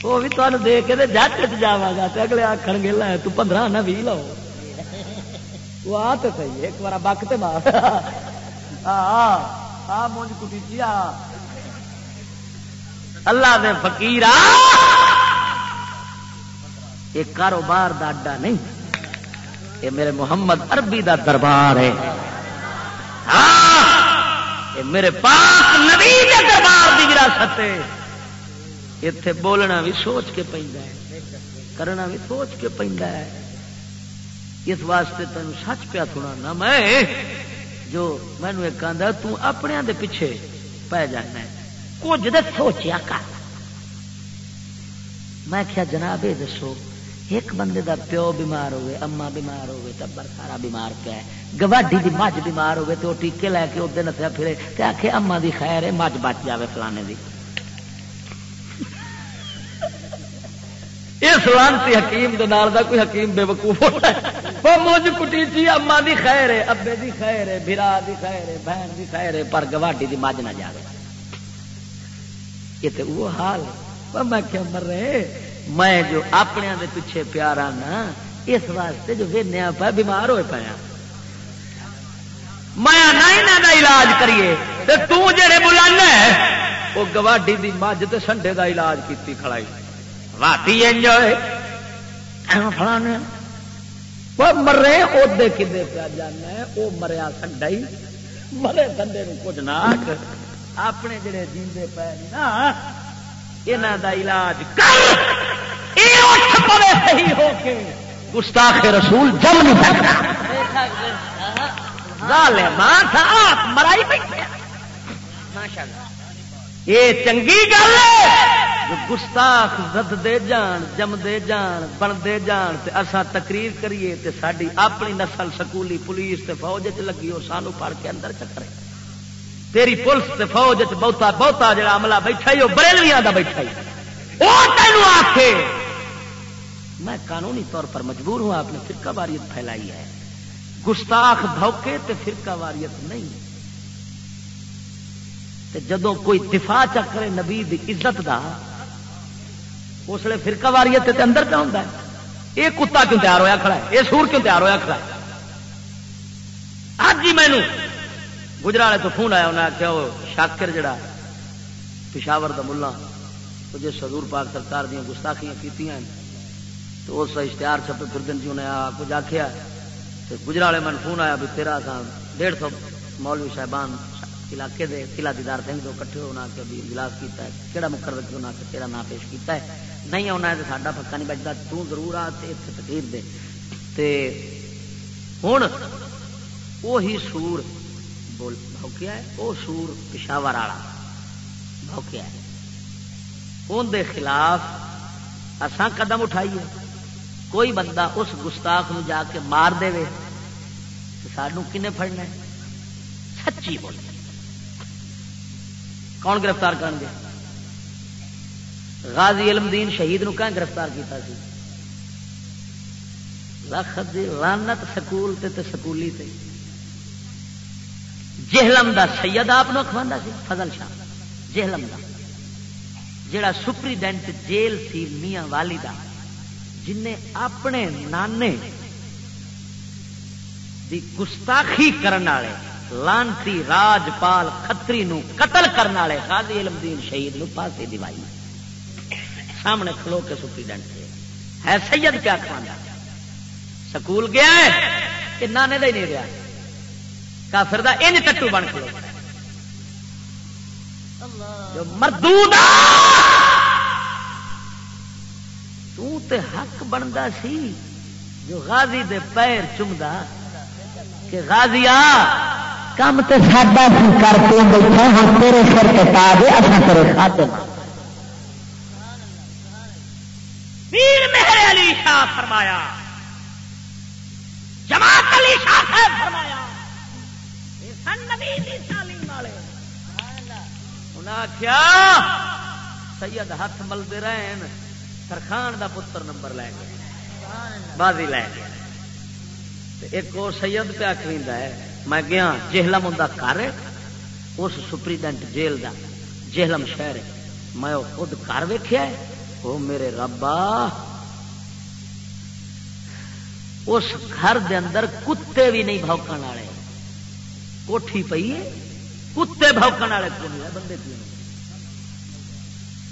وہ بھی تمہیں دے کے جٹ جا گا تو اگلے آخر گے، لے تو پندرہ نہ بھی لو وہ آ تو صحیح ایک بار بک تو مار۔ آ مونج کٹی جی آ۔ اللہ دے فقیر یہ کاروبار دا اڈا نہیں. یہ میرے محمد عربی دا دربار ہے. ہاں، یہ میرے پاک نبی دے دربار دی وراثت ہے. اتے بولنا بھی سوچ کے پہ کرنا بھی سوچ کے پہ اس واسطے تین سچ پیا سنا نا میں جو مینو ایک آدھا تپنے دے پیچھے پی جانا کچھ دے سوچیا کر۔ میں کیا جناب، یہ دسو، ایک بندے دا پیو بیمار ہوئے اما بیمار ہوئے، ٹبر سارا بیمار پیا گواڈی دی مجھ بیمار ہوئے تو ٹیکے لے کے ادھر نسیا پھرے تے آخے اما دی خیر ہے، مجھ بچ جاوے فلانے دی۔ اس لانتی حکیم دے نال دا کوئی حکیم بے وقوف ہوتا ہے۔ وہ مجھ کٹی جی اما دی خیر ہے، ابے دی خیر ہے، بھرا دی خیر ہے، بہن دی خیر ہے، پر گواڈی دی مجھ نہ جاوے۔ یہ تے وہ حال میں کیا مر رہے میں جو اپنے دے پیچھے پیارا نا، اس واسطے جو وینیا پا بیمار ہوئے پایا۔ میں نہ علاج کریے۔ تو جڑے بلانا وہ گواڈی دی مجھ تے سنڈے دا علاج کیتی کھڑائی۔ راتی انجوائے۔ فلانے۔ وہ مرے ادے کدے پیا جانا وہ مریا سنڈا ہی مرے سنڈے کچھ نہ اپنے جڑے جیندے پے نا یہاں دا علاج صحیح ہو کے۔ گستاخ رسول جم نہیں سکتا مرائی یہ چنگی گل ہے۔ گستاخ زد دے جان جم دے جان بن دے جان تے اسا تقریر کریے تے ساری اپنی نسل سکولی پولیس تے فوج چ لگی ہو سانو پڑ کے اندر چکرے۔ تیری پولیس تے فوج بہتا بہتا جڑا عملہ بیٹھا ہی، وہ بریلویاں دا بیٹھا ہی۔ وہ تینوں آ میں قانونی طور پر مجبور ہوں، آپ نے فرقہ واریت پھیلائی ہے۔ گستاخ بھوکے تے فرقہ واریت نہیں۔ تے جدو کوئی دفاع چکرے نبی دی عزت دا، اس لیے فرقہ واریت تے اندر کیا ہوتا ہے؟ یہ کتا کیوں تیار ہویا کھڑا ہے؟ یہ سور کیوں تیار ہویا کھڑا ہے؟ آج ہی مینو گجرا والے تو فون آیا انہیں آخیا وہ شاکر جڑا پشاور دا ملا، تو جس حضور پاک سرکار دیا گستاخیاں کی تو اس اشتہار چھپے پھر دن جی انہیں کچھ آخیا تو گجرا والے من فون آیا بھی تیرا تھا ڈیڑھ سو مولوی صاحبان علاقے دے قلعہ دیدار سنگھ جو کٹھے ہونا کہ بھی اجلاس کیتا ہے۔ کہڑا مقرر کیوں نہ کہ تیرا نام پیش کیتا ہے؟ نہیں آنا ہے تو ساڈا پکا نہیں بچتا تو ضرور آ اتنے تقریر دے۔ تے ہوں وہی سور بول، بھوکیا ہے؟ وہ سور پشاور والا بھوکیا ہے۔ ان دے خلاف اساں قدم اٹھائیے۔ کوئی بندہ اس گستاخ نو جا کے مار دے تو سانو کنے پڑنا ہے؟ سچی بول۔ کون گرفتار کرن گے؟ غازی علم دین شہید نو کہاں گرفتار کیتا سی؟ لکھ لانت سکول تے تے سکولی تے۔ جہلم دا سید آپ اخواندہ سی، فضل شاہ۔ جہلم دا۔ جڑا سپریڈینٹ جیل سی میاں والی دا۔ جن اپنے نانے دی گستاخی کرنے والے لانتی راجپال کتری نو قتل کرنے والے غازی علم دین شہید نو پاسے دیوائی سامنے کھلو کے سپریڈینٹ ہے سید کیا کھانا سکول گیا ہے کہ نانے دا ہی نہیں رہا؟ کافر دا ان ٹٹو بن کھلو مردو تے حق بنتا سی جو غازی دے پیر چمدا کہ غازیا کم تے ساڈا سی کر کے بیٹھا ہم تیرے سر تے تاج اصل تیرے خاطر پیر مہر علی شاہ فرمایا۔ جماعت علی شاہ صاحب فرمایا۔ نبی تعلیم والے۔ انہیں آخیا سید ہاتھ ملتے رہے سرخان دا پتر نمبر لے گئے بازی لے گیا ایک وہ سید پہ آخر ہے، میں گیا، جہلم ان گھر اس سپریڈنٹ جیل دا، جہلم شہر میں خود گھر ویخیا وہ میرے ربا۔ اس گھر دے اندر کتے بھی نہیں بھوکن والے۔ کوٹھی پئی ہے کتے بھوکن والے کو نہیں بندے کیوں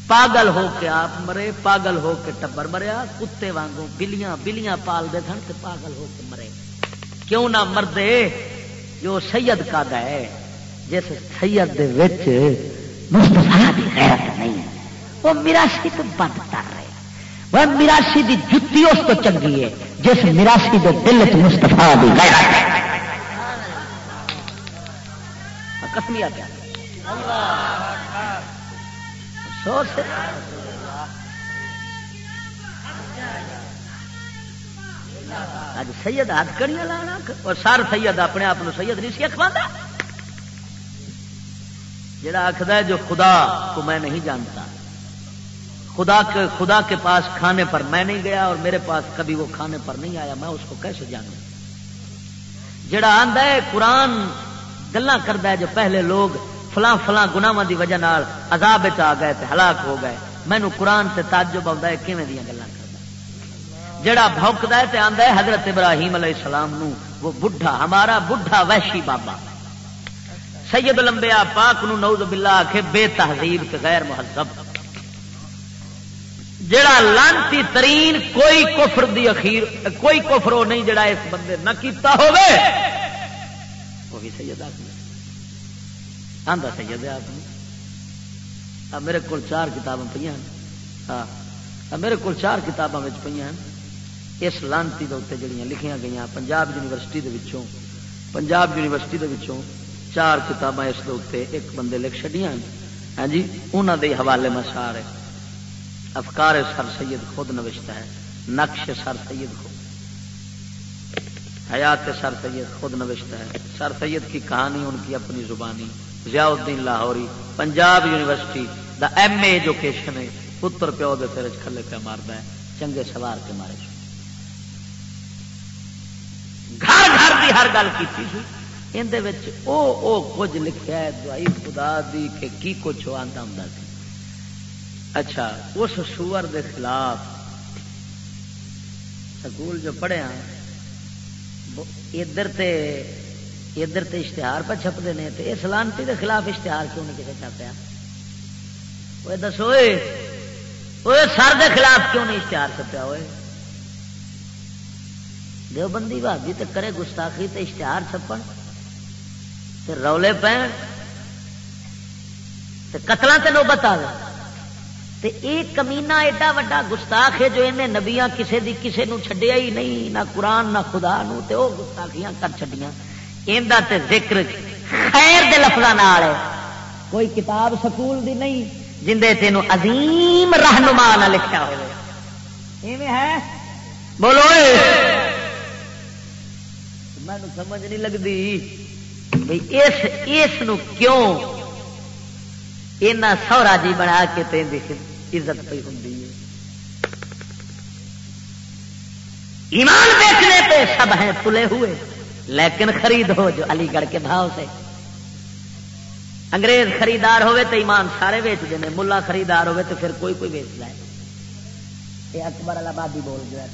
پاگل ہو کے آپ مرے پاگل ہو کے ٹبر مریا کتے وانگوں بلیاں بلیاں پال دے سن پاگل ہو کے مرے کیوں نہ مردے جو سید کا ہے جس سید دے وچ دی غیرت نہیں ہے وہ میراسی تو بند کر رہے وہ میراسی دی جتی اس تو چنگی ہے جس میراسی دے دل چ مستفا دی غیرت ہے کسمیا کیا؟ افسوس اج سید ہاتھ کڑیاں لانا اور سر سید اپنے آپ سید نہیں سی اخوا جڑا آخر ہے جو خدا کو میں نہیں جانتا۔ خدا کے خدا کے پاس کھانے پر میں نہیں گیا اور میرے پاس کبھی وہ کھانے پر نہیں آیا، میں اس کو کیسے جانوں؟ جڑا آندا ہے قرآن گلا کرتا ہے جو پہلے لوگ فلاں فلاں گناواں دی وجہ نال عذاب آ گئے تے ہلاک ہو گئے۔ مینو قرآن سے تعجب آتا ہے، کیویں دیا گلا کرتا جڑا بھوکتا ہے تے آندا ہے، حضرت ابراہیم علیہ السلام نو، وہ بڈھا، ہمارا بڈھا وحشی بابا۔ سید لمبیا پاک نو نوز باللہ آخے بے تہذیب تے غیر مہذب۔ جڑا لانتی ترین، کوئی کفر دی اخیر، کوئی کفر وہ نہیں جڑا اس بندے نہ کیتا ہوئے وہ بھی سید آدمی آدھا ہاں سید آدمی میرے کو چار کتاباں پہ ہاں میرے کو چار کتاباں پہ ہیں۔ اس لانتی کے اتنے جڑیاں لکھیاں گئی پنجاب یونیورسٹی دے وچوں۔ پنجاب یونیورسٹی دے وچوں چار کتاباں اس دے ایک بندے لکھ چڑیا ہاں جی انہوں دے حوالے میں سارے۔ افکار سر سید خود نوشتا ہے، نقش سر سید خود۔ حیات سر سید خود نوشتا ہے۔ سر سید کی کہانی، ان کی اپنی زبانی۔ ضیاء الدین لاہوری، پنجاب یونیورسٹی، دا ایم اے ایجوکیشن ہے۔ پتر پیو دے سر کھلے پہ مارتا ہے۔ چنگے سوار کے مارے گھر گھر کی ہر گل کی اندر او او کچھ لکھا ہے، دوائی خدا دی کہ کی کچھ آتا ہوں سی۔ اچھا اس سور دے خلاف سکول جو پڑھیا ادھر تے ادھر تے اشتہار پہ چھپتے ہیں تو اس لانتی دے خلاف اشتہار کیوں نہیں کسی چھاپیا وہ دسو وہ سر دے خلاف کیوں نہیں اشتہار چھپیا ہوئے دیوبندی بھابی تے کرے گستاخی تے اشتہار چھپن تے رولے پہ قتل تے نوبت آ تے ایک کمینا ایڈا وڈا گستاخ ہے جو انہیں نبیاں کسے دی کسے نو چھڈیا ہی نہیں، نہ قرآن، نہ خدا نو، تے او گستاخیاں کر چھڈیاں۔ ایندا تے ذکر خیر دے لفظاں نال ہے۔ کوئی کتاب سکول دی نہیں جندے تینو عظیم رہنما نہ لکھیا ہوئے۔ ایویں ہے؟ بولو میں سمجھ نہیں لگتی بھئی اس اس نو کیوں اینا سورا جی بنا کے تین عزت پہ ہوں ایمان بیچنے پہ سب ہیں تلے ہوئے لیکن خرید ہو جو علی گڑھ کے بھاؤ سے۔ انگریز خریدار ہوئے تو ایمان سارے ویچ دیں ملا خریدار ہوئے تو پھر کوئی کوئی ویچ جائے یہ اکبر آبادی بول گیا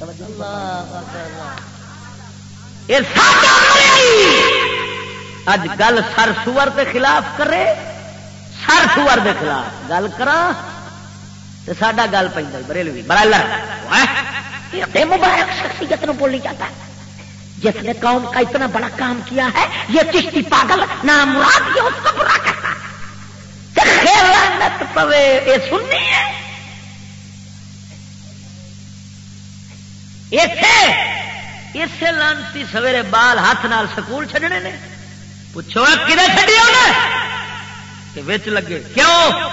اج گل سر سور کے خلاف کرے سر سور کے خلاف۔ گل کرا ساڈا گل پہ بریلوی۔ برائلر ہاں؟ مبارک شخصیت نو بولی جاتا ہے۔ جس نے قوم کا اتنا بڑا کام کیا ہے، یہ چشتی پاگل نام مراد یہ اس کو برا کرتا ہے۔ پوے یہ سننی ہے۔ اسے لانتی سویرے بال ہاتھ نال سکول چھڈنے نے۔ پوچھو کدے چڈی کہ وچ لگے، کیوں؟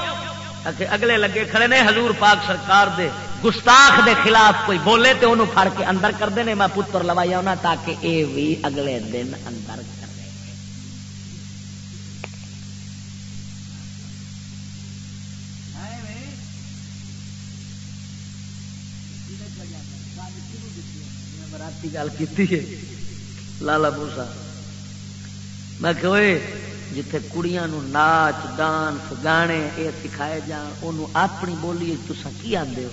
اگلے لگے کھڑے نے حضور پاک سرکار دے گستاخ دے خلاف کوئی بولے تو انہوں پھڑ کے اندر کرتے ہیں میں پتر لوائی آنا تاکہ اے بھی اگلے دن اندر گل کی لالا موسا۔ میں کہ جتھے کڑیاں نو ناچ، ڈانس، گانے یہ سکھائے جان انہوں اپنی بولی تسا کی آدھے ہو؟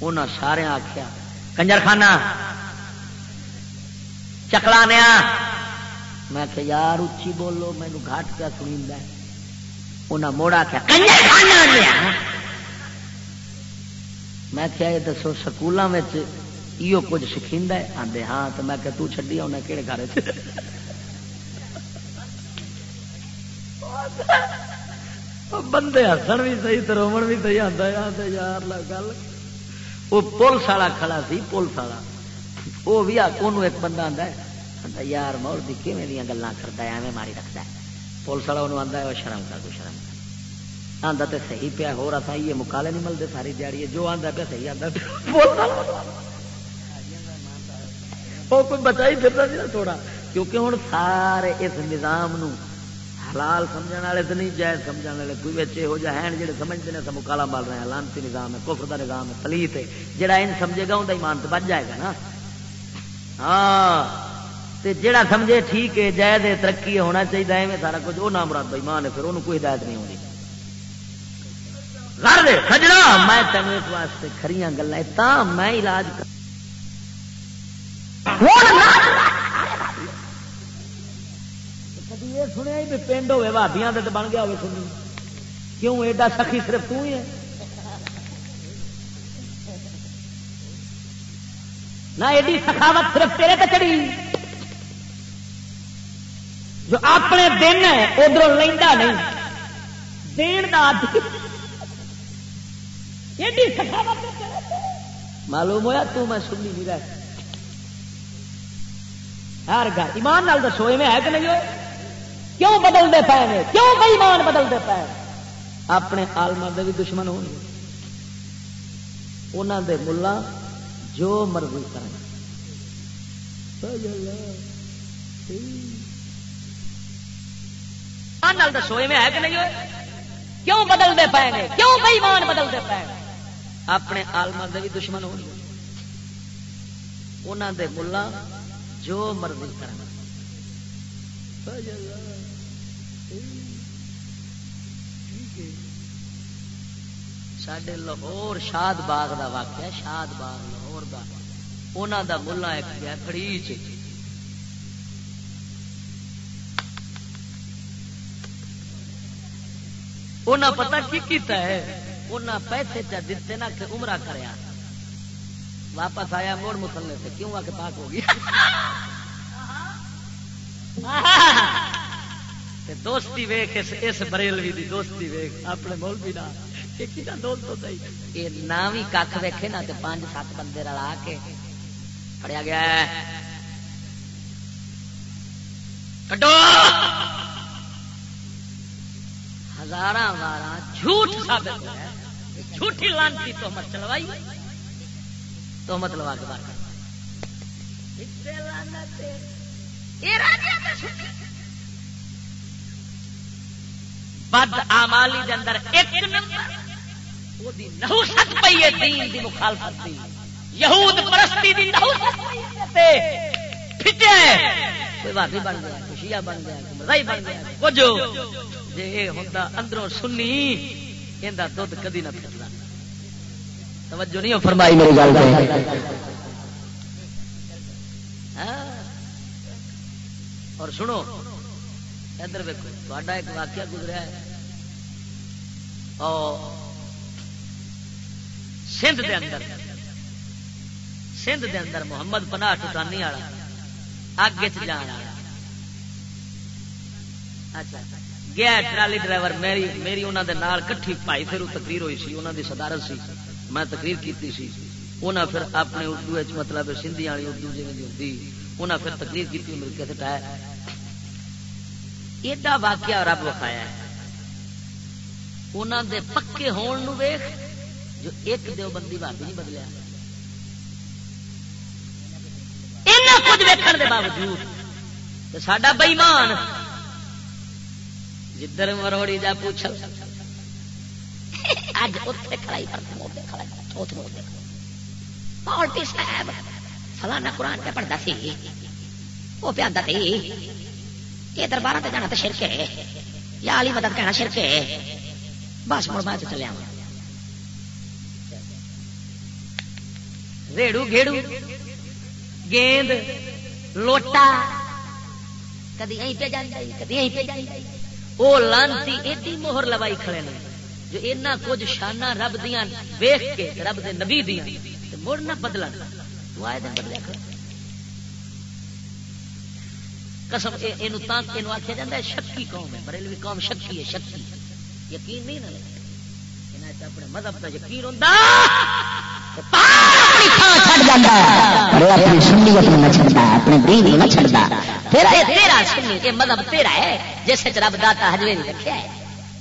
انہاں سارے آخیا کنجر خانہ، چکلا نیا؟ میں کہ یار اچھی بولو مینو گھاٹ پیا سنی انہیں موڑ آخیا کنجر خانہ نیا میں کیا یہ دسو سکولوں ہاں، میں یہ کچھ سکھا آدھے ہاں تو میں کہ تو چڈی آنا کہڑے گھر بندے ہسن بھی صحیح تو رومن بھی صحیح آتا یار گل۔ وہ پولیس والا کھڑا سی، پولیس والا۔ وہ بھی ایک بندہ آتا ہے یار مول بھی کھے گلیں کرتا ہے، ایویں ماری رکھتا ہے۔ پولیس والا انہوں آتا ہے، وہ شرم کر کو شرم کر۔ آتا تو صحیح پیا ہو رہا تھا یہ مکالے نہیں ملتے ساری دیہی جو آتا پیا صحیح آتا وہ کوئی بچا ہی پھرتا سی نا تھوڑا، کیونکہ ہوں سارے اس نظام نو حلال سمجھنے والے تو نہیں، جائز سمجھنے والے کوئی بچے ہو جائے ہیں جڑے سمجھتے ہیں سب کالا مال رہے ہیں، لانتی نظام ہے، کفر دا نظام ہے پلیت ہے۔ جڑا ان سمجھے گا ان ایمان تو بچ جائے گا نا۔ ہاں تے جڑا سمجھے ٹھیک ہے، جائز ہے، ترقی ہونا چاہیے، ایویں سارا کچھ وہ نام مراد بےمان ہے، پھر انہوں کوئی ہدایت نہیں ہونی۔ سجنا میں تینوں اس واسطے کھڑی ہاں گلا میں علاج کر یہ سنیا بھی پنڈ ہوے بھابیاں تو بن گیا ہوے سنی۔ کیوں؟ ایڈا سخی صرف تو ہی ہے۔ نہ ایڈی سخاوت صرف تیرے تے چڑی جو اپنے دن ہے ادھر لینا نہیں۔ دین کا ایڈی سخاوت معلوم ہوا تو میں سنی نہیں رہ ہر گھر ایمان نال دسو میں ہے کہ نہیں ہوئے؟ کیوں بدلتے پے نے؟ کیوں بے ایمان بدلتے پے؟ اپنے آلما کے بھی دشمن ہو دے ملا جو مرضی کرنا دسو میں ہے کہ نہیں کیوں بدلتے پے نے؟ کیوں بے ایمان بدلتے پے؟ اپنے آلما کے بھی دشمن ہو دے ملا جو مرضی کرنا سڈے لاہور شاد باغ دا واقعہ شاد باغ لاہور دا انہوں دا ملا ایک گیا فریج انہیں پتا کی کیتا ہے انہیں پیسے چا دیتے نا کہ عمرہ کریا واپس آیا موڑ مسلے سے کیوں آ کے پاک ہو گیا دوستی ویخ اس بریلوی دی دوستی ویخ اپنے مولوی نہ نہ بھی کھ ویکے نا پانچ سات بندے رلا کے پڑیا گیا کٹو ہزار بارہ جھوٹ ثابت ہے جھوٹی لانتی تو مت چلوائی تو مت لوا کے بات بد آمالی دے اندر ایک نمبر نحوست پئی ہے، دین دی مخالفت دی۔ یہود پرستی دی نحوست پئی کوئی واقعی بن گیا بن گیا بن گیا۔ کچھ اندروں سنی کدی نہ توجہ نہیں فرمائی میری گل ہاں۔ اور سنو، ادھر ویکو تا ایک واقعہ گزرا ہے۔ اور سندھ دے اندر۔ سندھ دے اندر محمد پناہ ٹوٹانی والا۔ اگ جان اچھا۔ گیا ٹرالی ڈرائیور میری میری انہوں دے نال کٹھی پائی پھر تقریر ہوئی سی انہوں دی صدارت سی۔ میں تقریر کیتی سی۔ انہیں پھر اپنے اردو مطلب سندھی والی اردو جی ہوتی انہیں پھر تقریر کی مل کے ہٹایا ایڈا واقعہ رب وکھایا انہوں دے پکے ہون نو ویخ جو ایک دیو بندی بھابی نہیں بدلیا۔ کچھ ویکن دے باوجود ساڈا بئیمان جدھر مروڑی جا پوچھ اج اتنے کھڑائی کرتے کھڑائی پالٹی صاحب، فلانا قرآن پہ پڑھتا سی وہ پہ آتا تھی یہ دربار سے جانا تو شرک ہے، یا علی مدد کہنا شرک ہے۔ بس مڑ بعد چلے آؤں ریڑو گھیڑو گیند لوٹا کدی اہیں پہ جانا کدی اہیں پہ جانا وہ لانتی ایڈی موہر لوائی کھڑے نے جو اینا کچھ شانہ رب دیا ویخ کے رب دے نبی دیا مڑ نہ بدلا تو آئے دن بدلیا کھڑے قسم یہ آخیا جا ہے شکی قوم ہے بریلوی قوم شکی ہے شکی یقین نہیں نہ اپنے مذہب کا یقین ہوتا مذہب تیرا ہے رب داتا ہے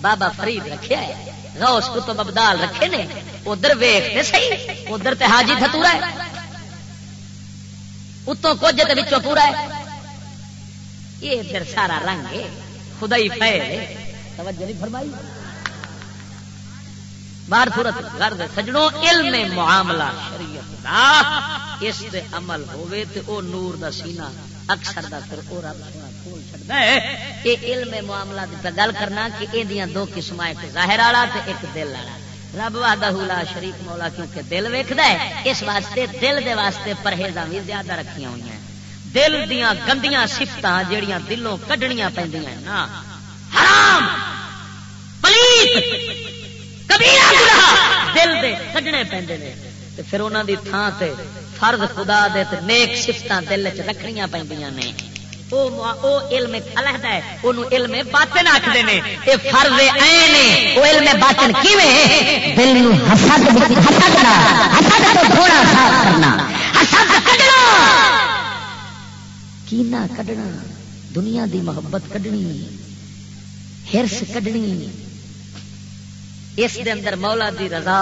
بابا فرید رکھا ہے۔ روس کتب ابدال رکھے نے ادھر ویخ صحیح ادھر تے حاجی دھتورا ہے اتوں کچھ پورا ہے یہ ادھر سارا رنگ ہے خدا توجہ نہیں فرمائی؟ باہر صورت گھر سجڑوں علم معاملہ شریعت دا، اس دے عمل ہوئے تے او نور دا سینہ اکثر دا پھر او رب سونا کھول چھڑدا ہے۔ اے علم معاملہ دی گل کرنا کہ اے دیاں دو قسماں، ایک ظاہر والا تے ایک دل والا۔ رب وحدہ لا شریک مولا کیونکہ دل ویکھدا ہے، اس واسطے دل دے واسطے پرہیزاں بھی زیادہ رکھیاں ہوئی ہیں۔ دل دیاں گندیاں سفتاں جیڑیاں دلوں کڈنیاں پیندیاں نا۔ حرام! پلیت! دل دے کڈنے پیندے نے. تے پھر انہاں دی تھاں تے فرض خدا دے تے نیک صفتاں دل وچ رکھنیاں پیندیاں نے. او او علم علیحدہ ہے. اونوں علم باطن آکھدے نے. اے فرض عین ہے. او علم باطن کیویں دل نو حسد حسد دا حسد تو تھوڑا صاف کرنا. حسد کڈنا. کینا کڈنا؟ دنیا دی محبت کڈنی، ہرس کڈنی اس دے اندر مولا دی رضا،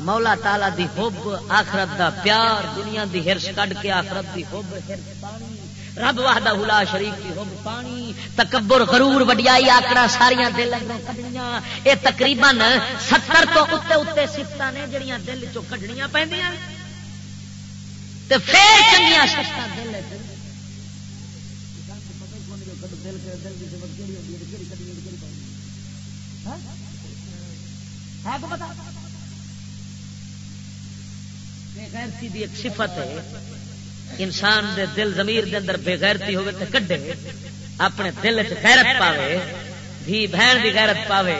مولا تالا دی حب، آخرت دا پیار، دنیا دی ہرس کڈ کے آخرت دی حب، ہرس پانی۔ رب وحدہ حلا شریف دی حب، پانی۔ تکبر، غرور، وڈیائی آکڑا ساریاں دل اندروں کڈنیاں۔ اے تقریباً 70 تو اوتے اوتے صفتاں نے جڑیاں دل چوں کڈنیاں پیندیاں تے پھر چنگیاں صفتاں دل وچ دل دل صفت کیڑی ہوندی ہے کیڑی کڈنی کیڑی ہاں؟ بےغیرتی دی ایک صفت ہے، انسان دے دل زمیر دے اندر بےغیرتی ہوگی تو کڈے، اپنے دل چ غیرت پاوے، دھی بہن دی غیرت پاوے،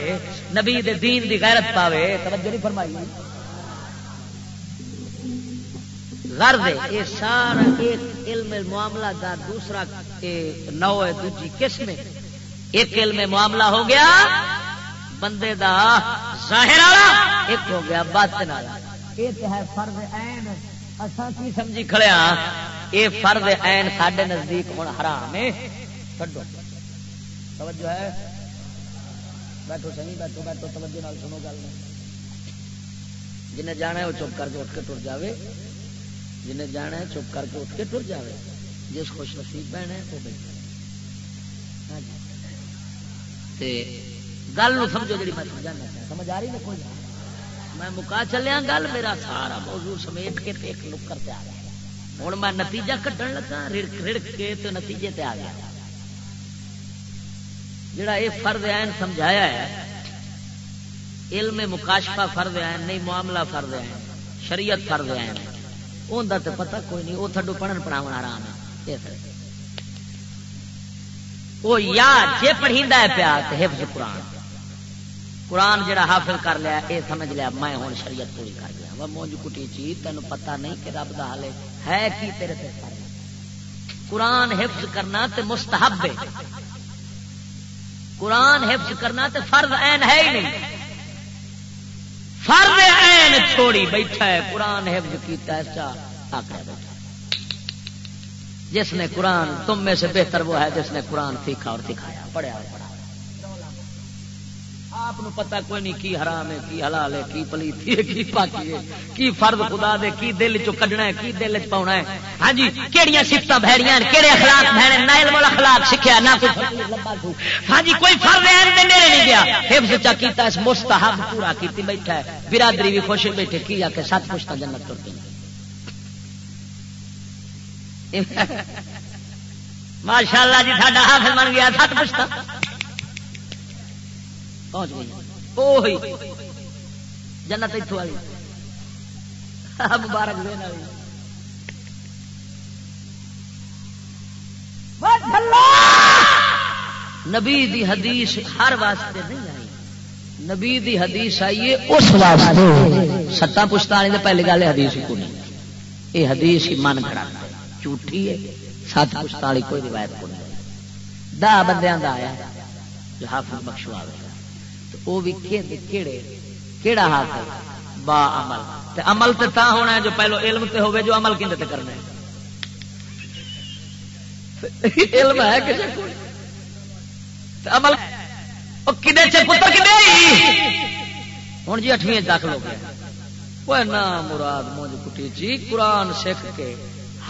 نبی دے دین دی غیرت پاوے، توجہ نہیں فرمائی۔ غرض یہ سارا ایک علم معاملہ دا دوسرا نو ہے، دوجی قسم ایک علم معاملہ ہو گیا بندے دا ظاہر والا، ایک ہو گیا باطن والا یہ ہے فرض عین۔ اساں کی سمجھی کھڑے ہاں؟ اے فرض عین ساڈے نزدیک ہن حرام ہے۔ کڈو۔ توجہ ہے۔ بیٹھو صحیح بیٹھو بیٹھو، توجہ نال سنو گل۔ جنہیں جانا ہے وہ چپ کر کے اٹھ کے ٹر جاوے۔ جنہیں جانا ہے چپ کر کے اٹھ کے ٹر جاوے۔ جس خوش نصیب بہن ہے، وہ بیٹھے ہاں جی۔ گل سمجھو جی میں سمجھانا سمجھ آ رہی نا کوئی؟ میں مکا چلیا گل، میرا سارا موضوع سمیٹ کے ایک نکر پہ آ گیا۔ ہوں میں نتیجہ کٹن لگا، رڑک رڑک کے تو نتیجے تے آ گیا۔ جڑا یہ فرد عین سمجھایا ہے، علم مکاشفہ فرد عین، نہیں معاملہ فرد عین، شریعت فرد عین۔ ان تو پتہ کوئی نہیں وہ تھڈو پڑھن پڑھاو آرام ہے۔ وہ یا جے پڑھیندا ہے پیا حفظ قرآن۔ قرآن جڑا حافظ کر لیا یہ سمجھ لیا، میں ہوں شریعت پوری کر لیا وہ مونج کٹی چیز تین پتا نہیں کہ رب دا حال ہے کی تیرے سے قرآن حفظ کرنا تے مستحب ہے۔ قرآن حفظ کرنا تے فرض عین ہے ہی نہیں۔ فرض عین چھوڑی بیٹھا ہے، قرآن حفظ کیتا ہے، چا آکڑا بیٹھا جس نے قرآن تم میں سے بہتر وہ ہے جس نے قرآن سیکھا اور سکھایا، پڑھیا اور پڑھا آپ پتا کوئی نہیں، کی حرام ہے، کی حلال ہے، کی پلیتی ہے، کی پاکی ہے، کی فرد خدا دے، کی دل چ کڈنا ہے، کی دل چ پاؤنا ہے۔ ہاں جی کہڑی سفت بہڑیاں کہڑے اخلاق بہنے نہ علم اخلاق سیکھا نہ کوئی ہاں جی کوئی فرد ہے میرے نہیں گیا۔ حفظ چا کیتا، اس مستحب پورا کیتی بیٹھا ہے۔ برادری بھی خوش بیٹھے، کی آ کے سات پوچھتا جنت تر پہ ماشاء جی ساڈا حافظ بن گیا، سات پوچھتا پہنچ گئی۔ جنت اتو والی ہاں، مبارک دین والی نبی دی حدیث ہر واسطے نہیں آئی۔ نبی دی حدیث آئی ہے اس واسطے۔ ستا پشتانی پہلی گل حدیث کو نہیں۔ یہ حدیث ہی من کھڑا جھوٹھی ہے۔ سات پشتالی کوئی روایت کو نہیں۔ دہ بندیاں دا آیا۔ جو حافظ بخشو آ وہ بھی کہڑے کہڑا ہاتھ با عمل۔ تے عمل تے تا ہونا ہے جو پہلو علم تے ہوئے جو عمل کھنڈے تے کرنا ہے علم ہے کسے کو عمل کنے چ پتر کنے ہوں جی اٹھویں داخل ہو گیا۔ وہ نہ مراد مونج کٹی جی قرآن سکھ کے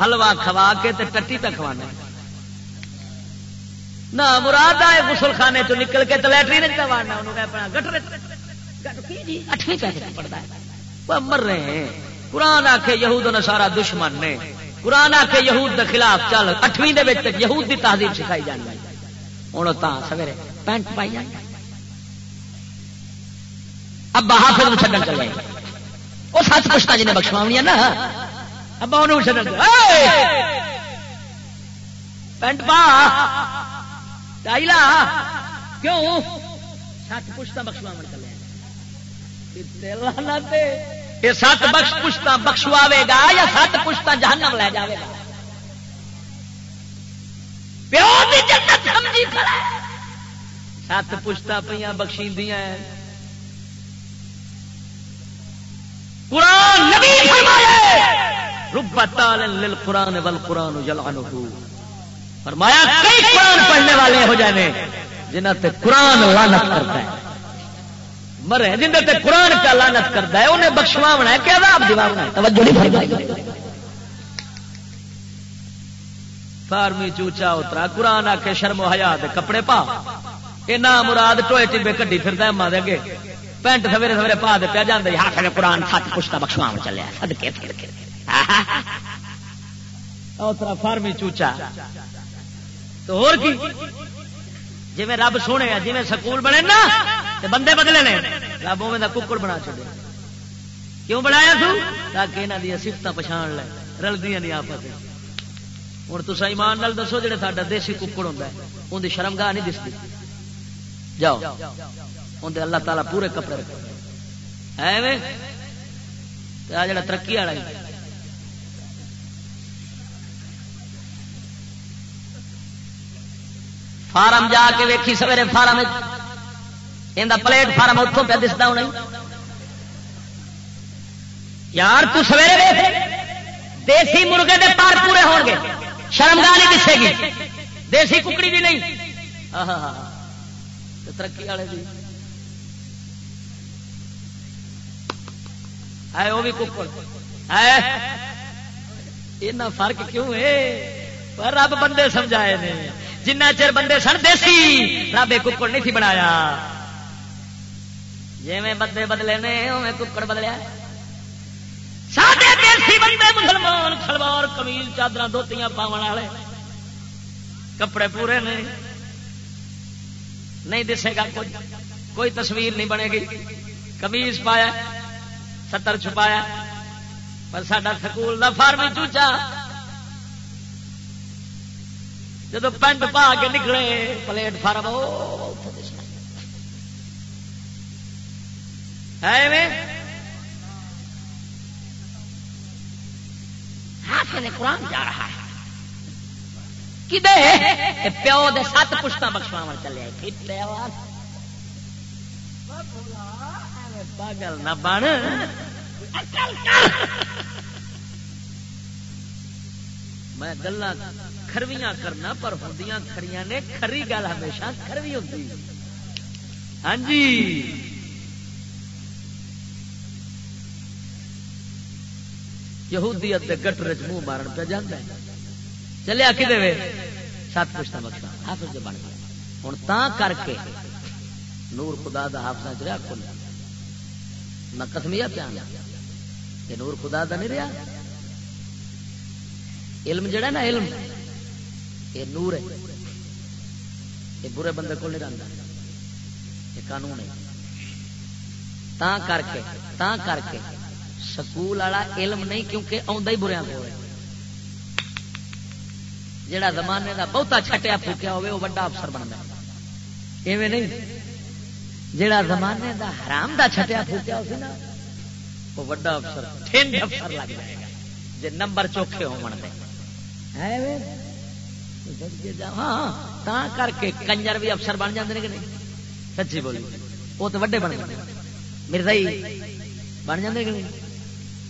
حلوا کھوا کے تے ٹٹی پہ کھوانا ہے نہ مراد آئے گسل خانے چ نکل کے لٹری نہیں کروانا اپنا گٹر جی؟ اٹھویں پیسے پڑتا ہے۔ مر رہے ہیں۔ قرآن آ کے یہود نے سارا دشمن نے۔ قرآن آ کے یہود کے خلاف چل۔ اٹھویں یہود کی تہذیب سکھائی جانی ہوں تو سویرے پینٹ پائی جائے ابا حافظ چڈن چلے وہ سچ پوچھتا جی نے بخشوا نا۔ ابا انہوں چڈن پینٹ پا۔ کیوں؟ سات پشتا بخشوا یہ سات بخش پشتا بخشواوے گا یا سات پشتا جہنم لے جائے گا؟ پیو بھی جنت سمجھی کھڑا سات پشتا پہ بخشی قرآن نبی فرمایا رب تال قرآن ول قرآن فرمایا، کئی قرآن پڑھنے والے ہو جانے جنہ تے قرآن لانت کرتا ہے۔ مرے جن تے قرآن کا لانت کرتا ہے، انہیں بخشوا بنا کیا آپ دیوار فارمی چوچا اترا قرآن آ کے شرم و حیا کپڑے پا۔ یہ نہ مراد ٹوئے ٹبے کڈی پھر ماں دے پینٹ سویرے سویرے پا دے پیا جانے ہاتھ قرآن سات پشتا بخشوا چلے۔ سدکے اترا فارمی چوچا۔ تو اور کی جی رب سونے جی سکول بنے نا تو بندے بدلے نے رب اوے ککڑ بنا چڑے کیوں بنایا تو تاکہ یہاں دیا سفت پچھان لے رلدی نہیں آپ ہوں تو ایمان نال دسو جڑے ساڈا دیسی ککڑ ہوتا ہے ان کی شرم نہیں دستی جاؤ اندر اللہ تعالیٰ پورے کپڑے رکھے ایویں آ جڑا ترقی والا فارم جا کے ویکھی سویرے فارم یہ پلیٹ فارم اتوں پہ دستا ہونا یار تو سویرے دیسی مرغے دے پار پورے ہو گے۔ شرمگاہ نہیں دسے گی۔ دیسی ککڑی بھی نہیں۔ ترقی والے بھی ہے وہ بھی ککڑ۔ ہے فرق کیوں ہے؟ رب بندے سمجھائے نے۔ جنہ چر بندے سن دیسی رب ککڑ نہیں تھی بنایا۔ جی میں بندے بدلے نے میں ککڑ بدلیا۔ سارے دیسی بندے مسلمان، سلوار کمیل چادر دھوتیاں پاون والے۔ کپڑے پورے نے۔ نہیں دسے گا کوئی۔ کوئی تصویر نہیں بنے گی۔ کمیز پایا، ستر چھپایا۔ پر سڈا سکول کا فارم چوچا۔ جب پینٹ پا کے نکلے، پلیٹ فارم قرآن جا رہا ہے۔ پیو دے سات پشتا بخشوا چلے پاگل نہ بن۔ میں گلا کھرویاں کرنا، پر ہوں کھڑیاں نے کھری گل ہمیشہ کھروی ہوتی ہاں جی۔ یہودیت کے گٹر چ منہ مارن پہ جانا چلیا کہ سات پشتہ بخشا حافظ بن گیا۔ ہوں تا کر کے نور خدا دا حافظ چ رہا کھل میں کسمیا پیا یہ نور خدا دا نہیں رہا علم جڑا نا، علم۔ یہ نور ہے۔ یہ برے بندے کو نہیں رہتا یہ قانون ہے۔ تا کر کے تا کر کے سکول والا علم نہیں کیونکہ آدھا ہی بریا کو جڑا زمانے دا بہتا اچھا چھٹیا پھوکیا ہوئے وہ بڑا افسر بنتا ایویں نہیں۔ جڑا زمانے دا حرام دا اچھا چھٹیا پھوکیا ہو نا، وہ بڑا افسر، ٹھنڈ افسر لگ جائے گا۔ جی نمبر چوکھے ہو ہاں کر کے کنجر بھی افسر بن جاتے کہ نہیں سچی بولی وہ تو وڈے بن جاتے مرزائی بن جاتے کہ نہیں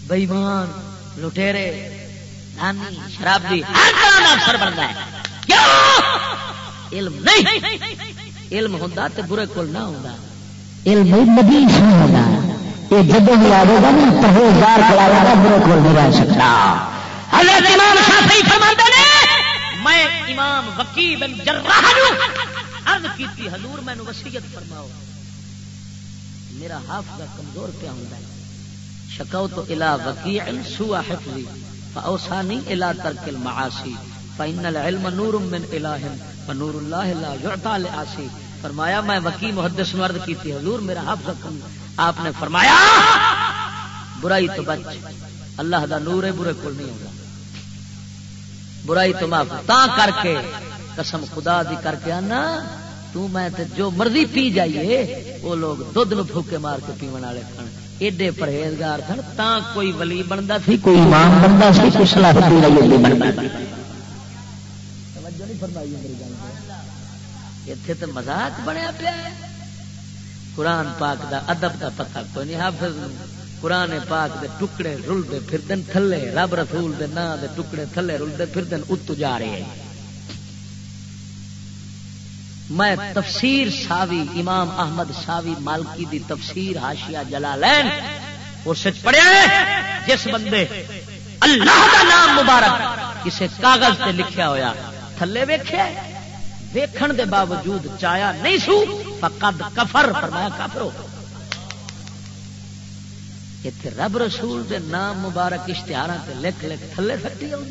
بئیمان لٹےرے دانی شرابی ہر طرح کا افسر بنتا ہے کیوں علم نہیں علم ہوتا تو برے کول نہ ہوتا علم نبی نہیں ہوتا یہ جب بھی آئے گا نا پرہیزگار کھلایا برے کول نہیں رہ سکتا حضرت امام شافعی فرماتے ہیں میں امام وکی بن جراح عرض کیتی، حضور میں وصیت فرماؤ۔ میرا حافظہ کمزور کیا ہوتا ہے۔ شکوت الى وکیع سوء حفظی فاوسانی الى ترک المعاصی فإن العلم نور من الہ، فنور اللہ لا یعطا لعاصی فرمایا، میں وکی محدث نو عرض کی تھی حضور میرا حافظ کم آپ نے فرمایا، برائی تو بچ۔ اللہ دا نور ہے، برے کول نہیں ہوگا برائی تو معاف تا کر کے قسم خدا دی کر کے آنا تو میں تے جو مرضی پی جائیے وہ لوگ دودھ نو پھوکے مار کے پیون والے کھان ایڈے پرہیزگار سن تا کوئی ولی بنتا سی کوئی امام بنتا سی کوئی الدین ایوبی بنتا سی۔ توجہ نہیں فرمائی میری گل اتنے تو مزاق بنیا پیا قرآن پاک دا ادب دا پتہ کوئی نہیں حافظ قرآن پاک دے ٹکڑے رلتے پھر دن تھلے رب رسول دے نا دے ٹکڑے تھلے رلتے پھر دن اتو جا رہے ہیں۔ میں تفسیر ساوی، امام احمد ساوی مالکی دی تفسیر ہاشیا جلالین اور سچ پڑھیا ہے، جس بندے اللہ دا نام مبارک کسے کاغذ تے لکھیا ہویا، تھلے ویکھیا ویکھن دے باوجود چایا نہیں سو، فقد کفر، فرمایا کافر ہو۔ اتنے رب رسول دے نام مبارک اشتہار تے لکھ لکھ تھلے سٹی آؤں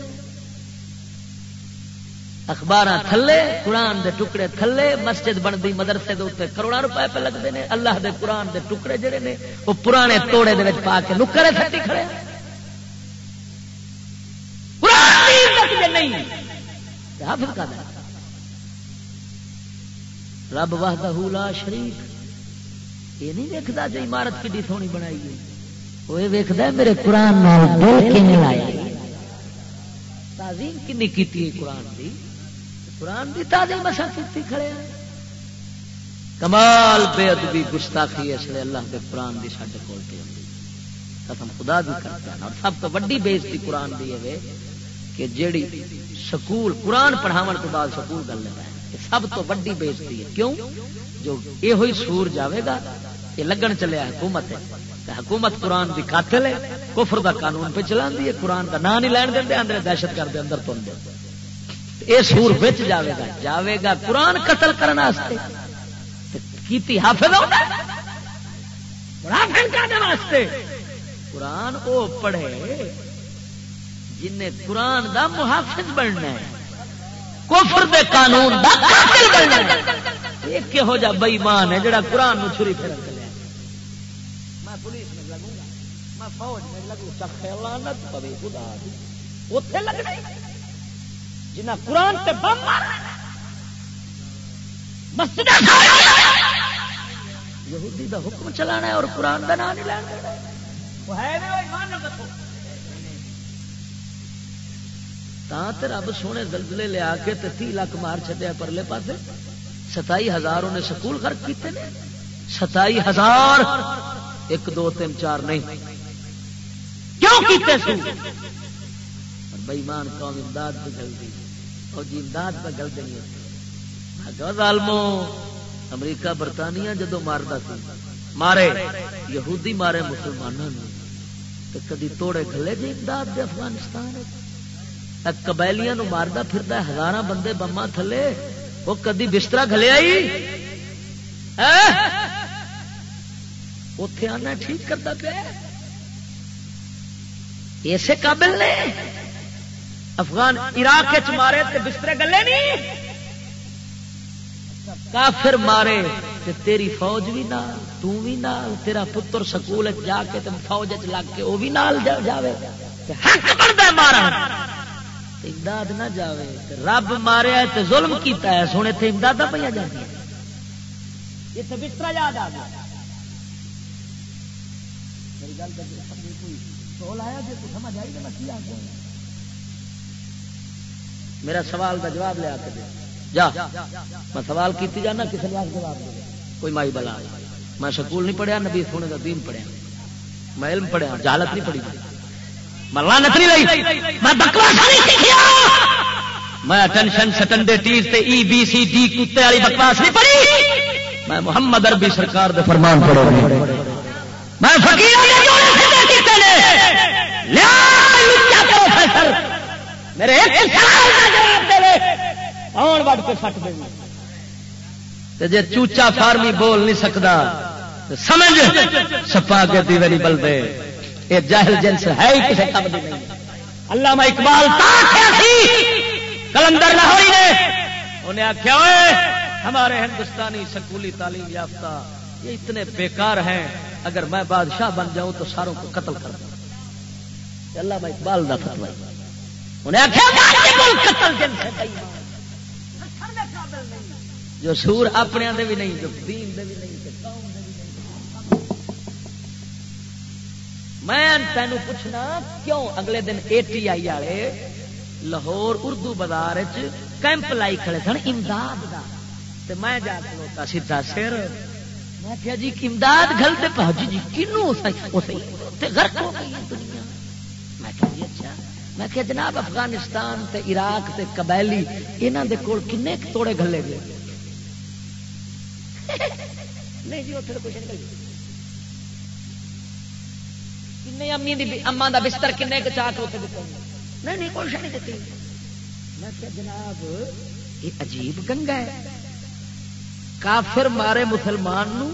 اخبار تھلے، قرآن دے ٹکڑے تھلے، مسجد بنتی مدرسے دے اتنے کروڑا روپے پہ لگتے ہیں اللہ دے قرآن دے ٹکڑے جڑے نے، وہ پرانے توڑے دے پا کے نکرے سٹی کھڑے۔ حافظ کا رب واہدہ لا شریف یہ نہیں دیکھتا جو عمارت کی سونی بنائی ہے۔ وہ ویکد میرے قرآن تعظیم کنی کی قرآن کی قرآن کی تعظیم اصا کی کھڑے ہاں۔ کمال، بے ادبی، گستاخی اس لیے اللہ کے قرآن کی سڈے کول پہ قسم خدا بھی کرتا ہے اور سب تو ویڈی بےزتی قرآن کی ہے کہ جیڑی سکول، قرآن پڑھاو تو بعد سکول کر لیتا ہے۔ سب تو ویڈی بےزتی ہے۔ کیوں؟ جو یہ ہوئی سور جاوے گا، یہ لگن چلے حکومت ہے۔ حکومت قرآن کی قاتل ہے، کفر دا قانون پہ چلا ہے، قرآن کا نام نہیں لین دیں اندر دہشت گرد اندر تن دے یہ سور بچ جاوے گا جاوے گا قرآن قتل کرنے کیتی حافظ واسطے۔ قرآن وہ پڑھے جن قرآن دا محافظ بننا ہے، کفر دے قانون دا قاتل بننا ہے۔ ایک ہو جا بئیمان ہے، جڑا قرآن چھری پھر چلے پولیس میں لگوں گا۔ میں فوج میں لگوں چکھے لانت پوی خدا دی۔ اوتھے لگنا جنہ قرآن تے بم مسجد یہودی دا حکم چلانا ہے اور قرآن دا نام نہیں لینا وہ ہے نہیں ایمان نہ دسو۔ تاں تے رب سونے زلزلے لیا کے تی لاکھ مار چڈیا پرلے پاس ستائی ہزار انہیں سکول خرچ کیتے نے۔ ستائی ہزار ایک دو تین چار نہیں۔ کیوں کیتے سو؟ اور بےمان قوم امداد پہ گلتی اور جی امداد پہ گلتے نہیں میں کہا، ظالمو، امریکہ، برطانیہ جدو مارتا سی، مارے، یہودی مارے مسلمانوں تو کدی توڑے کھلے جی امداد دے افغانستان قبیلیاں نو ماردا پھردا ہے، ہزاراں بندے بما تھلے۔ وہ کدی بستر کھلے آئی؟ اتے آنا ٹھیک کرتا پیا ایسے قابل نے۔ افغان عراق چ مارے تے بسترے گلے نہیں کافر مارے تے تیری فوج بھی نال، تو بھی نال، تیرا پتر سکول جا کے تے فوج چ لگ کے وہ بھی نال جا جاوے۔ تے حق بندا مارا۔ امداد نہ جاوے۔ تے رب ماریا تے ظلم کیتا ہے۔ سونے تے امداد پہ جاتی یہ تو بستر یاد آ گیا۔ میری گل سول آیا جی تو سمجھ آئی تو میں کی آ گیا میرا سوال کا جواب لیا کے دے۔ جا۔ میں سوال کیتی جانا کسی نے جواب دے۔ کوئی مائی بلا۔ میں سکول نہیں پڑھیا، نبی سونے کا دین پڑھیا۔ میں علم پڑھیا، جہالت نہیں پڑھی۔ میں لانت نہیں لئی۔ میں بکواس نہیں سیکھیا۔ میں اٹینشن سٹنڈے ٹیز تے ای بی سی ڈی کتے والی بکواس نہیں پڑھی۔ میں محمد عربی سرکار دے فرمان پڑھو میں فقیروں پروفیسر۔ میرے ایک سوال کا جواب دے۔ آن وڑ کے سٹ دیں جے چوچا فارمی بول نہیں سکتا سمجھ۔ سپا کے دیوے نہیں بلدے۔ یہ جاہل جنس ہے ہی کسی کم دی نہیں۔ علامہ اقبال کلندر لاہوری نے۔ انہیں آخیا ہمارے ہندوستانی سکولی تعلیم یافتہ، یہ اتنے بیکار ہیں۔ اگر میں بادشاہ بن جاؤں تو ساروں کو قتل کر دوں۔ علامہ اقبال کا فتوا قتل جو سور اپنے دے بھی نہیں، جو دین دے بھی نہیں میں تین پوچھنا، کیوں اگلے دن اے ٹی آئی والے لاہور اردو بازار کیمپ لائی کھڑے سن؟ امداد دا۔ تے میں جا کھلوتا سیدھا سر۔ میں کیا جی امداد گلتے پہنچ جی کنو غرق ہو گئی دنیا میں جی اچھا میں کہ جناب افغانستان تے عراق تے قبیلی یہاں دے کول کنے توڑے گلے گئے نہیں جی اتنے کچھ نہیں کنے امی دی اما دا بستر کنے کے دیتے نہیں نہیں نہیں دیتی میں کہ جناب یہ عجیب گنگا ہے کافر مارے مسلمان نو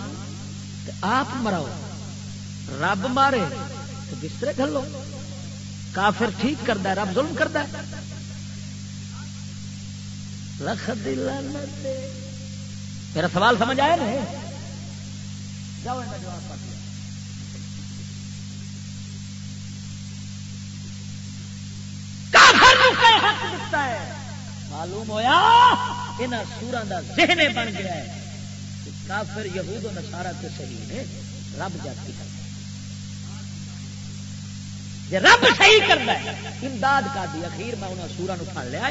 آپ مراؤ۔ رب مارے تو بسترے گھلو کافر ٹھیک کرتا ہے، رب ظلم کرتا ہے۔ لکھ میرا سوال سمجھ آیا نا جاؤ جواب پا معلوم ہوا یہاں سورا کا ذہن بن گیا ہے۔ کافر، یہود و نسارا تو صحیح نے رب جاتی کر جی رب صحیح کرتا ہے، امداد کر دی اخیر میں انہیں سورا نو پڑ لیا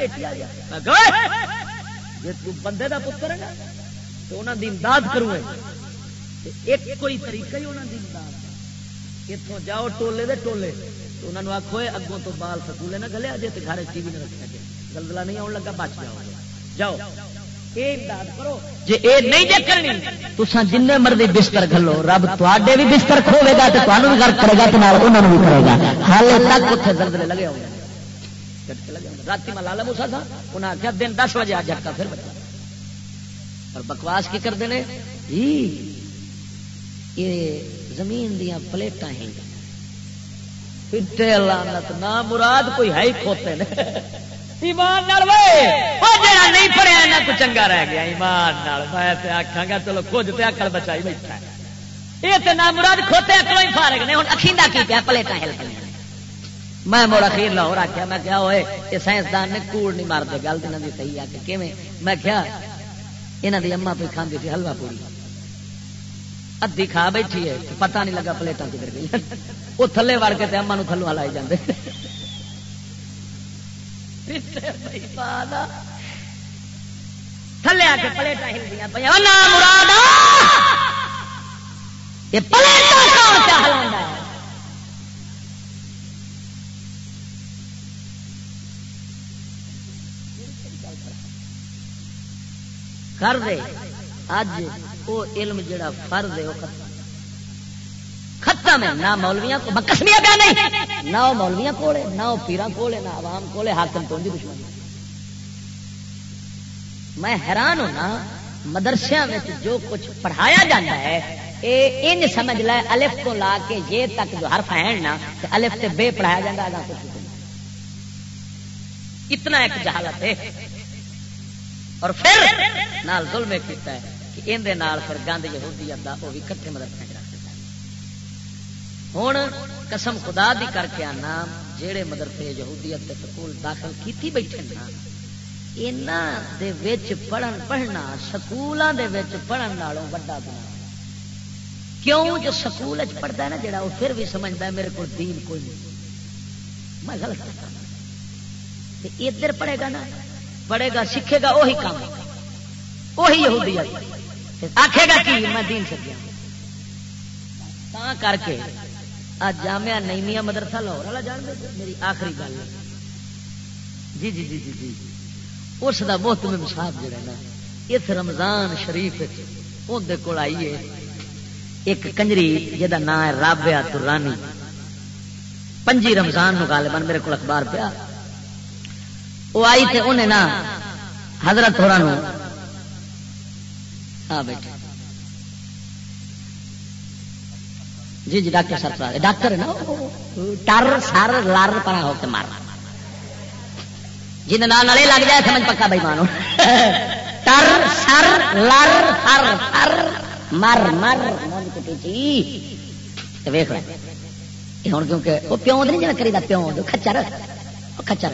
جی تو بندے کا پتر ہے نا، تو انہوں دی امداد کروں ایک کوئی طریقہ ہی انہوں دی امداد اتوں جاؤ، ٹولے دے ٹولے۔ تو انہوں نے آخو اگوں تو بال سکولے نہ گلے جی گھر ٹی وی نہ رکھا گیا گلدلا نہیں آن لگا، بچ جاؤ جاؤ۔ جی یہ نہیں جی کرنی تو جن مرضی بستر کھلو رب تے بھی بستر کھوے گا تو تمہیں بھی کرے گا تو انہوں بھی کرے گا۔ ہال تک اتنے دلدلے لگے ہوئے رات میں لالا موسا تھا انہیں آخیا دن دس بجے آ جھٹکا پھر بچا۔ اور بکواس کی کرتے ہیں یہ زمین دیا پلیٹاں ہی۔ لانت نہ مراد کوئی ہے ہی کھوتے نے؟ ایمان نہیں پڑیا تو چنگا رہ گیا، ایمان میں آخا گا، چلو کچھ تو اکل بچائی بیٹھا یہ تو نہ مراد کھوتے اکلو ہی فارغ نے۔ ہوں اخیلا کی پیا؟ پلیٹا ہل پہ میں مڑ اخیر لاہور آخیا میں کیا ہوئے یہ سائنسدان نے کوڑ نہیں مارتے۔ گل تو انہوں صحیح آ کے کیویں؟ میں کیا یہاں کی اما پہ کھانے تھی حلوا پوری ادھی کھا بیٹھی ہے، پتہ نہیں لگا پلیٹاں کدھر گئی وہ تھلے وڑ کے اما تھلو لائی جاندے۔ تھلے آ کے پلیٹا ہلدیا پہ مراد یہ پلیٹا کر دے۔ اج وہ علم جڑا فرض ہے، وہ ختم ہے. نہ مولویاں کو کسمیا پہ نہیں. نہ وہ مولویاں کول ہے، نہ وہ پیران کول ہے، نہ عوام کول ہے، حاکم تو ان کی دشمنی میں حیران ہونا مدرسے میں جو کچھ پڑھایا جاتا ہے، اے ان سمجھ لے، الف کو لا کے یہ تک جو حرف ہیں نا کہ الف سے بے پڑھایا جاتا ہے کچھ اتنا ایک جہالت ہے. اور پھر نال ظلم کیتا ہے کہ ان دے نال پھر گند یہودیت دا وہ بھی کٹھے مدرسے ہوں قسم خدا دی کر کے آنا جہے مدرسے یہودیت کے سکول داخل کیتی بیٹھے نا انہاں دے وچ پڑھن پڑھنا سکولوں دے وچ پڑھن نالوں بڑا گناہ۔ کیوں جو سکول پڑھتا ہے نا جڑا وہ پھر بھی سمجھتا ہے میرے کو دین کوئی نہیں۔ میں غلط کرتا ادھر پڑھے گا نا، پڑھے گا، سیکھے گا وہی کام۔ وہی یہودیت۔ تے آکھے گا کہ میں دین سے گیا تا کر کے آج جامعہ نئیمیا مدرسہ لاہور والا جان دے میری آخری گل ہے۔ جی جی جی جی جی۔ اس دا محتم صاحب جڑا نا، اس رمضان شریف اندر کول آئیے ایک کنجری جہاں نام ہے رابعہ ترانی پنجی رمضان نو غالباً میرے کو اخبار پیا۔ وہ آئی تے انہیں نا حضرت ہورا آ بیٹھے۔ جی جی ڈاکٹر سر ڈاکٹر ہے نا ٹر، سر، لر پر ہو کے مار جن نام نالے لگ جائے سمجھ پکا بھائی مانو۔ ٹر، سر، لر ہر ہر مر مر۔ مونج کٹی چی۔ یہ ہن کیونکہ وہ پیوں نہیں جنا کریدا پیوں کچر کچر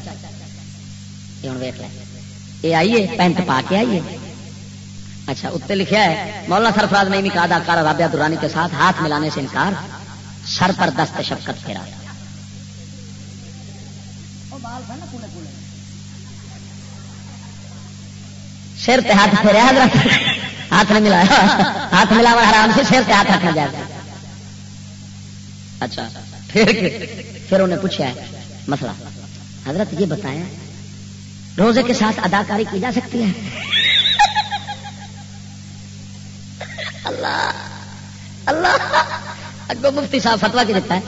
یہ ہن ویکھ لے یہ آئیے، پینٹ پا کے آئیے۔ اچھا اتنے لکھا ہے مولانا سرفراز نہیں کہا اداکارہ رابعہ دورانی کے ساتھ ہاتھ ملانے سے انکار سر پر دست شفقت پھیرا سر پہ ہاتھ پھیرا حضرت ہاتھ نہیں ملایا۔ ہاتھ ملاوا حرام سے سر پہ ہاتھ رکھنا جائے اچھا پھر پھر انہیں پوچھا ہے مسئلہ حضرت یہ بتائیں روزے کے ساتھ اداکاری کی جا سکتی ہے؟ اللہ اللہ، اگو مفتی صاحب فتوا کی دیتا ہے،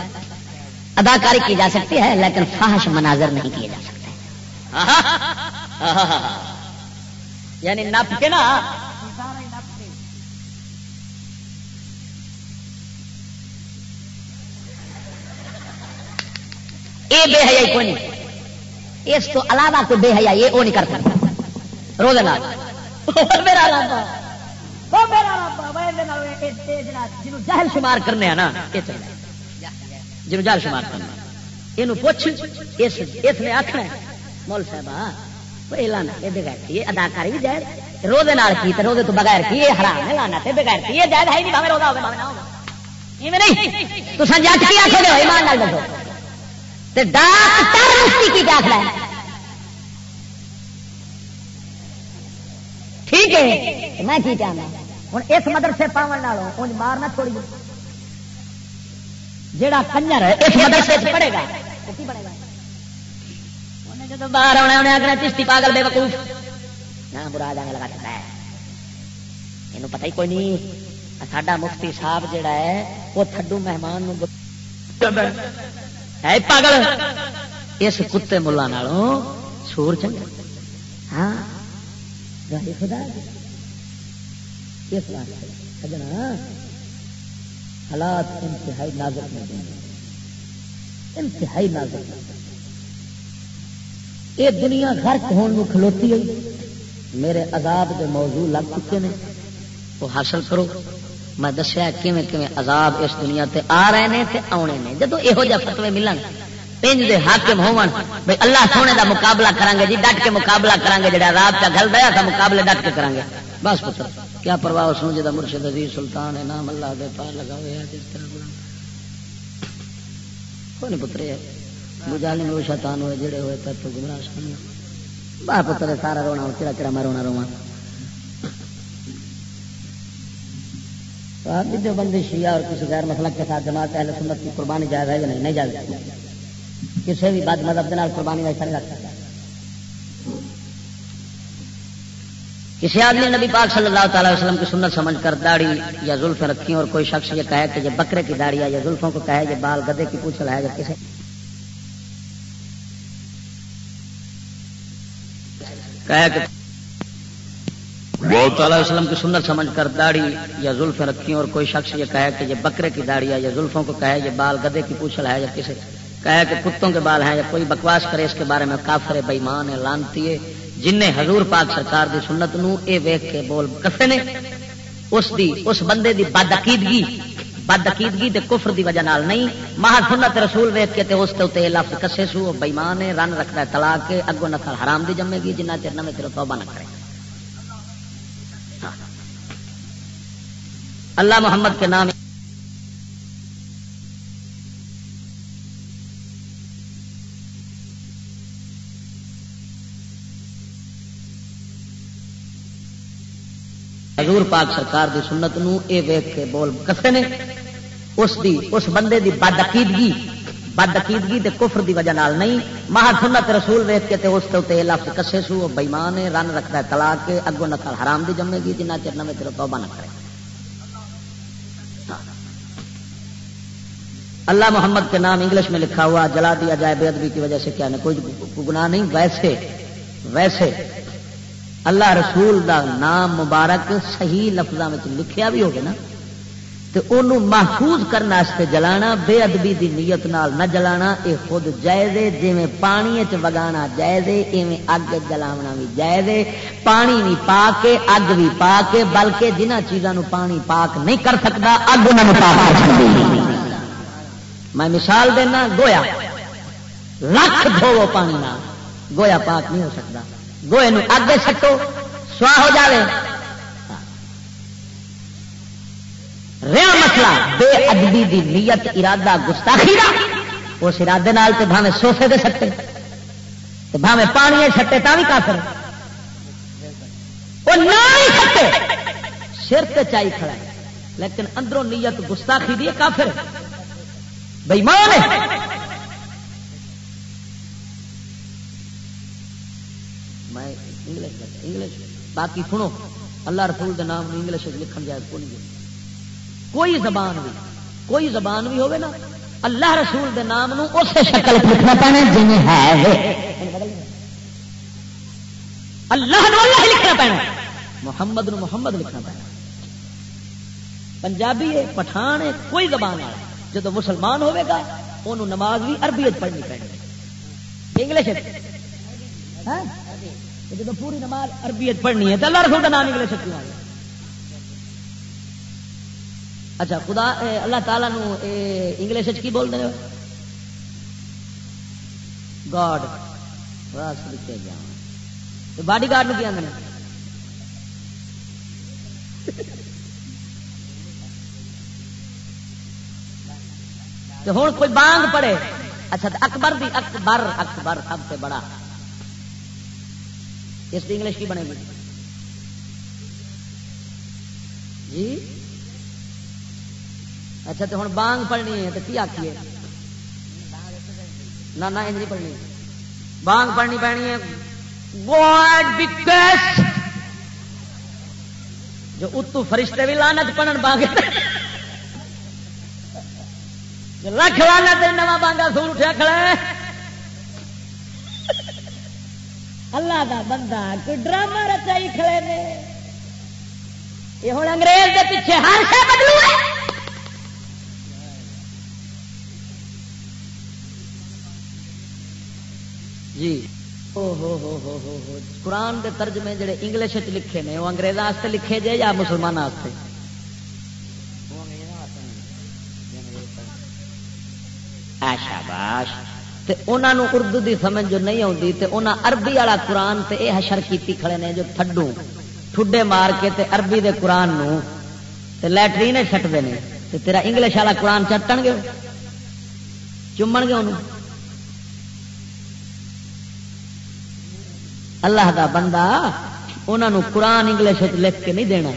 اداکاری کی جا سکتی ہے لیکن فحش مناظر نہیں کیے جا سکتے۔ یعنی نپ کے نا۔ یہ بے حیائی کوئی نہیں۔ اس تو علاوہ کوئی بے حیائی یہ وہ نہیں کر سکتا۔ روزے نال میرا وہ میرا رب جنوں جہل شمار کرنے ہیں نا یہ چلے جنوں جہل شمار کرنا یہ پوچھ اس اس نے آخنا مول صاحب یہ بغیر یہ اداکاری بھی جائز روزے کی روزے تو بغیر کی یہ حرام ہے لانا بغیر کی یہ جائز ہے نہیں روزہ نہیں تو کی ایمان نال دسو ڈاکٹر مفتی کی آخر ہے ٹھیک ہے میں کی ہوں اس مدرسے والوں انج مارنا چھوڑی۔ جیڑا کنجر اس مدرسے سے پڑھے گا۔ وہ کی بنے گا؟ انہیں جب باہر آنا انہیں آگے چشتی پاگل بے وقوف نہ برا جانے لگا چکا ہے۔ یہ پتہ ہی کوئی نہیں۔ ساڈا مفتی صاحب جیڑا ہے وہ تھڈو مہمان ہے پاگل۔ اس کتے ملا سور چنگا۔ ہاں۔ خدا اس واسطے؟ سجنا حالات انتہائی نازک میں دیں انتہائی نازک یہ دنیا غرق ہونے کھلوتی ہے میرے عذاب کے موضوع لگ چکے ہیں وہ حاصل کرو۔ میں دسیا کیویں کیویں عذاب اس دنیا تے آ رہے ہیں تے آنے نے۔ جدو یہو جہ فتوے ملن انج دے حاکم ہون بھئی اللہ سونے دا مقابلہ کریں گے جی ڈٹ کے مقابلہ کریں گے جڑا رات کا گل دیا تھا، مقابلے ڈٹ کے کریں گے بس پتر۔ کیا پرواہ اس جا مرشد عزیز سلطان ہے، نام اللہ دے پار لگا ہوئے ہے، جس طرح کوئی نہیں پتر ہے مجالے میں شیطان ہوئے، جڑے ہوئے تب تو گمراہ سن با پتر، سارا رونا چڑا چڑا میں رونا رواں آپ جو بندی شیعہ اور کسی غیر مسلک کے ساتھ جماعت اہل سنت کی قربانی جائز ہے یا نہیں نہیں جائز۔ کسی بھی بد مذہب کے قربانی ویسا نہیں رکھ سکتا۔ کسی آدمی نبی پاک صلی اللہ تعالی وسلم کی سنت سمجھ کر داڑھی یا زلف رکھی اور کوئی شخص یہ کہے کہ یہ بکرے کی داڑھی یا زلفوں کو کہے، یہ بال گدے کی پوچھ ہے یا کسی کہے کہ بہت وسلم کی سنت سمجھ کر داڑھی یا زلف رکھی اور کوئی شخص یہ کہے کہ یہ بکرے کی داڑھی یا زلفوں کو کہے، یہ بال گدے کی پوچھ ہے یا کسی کہے کہ کتوں کے بال ہیں یا کوئی بکواس کرے اس کے بارے میں کافر بےمان ہے، لانتی ہے جن نے حضور پاک سرکار دی سنت نو اے ویخ کے بول کسے نے، اس دی، اس بندے دی بدعقیدگی بدعقیدگی تے کفر دی وجہ نال نہیں۔ مہا سنت رسول ویخ کے تے اس تے تے لفظ کسے سو بےمان ہے، رن رکھتا ہے، طلاق کے اگو نسل حرام دی جمے گی، جنہ چر نہ چر توبہ نہ کرے۔ ہاں۔ اللہ محمد کے نام حضور پاک سرکار دی سنت نو اے ویخ کے بول کسے نے، اس دی، اس بندے دی بدعقیدگی بدعقیدگی تے کفر دی وجہ نال نہیں۔ مہا سنت رسول ویخ کے تے اس تے لفظ کسے سو بےمان ہے، رن رکھتا ہے، طلاق کے اگو نسل حرام دی جمے گی جنہ چر نہ چر توبہ نہ کرے۔ اللہ محمد کے نام انگلش میں لکھا ہوا، جلا دیا جائے، بے ادبی کی وجہ سے کیا نہیں کوئی گناہ نہیں، ویسے ویسے اللہ رسول دا نام مبارک صحیح لفظوں میں لکھیا بھی ہوگا نا تو انہوں محفوظ کرنے جلانا، بے ادبی دی نیت نال نہ جلانا، اے خود جائزے جی پانی چ وگانا جائزے ایویں اگ جلاونا بھی جائزے پانی بھی پا کے، اگ بھی پا کے، بلکہ جنہ چیزوں پانی پاک نہیں کر سکتا اگ انہوں پاک میں مثال دینا، گویا۔ لکھ دھو پانی نہ گویا پاک نہیں ہو سکتا گوئے اگے سٹو سوا ہو جائے رہا مسئلہ، بے ادبی دی نیت، ارادہ، گستاخی اس ارادے نال تے بھاوے سوفے دے سٹے۔ تے بھاوے پانی سٹے تا بھی کافر۔ وہ نہ ہی سٹے۔ سر تے چائی کھڑا ہے۔ لیکن اندروں نیت، گستاخی دی کافر۔ بےمان میں انگلش انگلش باقی سنو، اللہ رسول دے نام انگلش لکھن جائے کوئی کوئی زبان بھی، کوئی زبان بھی ہوگی نا، اللہ رسول دے نام نو اسے شکل لکھنا پینا جی ہے۔ اللہ نو اللہ لکھنا پینا محمد نو محمد لکھنا پینا پنجابی ہے، پٹھان ہے، کوئی زبان ہے جب مسلمان ہوئے گا انہوں نماز بھی عربی پڑھنی پڑنی انگلش ہاں؟ جب پوری نماز عربی پڑھنی ہے تو اللہ رسول کا نام انگلش کیوں آ اچھا خدا اللہ تعالیٰ نو انگلش کی بول دے گاڈ باڈی گارڈ کی آدھے ہوں کوئی بانگ پڑے۔ اچھا اکبر بھی اکبر اکبر سب سے بڑا۔ اس کی انگلش کی بنے گی۔ جی؟ اچھا تو ہوں بانگ پڑھنی ہے، تو کی آخیے نہ نہیں پڑھنی۔ بانگ پڑھنی پڑنی ہے۔ جو اتو فرشتے بھی لانت پڑھن بانگ لکھ والا تین نواں بانگا سور اٹھا کھڑا اللہ کا بندہ کوئی ڈرامہ رچائی کھڑے نے یہ ہوں انگریز کے پیچھے ہر شے بدلو ہے جی قرآن کے ترجمے جڑے انگلش لکھے نے وہ انگریزوں لکھے جے یا مسلمانوں شاباش تے انہاں نو اردو دی سمجھ جو نہیں آتی تے انہاں عربی والا قرآن تے اے حشر کیتی کھڑے نے جو تھڈو، ٹھڈے مار کے تے عربی دے قرآن نو تے لیٹرین چھٹتے ہیں تے تیرا انگلش والا قرآن چٹن گے چومن گے انہوں اللہ دا بندہ انہوں قرآن انگلش لکھ کے نہیں دینا۔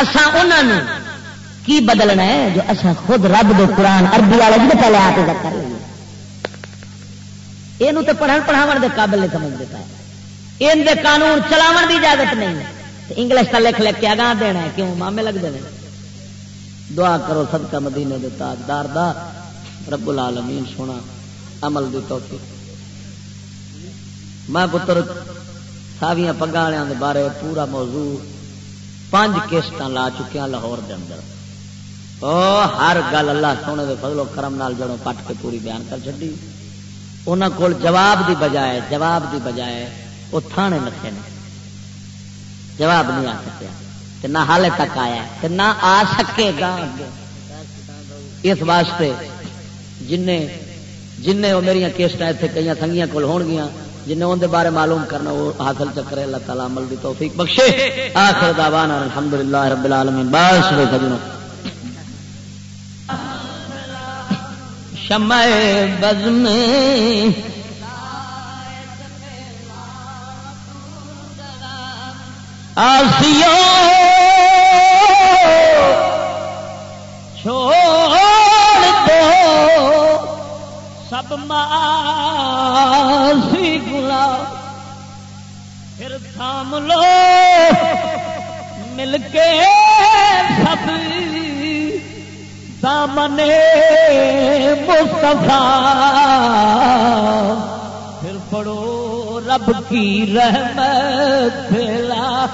اسان انہوں کی بدلنا ہے جو اچھا خود رب دو قرآن اربی والے بھی جی پہلے آپ کر یہ تو پڑھن پڑھاو کے قابل نہیں سمجھ دیتا۔ ہے ان دے قانون چلاو دی اجازت نہیں۔ انگلش کا لکھ لکھ کے اگاں دینا ہے۔ کیوں؟ مامے لگ دے دعا کرو صدقہ مدینے دے تاجدار دا۔ رب العالمین سونا عمل دی توفیق۔ میں پتر ساویاں پگا والے بارے پورا موضوع پانچ کیسٹ لا چکیا لاہور دے اندر۔ او، ہر گل اللہ سونے دے فضل و کرم نال جڑوں پٹ کے پوری بیان کر چڈی انہوں کو جواب دی بجائے، جواب دی بجائے وہ تھانے لکھے نے۔ جواب نہیں آ سکیا۔ نہ حالے تک آیا نہ آ سکے گا۔ اس واسطے جن جن وہ میری کیسٹ اتنے کئی سنگیاں کول ہون گیا جن اندر بارے معلوم کرنا، وہ حاصل چکرے اللہ تعالیٰ عمل دی توفیق بخشے۔ آخر دعوانا الحمدللہ رب العالمین۔ بس بے سجنوں شمع بز میں آسیو چھوڑ دو، سب ماسی گلا پھر تھام لو، مل کے سب دامن مصطفیٰ۔ پھر پڑو رب کی رحمت پھیلا